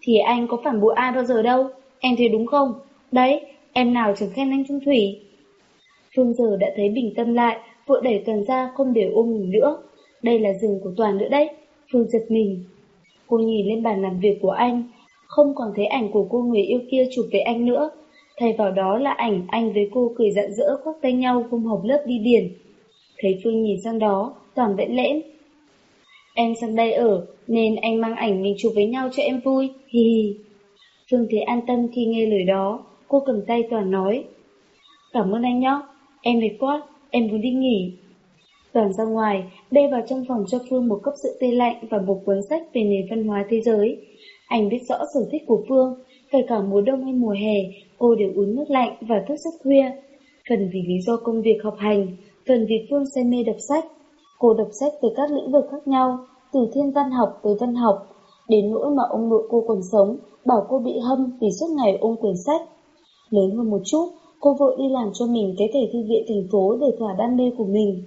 Thì anh có phản bội ai bao giờ đâu, em thấy đúng không? Đấy, em nào chẳng khen anh Trung Thủy. Phương giờ đã thấy bình tâm lại, vội đẩy Toàn ra không để ôm mình nữa. Đây là giường của Toàn nữa đấy. Phương giật mình. Cô nhìn lên bàn làm việc của anh, không còn thấy ảnh của cô người yêu kia chụp với anh nữa. Thay vào đó là ảnh anh với cô cười rạng rỡ khoác tay nhau hôm họp lớp đi điển. Thấy Phương nhìn sang đó, Toàn vẽ lẽn. Em sang đây ở, nên anh mang ảnh mình chụp với nhau cho em vui, hi hi. Phương thấy an tâm khi nghe lời đó, cô cầm tay Toàn nói. Cảm ơn anh nhé, em mệt quá, em muốn đi nghỉ. Toàn ra ngoài, bê vào trong phòng cho Phương một cốc sữa tươi lạnh và một cuốn sách về nền văn hóa thế giới. Anh biết rõ sở thích của Phương, kể cả mùa đông hay mùa hè, cô đều uống nước lạnh và thức giấc khuya. Phần vì lý do công việc học hành, phần vì Phương say mê đọc sách. Cô đọc sách từ các lĩnh vực khác nhau, từ thiên văn học tới văn học, đến nỗi mà ông nội cô còn sống, bảo cô bị hâm vì suốt ngày ôm quyển sách. Lớn hơn một chút, cô vội đi làm cho mình cái thể thư viện thành phố để thỏa đam mê của mình.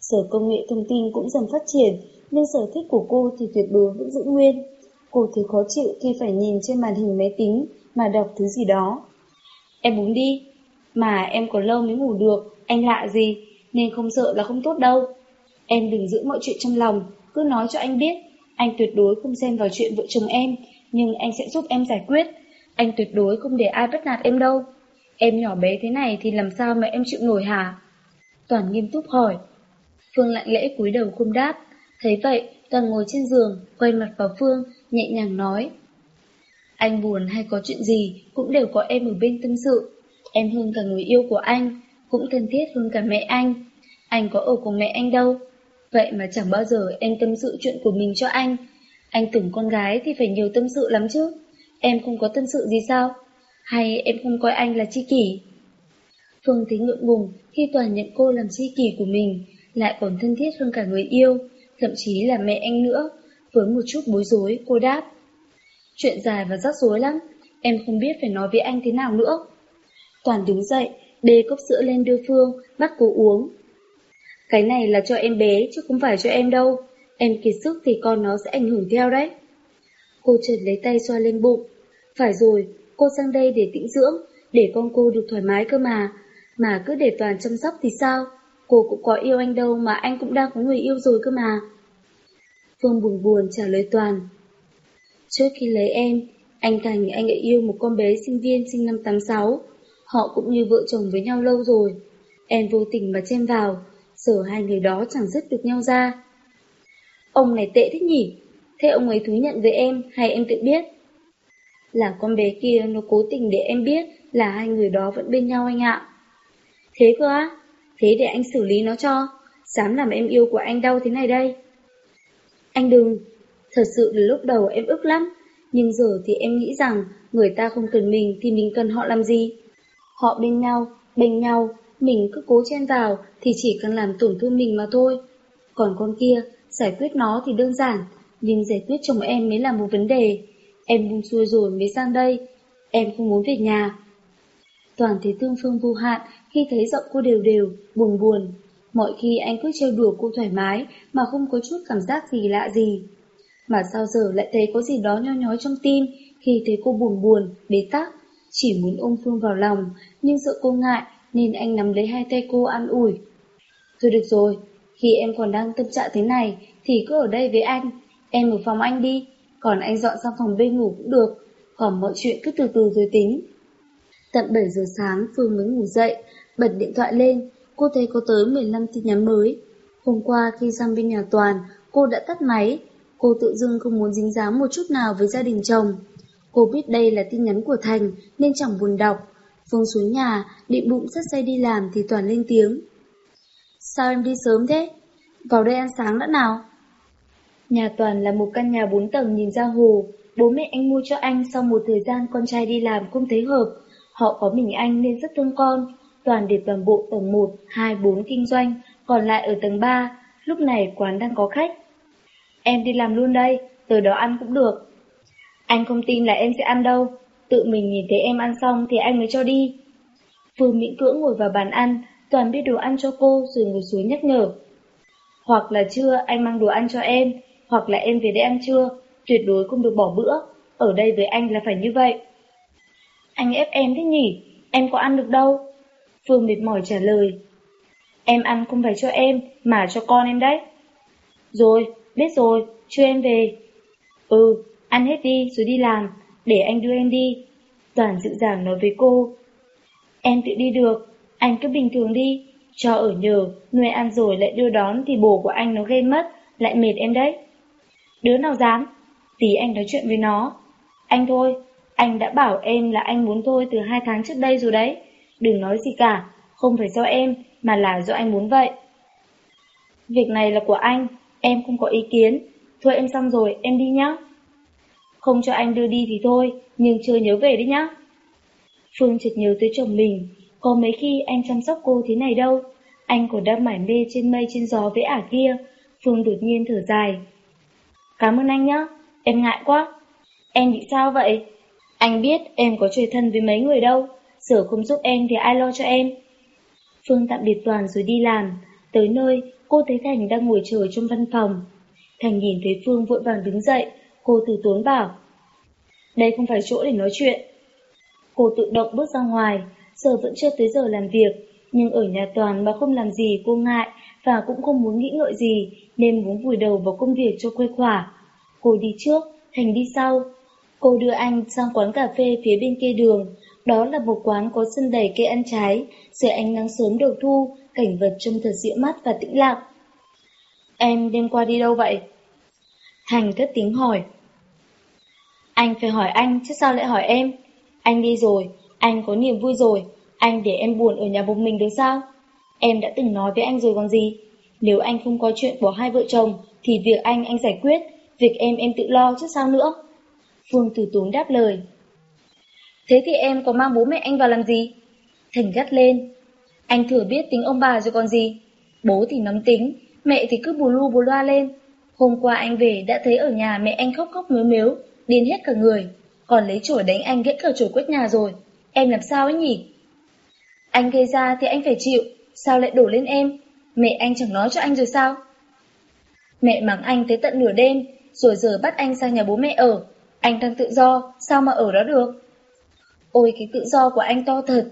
Sở công nghệ thông tin cũng dần phát triển, nên sở thích của cô thì tuyệt đối vẫn giữ nguyên. Cô thấy khó chịu khi phải nhìn trên màn hình máy tính mà đọc thứ gì đó. Em uống đi, mà em còn lâu mới ngủ được, anh lạ gì, nên không sợ là không tốt đâu. Em đừng giữ mọi chuyện trong lòng, cứ nói cho anh biết, anh tuyệt đối không xen vào chuyện vợ chồng em, nhưng anh sẽ giúp em giải quyết. Anh tuyệt đối không để ai bắt nạt em đâu. Em nhỏ bé thế này thì làm sao mà em chịu nổi hả? Toàn nghiêm túc hỏi. Phương lạnh lẽ cúi đầu không đáp. Thấy vậy, Toàn ngồi trên giường, quay mặt vào Phương, nhẹ nhàng nói. Anh buồn hay có chuyện gì, cũng đều có em ở bên tâm sự. Em hơn cả người yêu của anh, cũng thân thiết hơn cả mẹ anh. Anh có ở cùng mẹ anh đâu. Vậy mà chẳng bao giờ em tâm sự chuyện của mình cho anh. Anh tưởng con gái thì phải nhiều tâm sự lắm chứ. Em không có tâm sự gì sao? Hay em không coi anh là chi kỷ? Phương thấy ngượng ngùng khi Toàn nhận cô làm chi kỷ của mình, lại còn thân thiết hơn cả người yêu, thậm chí là mẹ anh nữa. Với một chút bối rối, cô đáp. Chuyện dài và rắc rối lắm, em không biết phải nói với anh thế nào nữa. Toàn đứng dậy, bê cốc sữa lên đưa Phương, bắt cô uống. Cái này là cho em bé chứ không phải cho em đâu. Em kiệt sức thì con nó sẽ ảnh hưởng theo đấy. Cô trần lấy tay xoa lên bụng. Phải rồi, cô sang đây để tĩnh dưỡng, để con cô được thoải mái cơ mà. Mà cứ để Toàn chăm sóc thì sao? Cô cũng có yêu anh đâu mà anh cũng đang có người yêu rồi cơ mà. Phương buồn buồn trả lời Toàn. Trước khi lấy em, anh Thành anh ấy yêu một con bé sinh viên sinh năm 86. Họ cũng như vợ chồng với nhau lâu rồi. Em vô tình mà chen vào, giờ hai người đó chẳng dứt được nhau ra. Ông này tệ thế nhỉ? Thế ông ấy thú nhận với em hay em tự biết? Là con bé kia nó cố tình để em biết là hai người đó vẫn bên nhau anh ạ. Thế cơ á? Thế để anh xử lý nó cho. Dám làm em yêu của anh đau thế này đây. Anh đừng. Thật sự là lúc đầu em ức lắm. Nhưng giờ thì em nghĩ rằng người ta không cần mình thì mình cần họ làm gì? Họ bên nhau, bên nhau, mình cứ cố chen vào thì chỉ cần làm tổn thương mình mà thôi. Còn con kia, giải quyết nó thì đơn giản, nhưng giải quyết chồng em mới là một vấn đề. Em buông xuôi rồi mới sang đây, em không muốn về nhà. Toàn thấy thương phương vô hạn khi thấy giọng cô đều đều, buồn buồn. Mọi khi anh cứ trêu đùa cô thoải mái mà không có chút cảm giác gì lạ gì. Mà sao giờ lại thấy có gì đó nho nhói trong tim khi thấy cô buồn buồn, bế tắc. Chỉ muốn ôm Phương vào lòng, nhưng sợ cô ngại nên anh nắm lấy hai tay cô an ủi. Thôi được rồi, khi em còn đang tâm trạng thế này thì cứ ở đây với anh, em ở phòng anh đi, còn anh dọn sang phòng bên ngủ cũng được, còn mọi chuyện cứ từ từ rồi tính. Tận 7 giờ sáng Phương mới ngủ dậy, bật điện thoại lên, cô thấy có tới 15 tin nhắn mới. Hôm qua khi sang bên nhà Toàn, cô đã tắt máy, cô tự dưng không muốn dính dáng một chút nào với gia đình chồng. Cô biết đây là tin nhắn của Thành nên chẳng buồn đọc. Phương xuống nhà, định bụng rất say đi làm thì Toàn lên tiếng. Sao em đi sớm thế? Vào đây ăn sáng đã nào? Nhà Toàn là một căn nhà bốn tầng nhìn ra hồ. Bố mẹ anh mua cho anh sau một thời gian con trai đi làm không thấy hợp. Họ có mình anh nên rất thương con. Toàn để toàn bộ tầng 1, 2, 4 kinh doanh, còn lại ở tầng 3. Lúc này quán đang có khách. Em đi làm luôn đây, từ đó ăn cũng được. Anh không tin là em sẽ ăn đâu. Tự mình nhìn thấy em ăn xong thì anh mới cho đi. Phương miễn cưỡng ngồi vào bàn ăn, Toàn biết đồ ăn cho cô rồi ngồi xuống nhắc nhở. Hoặc là trưa anh mang đồ ăn cho em, hoặc là em về đây ăn trưa, tuyệt đối không được bỏ bữa. Ở đây với anh là phải như vậy. Anh ép em thế nhỉ? Em có ăn được đâu? Phương mệt mỏi trả lời. Em ăn không phải cho em, mà cho con em đấy. Rồi, biết rồi, chưa em về. Ừ, ăn hết đi rồi đi làm, để anh đưa em đi. Toàn dịu dàng nói với cô. Em tự đi được, anh cứ bình thường đi, cho ở nhờ, nuôi ăn rồi lại đưa đón thì bồ của anh nó ghen mất, lại mệt em đấy. Đứa nào dám? Tí anh nói chuyện với nó. Anh thôi, anh đã bảo em là anh muốn thôi từ hai tháng trước đây rồi đấy. Đừng nói gì cả, không phải do em, mà là do anh muốn vậy. Việc này là của anh, em không có ý kiến. Thôi em xong rồi, em đi nhá. Không cho anh đưa đi thì thôi, nhưng chưa nhớ về đấy nhá. Phương chợt nhớ tới chồng mình, có mấy khi anh chăm sóc cô thế này đâu. Anh còn đang mải mê trên mây trên gió với ả kia. Phương đột nhiên thở dài. Cảm ơn anh nhá, em ngại quá. Em bị sao vậy? Anh biết em có chơi thân với mấy người đâu. sửa không giúp em thì ai lo cho em? Phương tạm biệt Toàn rồi đi làm. Tới nơi, cô thấy Thành đang ngồi chờ trong văn phòng. Thành nhìn thấy Phương vội vàng đứng dậy, cô từ tốn bảo. Đây không phải chỗ để nói chuyện. Cô tự động bước ra ngoài, giờ vẫn chưa tới giờ làm việc, nhưng ở nhà Toàn mà không làm gì cô ngại và cũng không muốn nghĩ ngợi gì nên muốn vùi đầu vào công việc cho khuây khỏa. Cô đi trước, Thành đi sau. Cô đưa anh sang quán cà phê phía bên kia đường. Đó là một quán có sân đầy cây ăn trái, dưới ánh nắng sớm đầu thu, cảnh vật trông thật dịu mắt và tĩnh lặng. Em đêm qua đi đâu vậy? Thành cất tiếng hỏi. Anh phải hỏi anh, chứ sao lại hỏi em? Anh đi rồi, anh có niềm vui rồi, anh để em buồn ở nhà một mình được sao? Em đã từng nói với anh rồi còn gì? Nếu anh không có chuyện của hai vợ chồng, thì việc anh anh giải quyết, việc em em tự lo chứ sao nữa? Phương Tử Tốn đáp lời. Thế thì em có mang bố mẹ anh vào làm gì? Thành gắt lên. Anh thừa biết tính ông bà rồi còn gì? Bố thì nóng tính, mẹ thì cứ bù lu bù loa lên. Hôm qua anh về đã thấy ở nhà mẹ anh khóc khóc mếu mếu, điên hết cả người. Còn lấy chổi đánh anh gãy cả chổi quét nhà rồi. Em làm sao ấy nhỉ? Anh gây ra thì anh phải chịu, sao lại đổ lên em? Mẹ anh chẳng nói cho anh rồi sao? Mẹ mắng anh tới tận nửa đêm, rồi giờ bắt anh sang nhà bố mẹ ở. Anh đang tự do, sao mà ở đó được? Ôi cái tự do của anh to thật.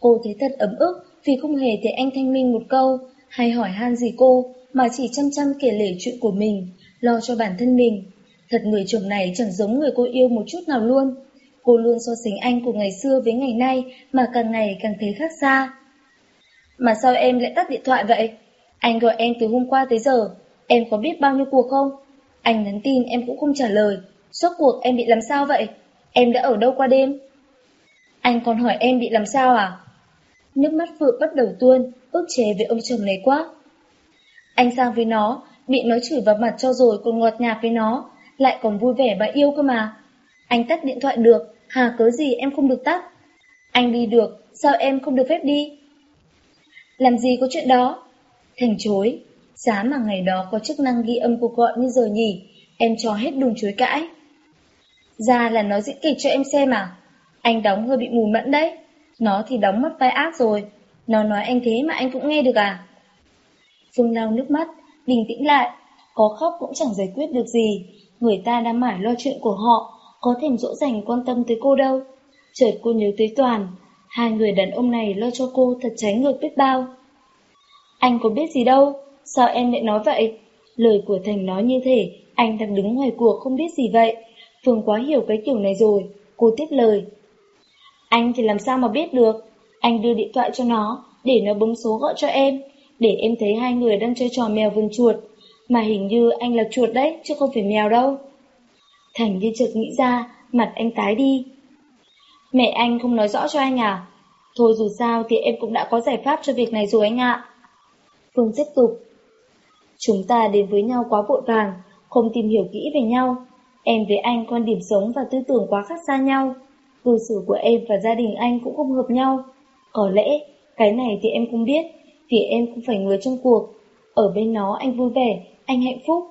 Cô thấy thật ấm ức vì không hề thấy anh thanh minh một câu, hay hỏi han gì cô, mà chỉ chăm chăm kể lể chuyện của mình, lo cho bản thân mình. Thật người chồng này chẳng giống người cô yêu một chút nào luôn. Cô luôn so sánh anh của ngày xưa với ngày nay mà càng ngày càng thấy khác xa. Mà sao em lại tắt điện thoại vậy? Anh gọi em từ hôm qua tới giờ, em có biết bao nhiêu cuộc không? Anh nhắn tin em cũng không trả lời. Suốt cuộc em bị làm sao vậy? Em đã ở đâu qua đêm? Anh còn hỏi em bị làm sao à? Nước mắt Phượng bắt đầu tuôn, ức chế với ông chồng này quá. Anh sang với nó, bị nó chửi vào mặt cho rồi còn ngọt nhạt với nó, lại còn vui vẻ và yêu cơ mà. Anh tắt điện thoại được, hà cớ gì em không được tắt? Anh đi được, sao em không được phép đi? Làm gì có chuyện đó? Thành chối, giá mà ngày đó có chức năng ghi âm cuộc gọi như giờ nhỉ, em cho hết đùng chối cãi. Ra là nó diễn kịch cho em xem à? Anh đóng hơi bị mù mẫn đấy. Nó thì đóng mất vai ác rồi. Nó nói anh thế mà anh cũng nghe được à? Phương lau nước mắt, bình tĩnh lại. Có khóc cũng chẳng giải quyết được gì. Người ta đang mải lo chuyện của họ, có thèm dỗ dành quan tâm tới cô đâu. Chợt cô nhớ tới Toàn, hai người đàn ông này lo cho cô thật trái ngược biết bao. Anh có biết gì đâu, sao em lại nói vậy? Lời của Thành nói như thế, anh đang đứng ngoài cuộc không biết gì vậy. Phương quá hiểu cái kiểu này rồi, cô tiếp lời. Anh thì làm sao mà biết được, anh đưa điện thoại cho nó, để nó bấm số gọi cho em, để em thấy hai người đang chơi trò mèo vườn chuột, mà hình như anh là chuột đấy, chứ không phải mèo đâu. Thành như chợt nghĩ ra, mặt anh tái đi. Mẹ anh không nói rõ cho anh à? Thôi dù sao thì em cũng đã có giải pháp cho việc này rồi anh ạ. Phương tiếp tục. Chúng ta đến với nhau quá vội vàng, không tìm hiểu kỹ về nhau. Em với anh quan điểm sống và tư tưởng quá khác xa nhau. Cư xử của em và gia đình anh cũng không hợp nhau. Có lẽ, cái này thì em không biết, vì em cũng phải người trong cuộc. Ở bên nó anh vui vẻ, anh hạnh phúc.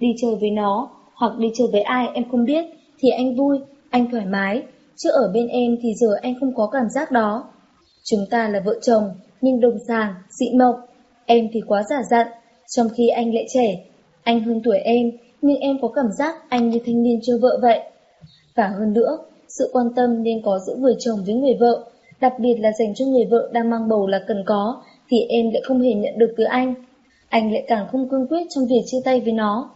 Đi chơi với nó, hoặc đi chơi với ai em không biết, thì anh vui, anh thoải mái. Chứ ở bên em thì giờ anh không có cảm giác đó. Chúng ta là vợ chồng, nhưng đồng sàng, dị mộc. Em thì quá giả dặn, trong khi anh lại trẻ. Anh hơn tuổi em, nhưng em có cảm giác anh như thanh niên chưa vợ vậy. Và hơn nữa, sự quan tâm nên có giữa người chồng với người vợ, đặc biệt là dành cho người vợ đang mang bầu là cần có, thì em lại không hề nhận được từ anh. Anh lại càng không cương quyết trong việc chia tay với nó.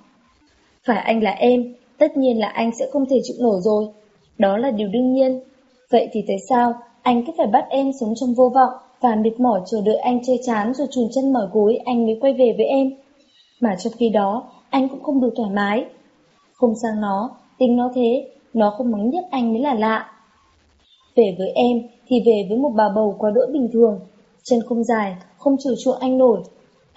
Phải anh là em, tất nhiên là anh sẽ không thể chịu nổi rồi. Đó là điều đương nhiên. Vậy thì tại sao anh cứ phải bắt em sống trong vô vọng và mệt mỏi chờ đợi anh chơi chán rồi chùn chân mở gối anh mới quay về với em? Mà trong khi đó, anh cũng không được thoải mái. Không sang nó, tính nó thế, nó không mắng nhất anh mới là lạ. Về với em thì về với một bà bầu quá đỗi bình thường, chân không dài, không chiều chuộng anh nổi.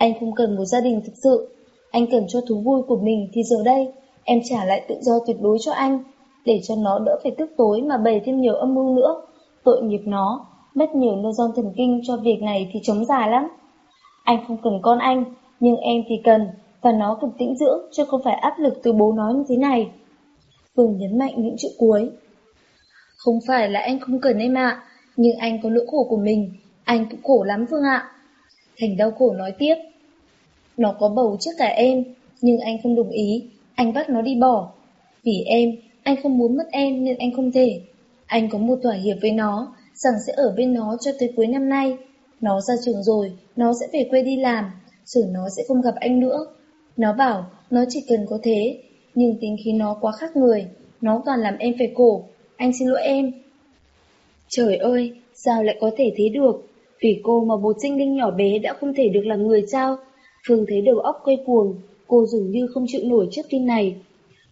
Anh không cần một gia đình thực sự, anh cần cho thú vui của mình thì giờ đây, em trả lại tự do tuyệt đối cho anh, để cho nó đỡ phải tức tối mà bày thêm nhiều âm mưu nữa. Tội nghiệp nó, mất nhiều nơ neuron thần kinh cho việc này thì chống dài lắm. Anh không cần con anh, nhưng em thì cần, và nó cần tĩnh dưỡng chứ không phải áp lực từ bố nói như thế này. Phương nhấn mạnh những chữ cuối. Không phải là anh không cần em ạ, nhưng anh có nỗi khổ của mình, anh cũng khổ lắm Phương ạ. Thành đau khổ nói tiếp. Nó có bầu trước cả em, nhưng anh không đồng ý, anh bắt nó đi bỏ. Vì em, anh không muốn mất em nên anh không thể. Anh có một thỏa hiệp với nó, rằng sẽ ở bên nó cho tới cuối năm nay. Nó ra trường rồi, nó sẽ về quê đi làm, rồi nó sẽ không gặp anh nữa. Nó bảo, nó chỉ cần có thế, nhưng tính khí nó quá khác người, nó toàn làm em phải cổ, anh xin lỗi em. Trời ơi, sao lại có thể thế được? Vì cô mà một sinh linh nhỏ bé đã không thể được làm người sao? Phương thấy đầu óc quay cuồng, cô dường như không chịu nổi trước tin này.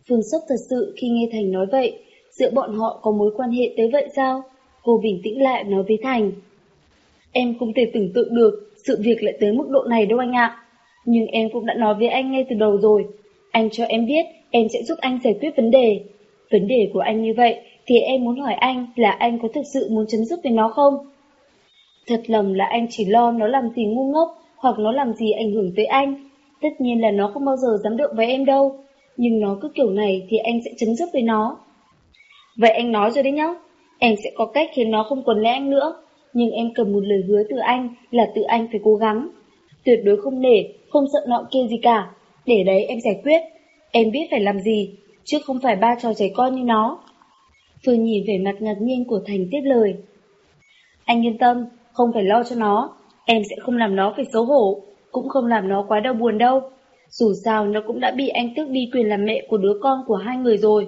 Phương sốc thật sự khi nghe Thành nói vậy, giữa bọn họ có mối quan hệ tới vậy sao? Cô bình tĩnh lại nói với Thành. Em không thể tưởng tượng được sự việc lại tới mức độ này đâu anh ạ. Nhưng em cũng đã nói với anh ngay từ đầu rồi. Anh cho em biết em sẽ giúp anh giải quyết vấn đề. Vấn đề của anh như vậy thì em muốn hỏi anh là anh có thực sự muốn chấm dứt với nó không? Thật lầm là anh chỉ lo nó làm gì ngu ngốc hoặc nó làm gì ảnh hưởng tới anh. Tất nhiên là nó không bao giờ dám động với em đâu. Nhưng nó cứ kiểu này thì anh sẽ chấm dứt với nó. Vậy anh nói rồi đấy nhá. Em sẽ có cách khiến nó không còn lẽ anh nữa. Nhưng em cần một lời hứa từ anh là tự anh phải cố gắng. Tuyệt đối không nể, không sợ nọ kia gì cả. Để đấy em giải quyết. Em biết phải làm gì, chứ không phải ba trò trẻ con như nó. Phương nhìn về mặt ngạc nhiên của Thành tiếp lời. Anh yên tâm, không phải lo cho nó, em sẽ không làm nó phải xấu hổ, cũng không làm nó quá đau buồn đâu. Dù sao nó cũng đã bị anh tước đi quyền làm mẹ của đứa con của hai người rồi.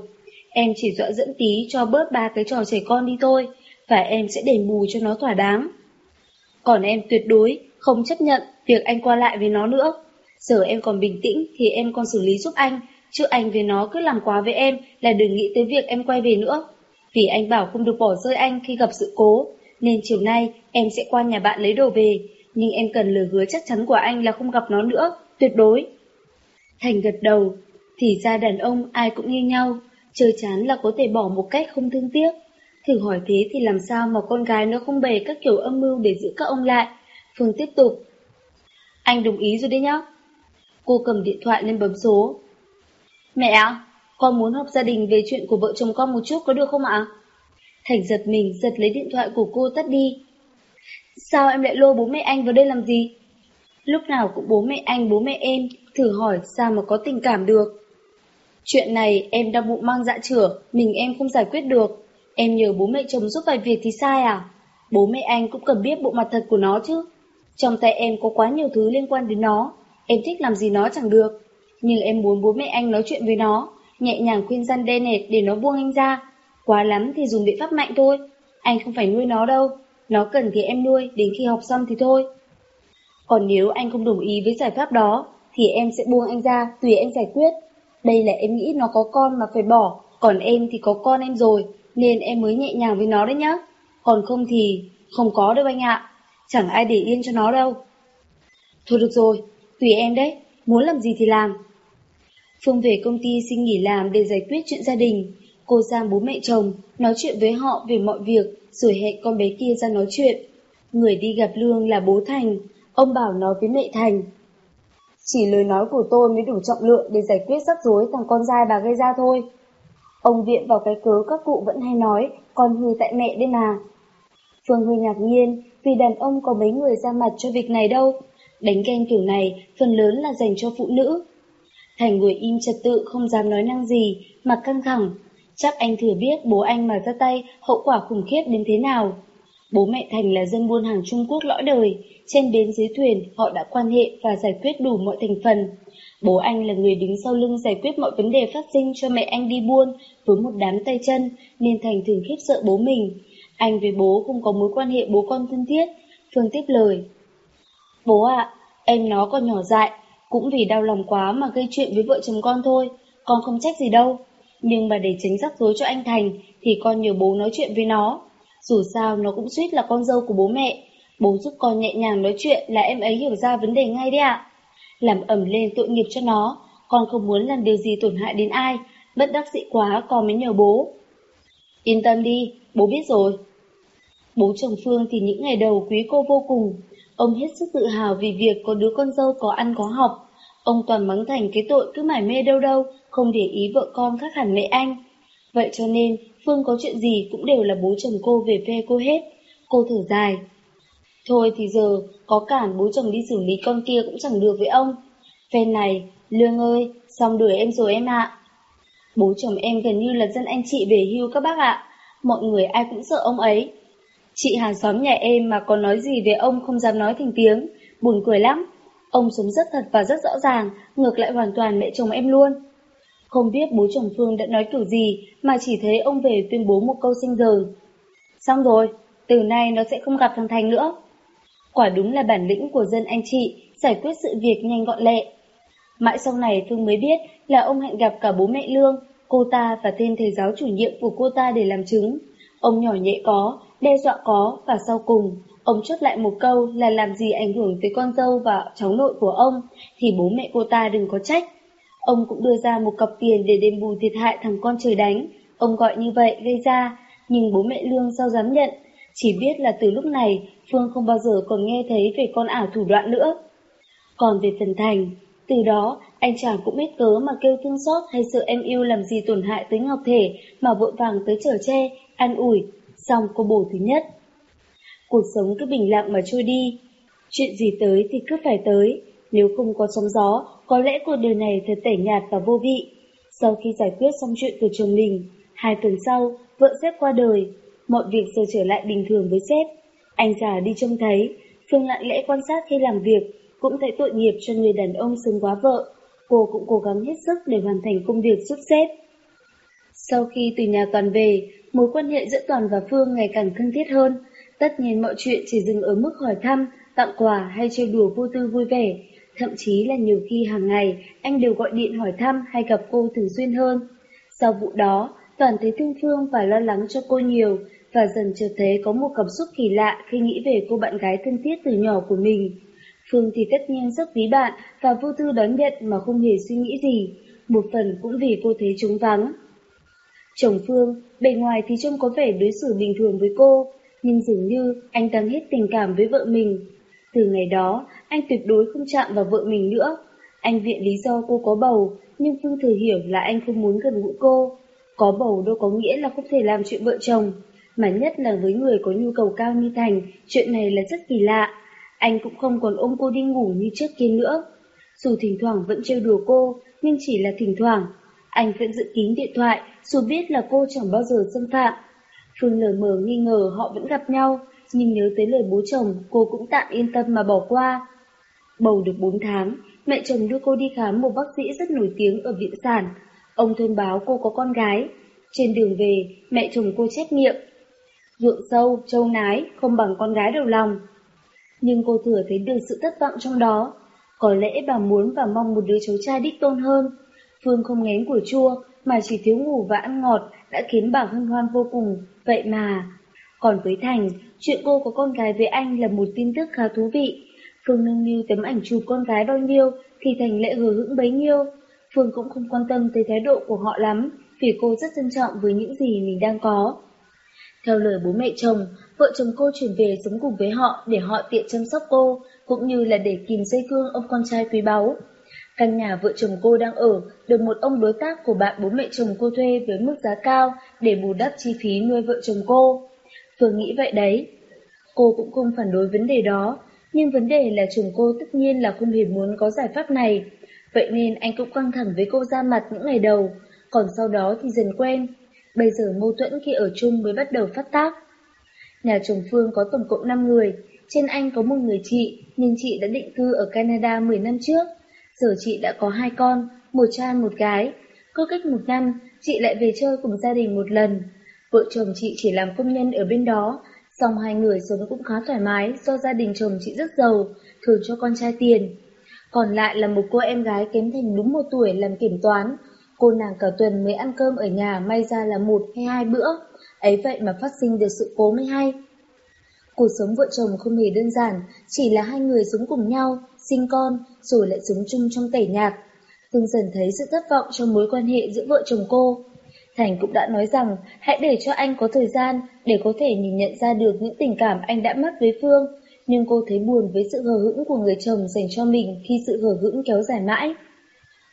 Em chỉ dọa dẫn tí cho bớt ba cái trò trẻ con đi thôi, và em sẽ đền bù cho nó thỏa đáng. Còn em tuyệt đối không chấp nhận việc anh qua lại với nó nữa. Giờ em còn bình tĩnh thì em còn xử lý giúp anh, chứ anh với nó cứ làm quá với em là đừng nghĩ tới việc em quay về nữa. Vì anh bảo không được bỏ rơi anh khi gặp sự cố, nên chiều nay em sẽ qua nhà bạn lấy đồ về, nhưng em cần lời hứa chắc chắn của anh là không gặp nó nữa, tuyệt đối. Thành gật đầu, thì ra đàn ông ai cũng như nhau, chơi chán là có thể bỏ một cách không thương tiếc. Thử hỏi thế thì làm sao mà con gái nó không bày các kiểu âm mưu để giữ các ông lại. Phương tiếp tục. Anh đồng ý rồi đấy nhá. Cô cầm điện thoại lên bấm số. Mẹ ạ, con muốn họp gia đình về chuyện của vợ chồng con một chút có được không ạ? Thành giật mình giật lấy điện thoại của cô tắt đi. Sao em lại lôi bố mẹ anh vào đây làm gì? Lúc nào cũng bố mẹ anh, bố mẹ em, thử hỏi sao mà có tình cảm được. Chuyện này em đang bụng mang dạ chửa, mình em không giải quyết được. Em nhờ bố mẹ chồng giúp vài việc thì sai à? Bố mẹ anh cũng cần biết bộ mặt thật của nó chứ. Trong tay em có quá nhiều thứ liên quan đến nó, em thích làm gì nó chẳng được. Nhưng em muốn bố mẹ anh nói chuyện với nó, nhẹ nhàng khuyên răn đe nệt để nó buông anh ra. Quá lắm thì dùng biện pháp mạnh thôi, anh không phải nuôi nó đâu, nó cần thì em nuôi, đến khi học xong thì thôi. Còn nếu anh không đồng ý với giải pháp đó, thì em sẽ buông anh ra, tùy anh giải quyết. Đây là em nghĩ nó có con mà phải bỏ, còn em thì có con em rồi, nên em mới nhẹ nhàng với nó đấy nhá. Còn không thì không có đâu anh ạ, chẳng ai để yên cho nó đâu. Thôi được rồi, tùy em đấy, muốn làm gì thì làm. Phương về công ty xin nghỉ làm để giải quyết chuyện gia đình. Cô ra bố mẹ chồng, nói chuyện với họ về mọi việc, rồi hẹn con bé kia ra nói chuyện. Người đi gặp Lương là bố Thành, ông bảo nói với mẹ Thành. Chỉ lời nói của tôi mới đủ trọng lượng để giải quyết rắc rối thằng con trai bà gây ra thôi. Ông viện vào cái cớ các cụ vẫn hay nói, con hư tại mẹ đây mà. Phương hơi ngạc nhiên, vì đàn ông có mấy người ra mặt cho việc này đâu. Đánh ghen kiểu này, phần lớn là dành cho phụ nữ. Thành ngồi im trật tự không dám nói năng gì, mặt căng thẳng. Chắc anh thừa biết bố anh mà ra tay, hậu quả khủng khiếp đến thế nào. Bố mẹ Thành là dân buôn hàng Trung Quốc lõi đời, trên bến dưới thuyền họ đã quan hệ và giải quyết đủ mọi thành phần. Bố anh là người đứng sau lưng giải quyết mọi vấn đề phát sinh cho mẹ anh đi buôn với một đám tay chân nên Thành thường khiếp sợ bố mình. Anh với bố không có mối quan hệ bố con thân thiết. Phương tiếp lời. Bố ạ, em nó còn nhỏ dại, cũng vì đau lòng quá mà gây chuyện với vợ chồng con thôi, con không trách gì đâu. Nhưng mà để tránh rắc rối cho anh Thành thì con nhờ bố nói chuyện với nó. Dù sao nó cũng suýt là con dâu của bố mẹ. Bố giúp con nhẹ nhàng nói chuyện là em ấy hiểu ra vấn đề ngay đấy ạ. Làm ẩm lên tội nghiệp cho nó, con không muốn làm điều gì tổn hại đến ai, bất đắc dĩ quá con mới nhờ bố. Yên tâm đi, bố biết rồi. Bố chồng Phương thì những ngày đầu quý cô vô cùng. Ông hết sức tự hào vì việc có đứa con dâu có ăn có học. Ông toàn mắng thành cái tội cứ mải mê đâu đâu, không để ý vợ con khác hẳn mẹ anh. Vậy cho nên, Phương có chuyện gì cũng đều là bố chồng cô về phê cô hết. Cô thở dài. Thôi thì giờ, có cản bố chồng đi xử lý con kia cũng chẳng được với ông. Phen này, Lương ơi, xong đuổi em rồi em ạ. Bố chồng em gần như là dân anh chị về hưu các bác ạ. Mọi người ai cũng sợ ông ấy. Chị hàng xóm nhà em mà có nói gì về ông không dám nói thành tiếng, buồn cười lắm. Ông sống rất thật và rất rõ ràng, ngược lại hoàn toàn mẹ chồng em luôn. Không biết bố chồng Phương đã nói kiểu gì mà chỉ thấy ông về tuyên bố một câu sinh giờ. Xong rồi, từ nay nó sẽ không gặp thằng Thành nữa. Quả đúng là bản lĩnh của dân anh chị, giải quyết sự việc nhanh gọn lẹ. Mãi sau này Phương mới biết là ông hẹn gặp cả bố mẹ Lương, cô ta và thêm thầy giáo chủ nhiệm của cô ta để làm chứng. Ông nhỏ nhẹ có, đe dọa có và sau cùng, ông chốt lại một câu là làm gì ảnh hưởng tới con dâu và cháu nội của ông thì bố mẹ cô ta đừng có trách. Ông cũng đưa ra một cọc tiền để đền bù thiệt hại thằng con trời đánh, ông gọi như vậy gây ra, nhưng bố mẹ Lương sao dám nhận, chỉ biết là từ lúc này Phương không bao giờ còn nghe thấy về con ảo thủ đoạn nữa. Còn về phần Thành, từ đó anh chàng cũng biết cớ mà kêu thương xót hay sợ em yêu làm gì tổn hại tới Ngọc Thể mà vội vàng tới chở che, an ủi, xong cô bổ thứ nhất. Cuộc sống cứ bình lặng mà trôi đi, chuyện gì tới thì cứ phải tới, nếu không có sóng gió, có lẽ cuộc đời này thật tẻ nhạt và vô vị. Sau khi giải quyết xong chuyện của chồng mình, hai tuần sau, vợ xếp qua đời, mọi việc giờ trở lại bình thường với sếp. Anh già đi trông thấy, Phương lặng lẽ quan sát khi làm việc, cũng thấy tội nghiệp cho người đàn ông sướng quá vợ. Cô cũng cố gắng hết sức để hoàn thành công việc giúp sếp. Sau khi từ nhà Toàn về, mối quan hệ giữa Toàn và Phương ngày càng thân thiết hơn. Tất nhiên mọi chuyện chỉ dừng ở mức hỏi thăm, tặng quà hay chơi đùa vô tư vui vẻ. Thậm chí là nhiều khi hàng ngày anh đều gọi điện hỏi thăm hay gặp cô thường xuyên hơn. Sau vụ đó, Toàn thấy thương Phương và lo lắng cho cô nhiều và dần trở thấy có một cảm xúc kỳ lạ khi nghĩ về cô bạn gái thân thiết từ nhỏ của mình. Phương thì tất nhiên rất quý bạn và vô tư đón nhận mà không hề suy nghĩ gì, một phần cũng vì cô thấy trống vắng. Chồng Phương, bề ngoài thì trông có vẻ đối xử bình thường với cô, nhưng dường như anh đang hết tình cảm với vợ mình. Từ ngày đó, anh tuyệt đối không chạm vào vợ mình nữa. Anh viện lý do cô có bầu, nhưng Phương thừa hiểu là anh không muốn gần gũi cô. Có bầu đâu có nghĩa là không thể làm chuyện vợ chồng, mà nhất là với người có nhu cầu cao như Thành, chuyện này là rất kỳ lạ. Anh cũng không còn ôm cô đi ngủ như trước kia nữa. Dù thỉnh thoảng vẫn trêu đùa cô, nhưng chỉ là thỉnh thoảng. Anh vẫn giữ kín điện thoại, dù biết là cô chẳng bao giờ xâm phạm. Phương lờ mờ nghi ngờ họ vẫn gặp nhau, nhưng nhớ tới lời bố chồng, cô cũng tạm yên tâm mà bỏ qua. Bầu được 4 tháng, mẹ chồng đưa cô đi khám một bác sĩ rất nổi tiếng ở viện sản. Ông thông báo cô có con gái. Trên đường về, mẹ chồng cô chép miệng. Ruộng sâu, châu nái, không bằng con gái đầu lòng. Nhưng cô thừa thấy được sự thất vọng trong đó. Có lẽ bà muốn và mong một đứa cháu trai đích tôn hơn. Phương không ngén của chua, mà chỉ thiếu ngủ và ăn ngọt đã khiến bà hân hoan vô cùng. Vậy mà... Còn với Thành, chuyện cô có con gái với anh là một tin tức khá thú vị. Phương nâng niu tấm ảnh chụp con gái bao nhiêu thì Thành lễ hờ hững bấy nhiêu. Phương cũng không quan tâm tới thái độ của họ lắm, vì cô rất trân trọng với những gì mình đang có. Theo lời bố mẹ chồng, vợ chồng cô chuyển về sống cùng với họ để họ tiện chăm sóc cô, cũng như là để kìm dây cương ông con trai quý báu. Căn nhà vợ chồng cô đang ở được một ông đối tác của bạn bố mẹ chồng cô thuê với mức giá cao để bù đắp chi phí nuôi vợ chồng cô. Phương nghĩ vậy đấy. Cô cũng không phản đối vấn đề đó, nhưng vấn đề là chồng cô tất nhiên là không hề muốn có giải pháp này. Vậy nên anh cũng căng thẳng với cô ra mặt những ngày đầu, còn sau đó thì dần quen. Bây giờ mâu thuẫn khi ở chung mới bắt đầu phát tác. Nhà chồng Phương có tổng cộng 5 người, trên anh có một người chị, nhưng chị đã định cư ở Canada 10 năm trước. Giờ chị đã có hai con, một trai một gái. Cứ cách một năm, chị lại về chơi cùng gia đình một lần. Vợ chồng chị chỉ làm công nhân ở bên đó, song hai người sống cũng khá thoải mái do gia đình chồng chị rất giàu, thường cho con trai tiền. Còn lại là một cô em gái kém thành đúng một tuổi làm kiểm toán. Cô nàng cả tuần mới ăn cơm ở nhà may ra là một hay hai bữa. Ấy vậy mà phát sinh được sự cố mới hay. Cuộc sống vợ chồng không hề đơn giản, chỉ là hai người sống cùng nhau, sinh con, rồi lại sống chung trong tẩy nhạc. từng dần thấy sự thất vọng trong mối quan hệ giữa vợ chồng cô. Thành cũng đã nói rằng hãy để cho anh có thời gian để có thể nhìn nhận ra được những tình cảm anh đã mất với Phương, nhưng cô thấy buồn với sự hờ hững của người chồng dành cho mình khi sự hờ hững kéo dài mãi.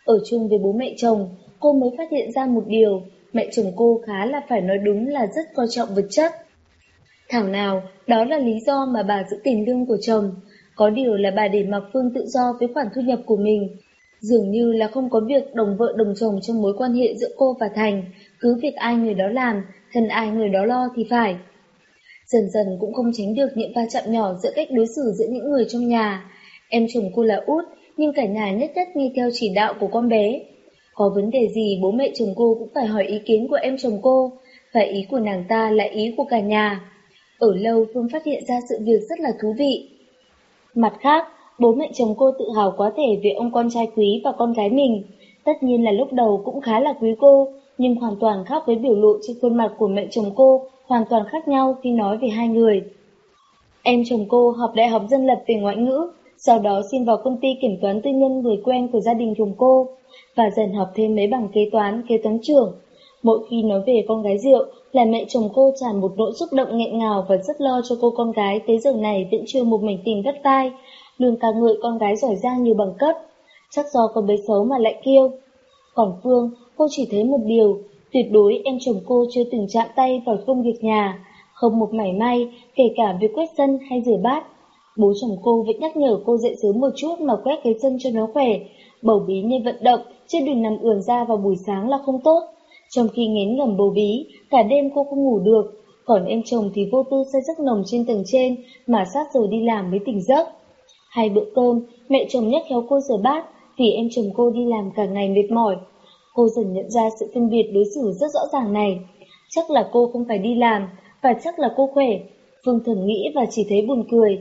Ở chung với bố mẹ chồng, cô mới phát hiện ra một điều, mẹ chồng cô khá là phải nói đúng là rất coi trọng vật chất. Thảo nào, đó là lý do mà bà giữ tiền lương của chồng, có điều là bà để mặc Phương tự do với khoản thu nhập của mình. Dường như là không có việc đồng vợ đồng chồng trong mối quan hệ giữa cô và Thành, cứ việc ai người đó làm, thân ai người đó lo thì phải. Dần dần cũng không tránh được những va chạm nhỏ giữa cách đối xử giữa những người trong nhà. Em chồng cô là út, nhưng cả nhà nhất nhất nghe theo chỉ đạo của con bé. Có vấn đề gì bố mẹ chồng cô cũng phải hỏi ý kiến của em chồng cô, và ý của nàng ta là ý của cả nhà. Ở lâu Phương phát hiện ra sự việc rất là thú vị. Mặt khác, bố mẹ chồng cô tự hào quá thể về ông con trai quý và con gái mình. Tất nhiên là lúc đầu cũng khá là quý cô, nhưng hoàn toàn khác với biểu lộ trên khuôn mặt của mẹ chồng cô, hoàn toàn khác nhau khi nói về hai người. Em chồng cô học đại học dân lập về ngoại ngữ, sau đó xin vào công ty kiểm toán tư nhân người quen của gia đình chồng cô, và dần học thêm mấy bằng kế toán, kế toán trưởng. Mỗi khi nói về con gái rượu là mẹ chồng cô tràn một nỗi xúc động nghẹn ngào và rất lo cho cô con gái tới giờ này vẫn chưa một mảnh tình đất tai, luôn ca ngợi con gái giỏi giang như bằng cấp. Chắc do con bé xấu mà lại kêu. Còn Phương, cô chỉ thấy một điều, tuyệt đối em chồng cô chưa từng chạm tay vào công việc nhà, không một mảy may, kể cả việc quét sân hay rửa bát. Bố chồng cô vẫn nhắc nhở cô dậy sớm một chút mà quét cái sân cho nó khỏe, bầu bí nên vận động, chứ đừng nằm ườn ra vào buổi sáng là không tốt. Trong khi ngén ngầm bầu bí, cả đêm cô không ngủ được, còn em chồng thì vô tư say giấc nồng trên tầng trên mà sát giờ đi làm mới tỉnh giấc. Hai bữa cơm, mẹ chồng nhắc khéo cô rửa bát vì em chồng cô đi làm cả ngày mệt mỏi. Cô dần nhận ra sự phân biệt đối xử rất rõ ràng này. Chắc là cô không phải đi làm, và chắc là cô khỏe. Phương thần nghĩ và chỉ thấy buồn cười.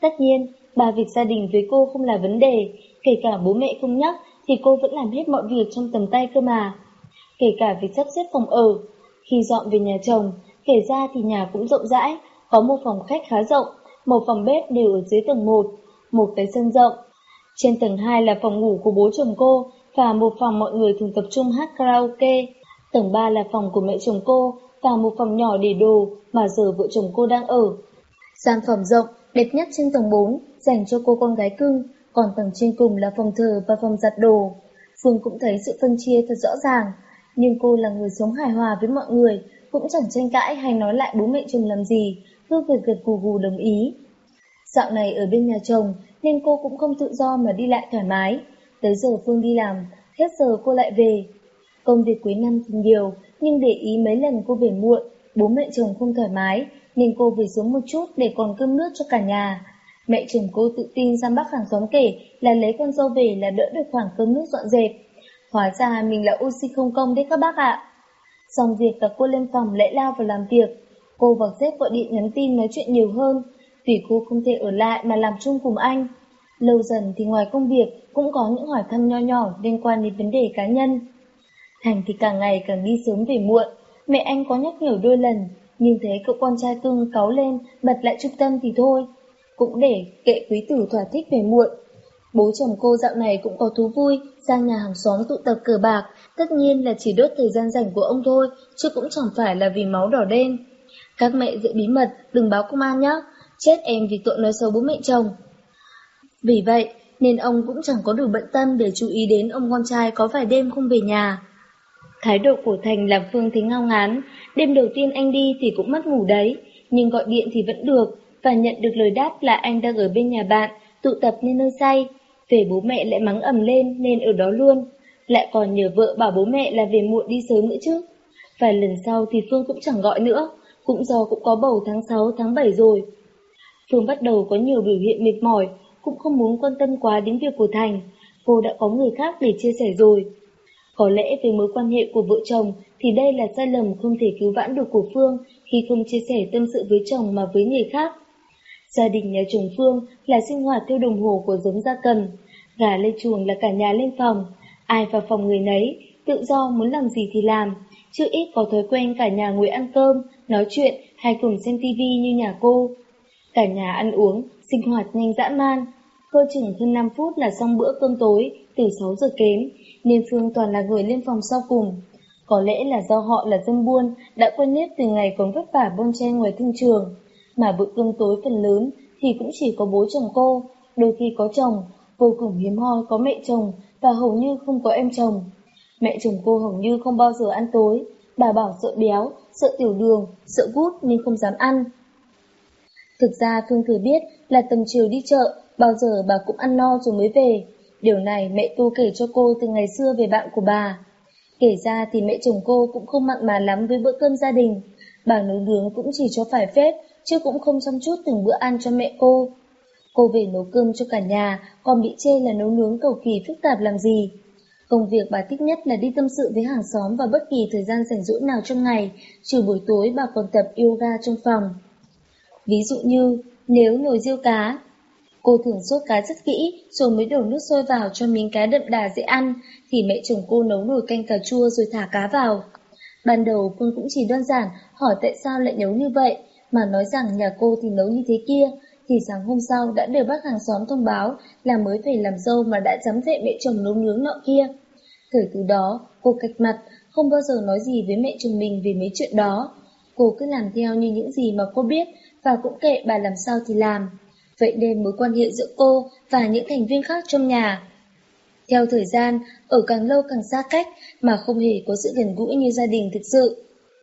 Tất nhiên, ba việc gia đình với cô không là vấn đề, kể cả bố mẹ không nhắc thì cô vẫn làm hết mọi việc trong tầm tay cơ mà. Kể cả việc sắp xếp phòng ở. Khi dọn về nhà chồng, kể ra thì nhà cũng rộng rãi, có một phòng khách khá rộng, một phòng bếp đều ở dưới tầng 1, một cái sân rộng. Trên tầng 2 là phòng ngủ của bố chồng cô và một phòng mọi người thường tập trung hát karaoke. Tầng 3 là phòng của mẹ chồng cô và một phòng nhỏ để đồ mà giờ vợ chồng cô đang ở. Gian phòng rộng, đẹp nhất trên tầng 4, dành cho cô con gái cưng, còn tầng trên cùng là phòng thờ và phòng giặt đồ. Phương cũng thấy sự phân chia thật rõ ràng, nhưng cô là người sống hài hòa với mọi người, cũng chẳng tranh cãi hay nói lại bố mẹ chồng làm gì, cứ gật gật gù gù đồng ý. Dạo này ở bên nhà chồng, nên cô cũng không tự do mà đi lại thoải mái. Tới giờ Phương đi làm, hết giờ cô lại về. Công việc cuối năm thì nhiều, nhưng để ý mấy lần cô về muộn, bố mẹ chồng không thoải mái, nên cô về xuống một chút để còn cơm nước cho cả nhà. Mẹ chồng cô tự tin sang bác hàng xóm kể là lấy con dâu về là đỡ được khoảng cơm nước dọn dẹp. Hóa ra mình là oxy không công đấy các bác ạ. Xong việc cả cô lên phòng lễ lao vào làm việc. Cô và sếp gọi điện nhắn tin nói chuyện nhiều hơn, vì cô không thể ở lại mà làm chung cùng anh. Lâu dần thì ngoài công việc cũng có những hỏi thăm nho nhỏ liên quan đến vấn đề cá nhân. Thành thì càng ngày càng đi sớm về muộn, mẹ anh có nhắc nhở đôi lần, nhưng thấy cậu con trai cưng cáu lên, bật lại trung tâm thì thôi. Cũng để kệ quý tử thỏa thích về muộn. Bố chồng cô dạo này cũng có thú vui, sang nhà hàng xóm tụ tập cờ bạc, tất nhiên là chỉ đốt thời gian rảnh của ông thôi, chứ cũng chẳng phải là vì máu đỏ đen. Các mẹ giữ bí mật, đừng báo công an nhé, chết em vì tội nói xấu bố mẹ chồng. Vì vậy, nên ông cũng chẳng có đủ bận tâm để chú ý đến ông con trai có vài đêm không về nhà. Thái độ của Thành làm Phương thấy ngao ngán, đêm đầu tiên anh đi thì cũng mất ngủ đấy, nhưng gọi điện thì vẫn được, và nhận được lời đáp là anh đang ở bên nhà bạn, tụ tập nên nơi say. Về bố mẹ lại mắng ầm lên nên ở đó luôn, lại còn nhờ vợ bảo bố mẹ là về muộn đi sớm nữa chứ. Vài lần sau thì Phương cũng chẳng gọi nữa, cũng do cũng có bầu tháng 6, tháng 7 rồi. Phương bắt đầu có nhiều biểu hiện mệt mỏi, cũng không muốn quan tâm quá đến việc của Thành. Cô đã có người khác để chia sẻ rồi. Có lẽ về mối quan hệ của vợ chồng thì đây là sai lầm không thể cứu vãn được của Phương khi không chia sẻ tâm sự với chồng mà với người khác. Gia đình nhà chồng Phương là sinh hoạt theo đồng hồ của giống gia cầm. Gà lên chuồng là cả nhà lên phòng. Ai vào phòng người nấy, tự do muốn làm gì thì làm. Chưa ít có thói quen cả nhà ngồi ăn cơm, nói chuyện hay cùng xem tivi như nhà cô. Cả nhà ăn uống, sinh hoạt nhanh dã man. Cơ chừng hơn 5 phút là xong bữa cơm tối, từ 6 giờ kém, nên Phương toàn là người lên phòng sau cùng. Có lẽ là do họ là dân buôn, đã quen nếp từ ngày còn vất vả bon chen ngoài thương trường. Mà bữa cơm tối phần lớn thì cũng chỉ có bố chồng cô, đôi khi có chồng, vô cùng hiếm hoi có mẹ chồng và hầu như không có em chồng. Mẹ chồng cô hầu như không bao giờ ăn tối, bà bảo sợ béo, sợ tiểu đường, sợ gút nên không dám ăn. Thực ra Phương thừa biết là tầm chiều đi chợ, bao giờ bà cũng ăn no rồi mới về. Điều này mẹ Tu kể cho cô từ ngày xưa về bạn của bà. Kể ra thì mẹ chồng cô cũng không mặn mà lắm với bữa cơm gia đình. Bà nấu nướng cũng chỉ cho phải phép, chứ cũng không chăm chút từng bữa ăn cho mẹ cô. Cô về nấu cơm cho cả nhà, còn bị chê là nấu nướng cầu kỳ phức tạp làm gì. Công việc bà thích nhất là đi tâm sự với hàng xóm vào bất kỳ thời gian rảnh rỗi nào trong ngày, trừ buổi tối bà còn tập yoga trong phòng. Ví dụ như, nếu nồi riêu cá, cô thường sốt cá rất kỹ rồi mới đổ nước sôi vào cho miếng cá đậm đà dễ ăn, thì mẹ chồng cô nấu nồi canh cà chua rồi thả cá vào. Ban đầu Phương cũng chỉ đơn giản hỏi tại sao lại nấu như vậy, mà nói rằng nhà cô thì nấu như thế kia, thì sáng hôm sau đã được bác hàng xóm thông báo là mới về làm dâu mà đã dám dạy mẹ chồng nấu nướng nọ kia. Thời từ đó, cô cạch mặt, không bao giờ nói gì với mẹ chồng mình về mấy chuyện đó. Cô cứ làm theo như những gì mà cô biết và cũng kệ bà làm sao thì làm. Vậy nên mối quan hệ giữa cô và những thành viên khác trong nhà. Theo thời gian, ở càng lâu càng xa cách mà không hề có sự gần gũi như gia đình thực sự.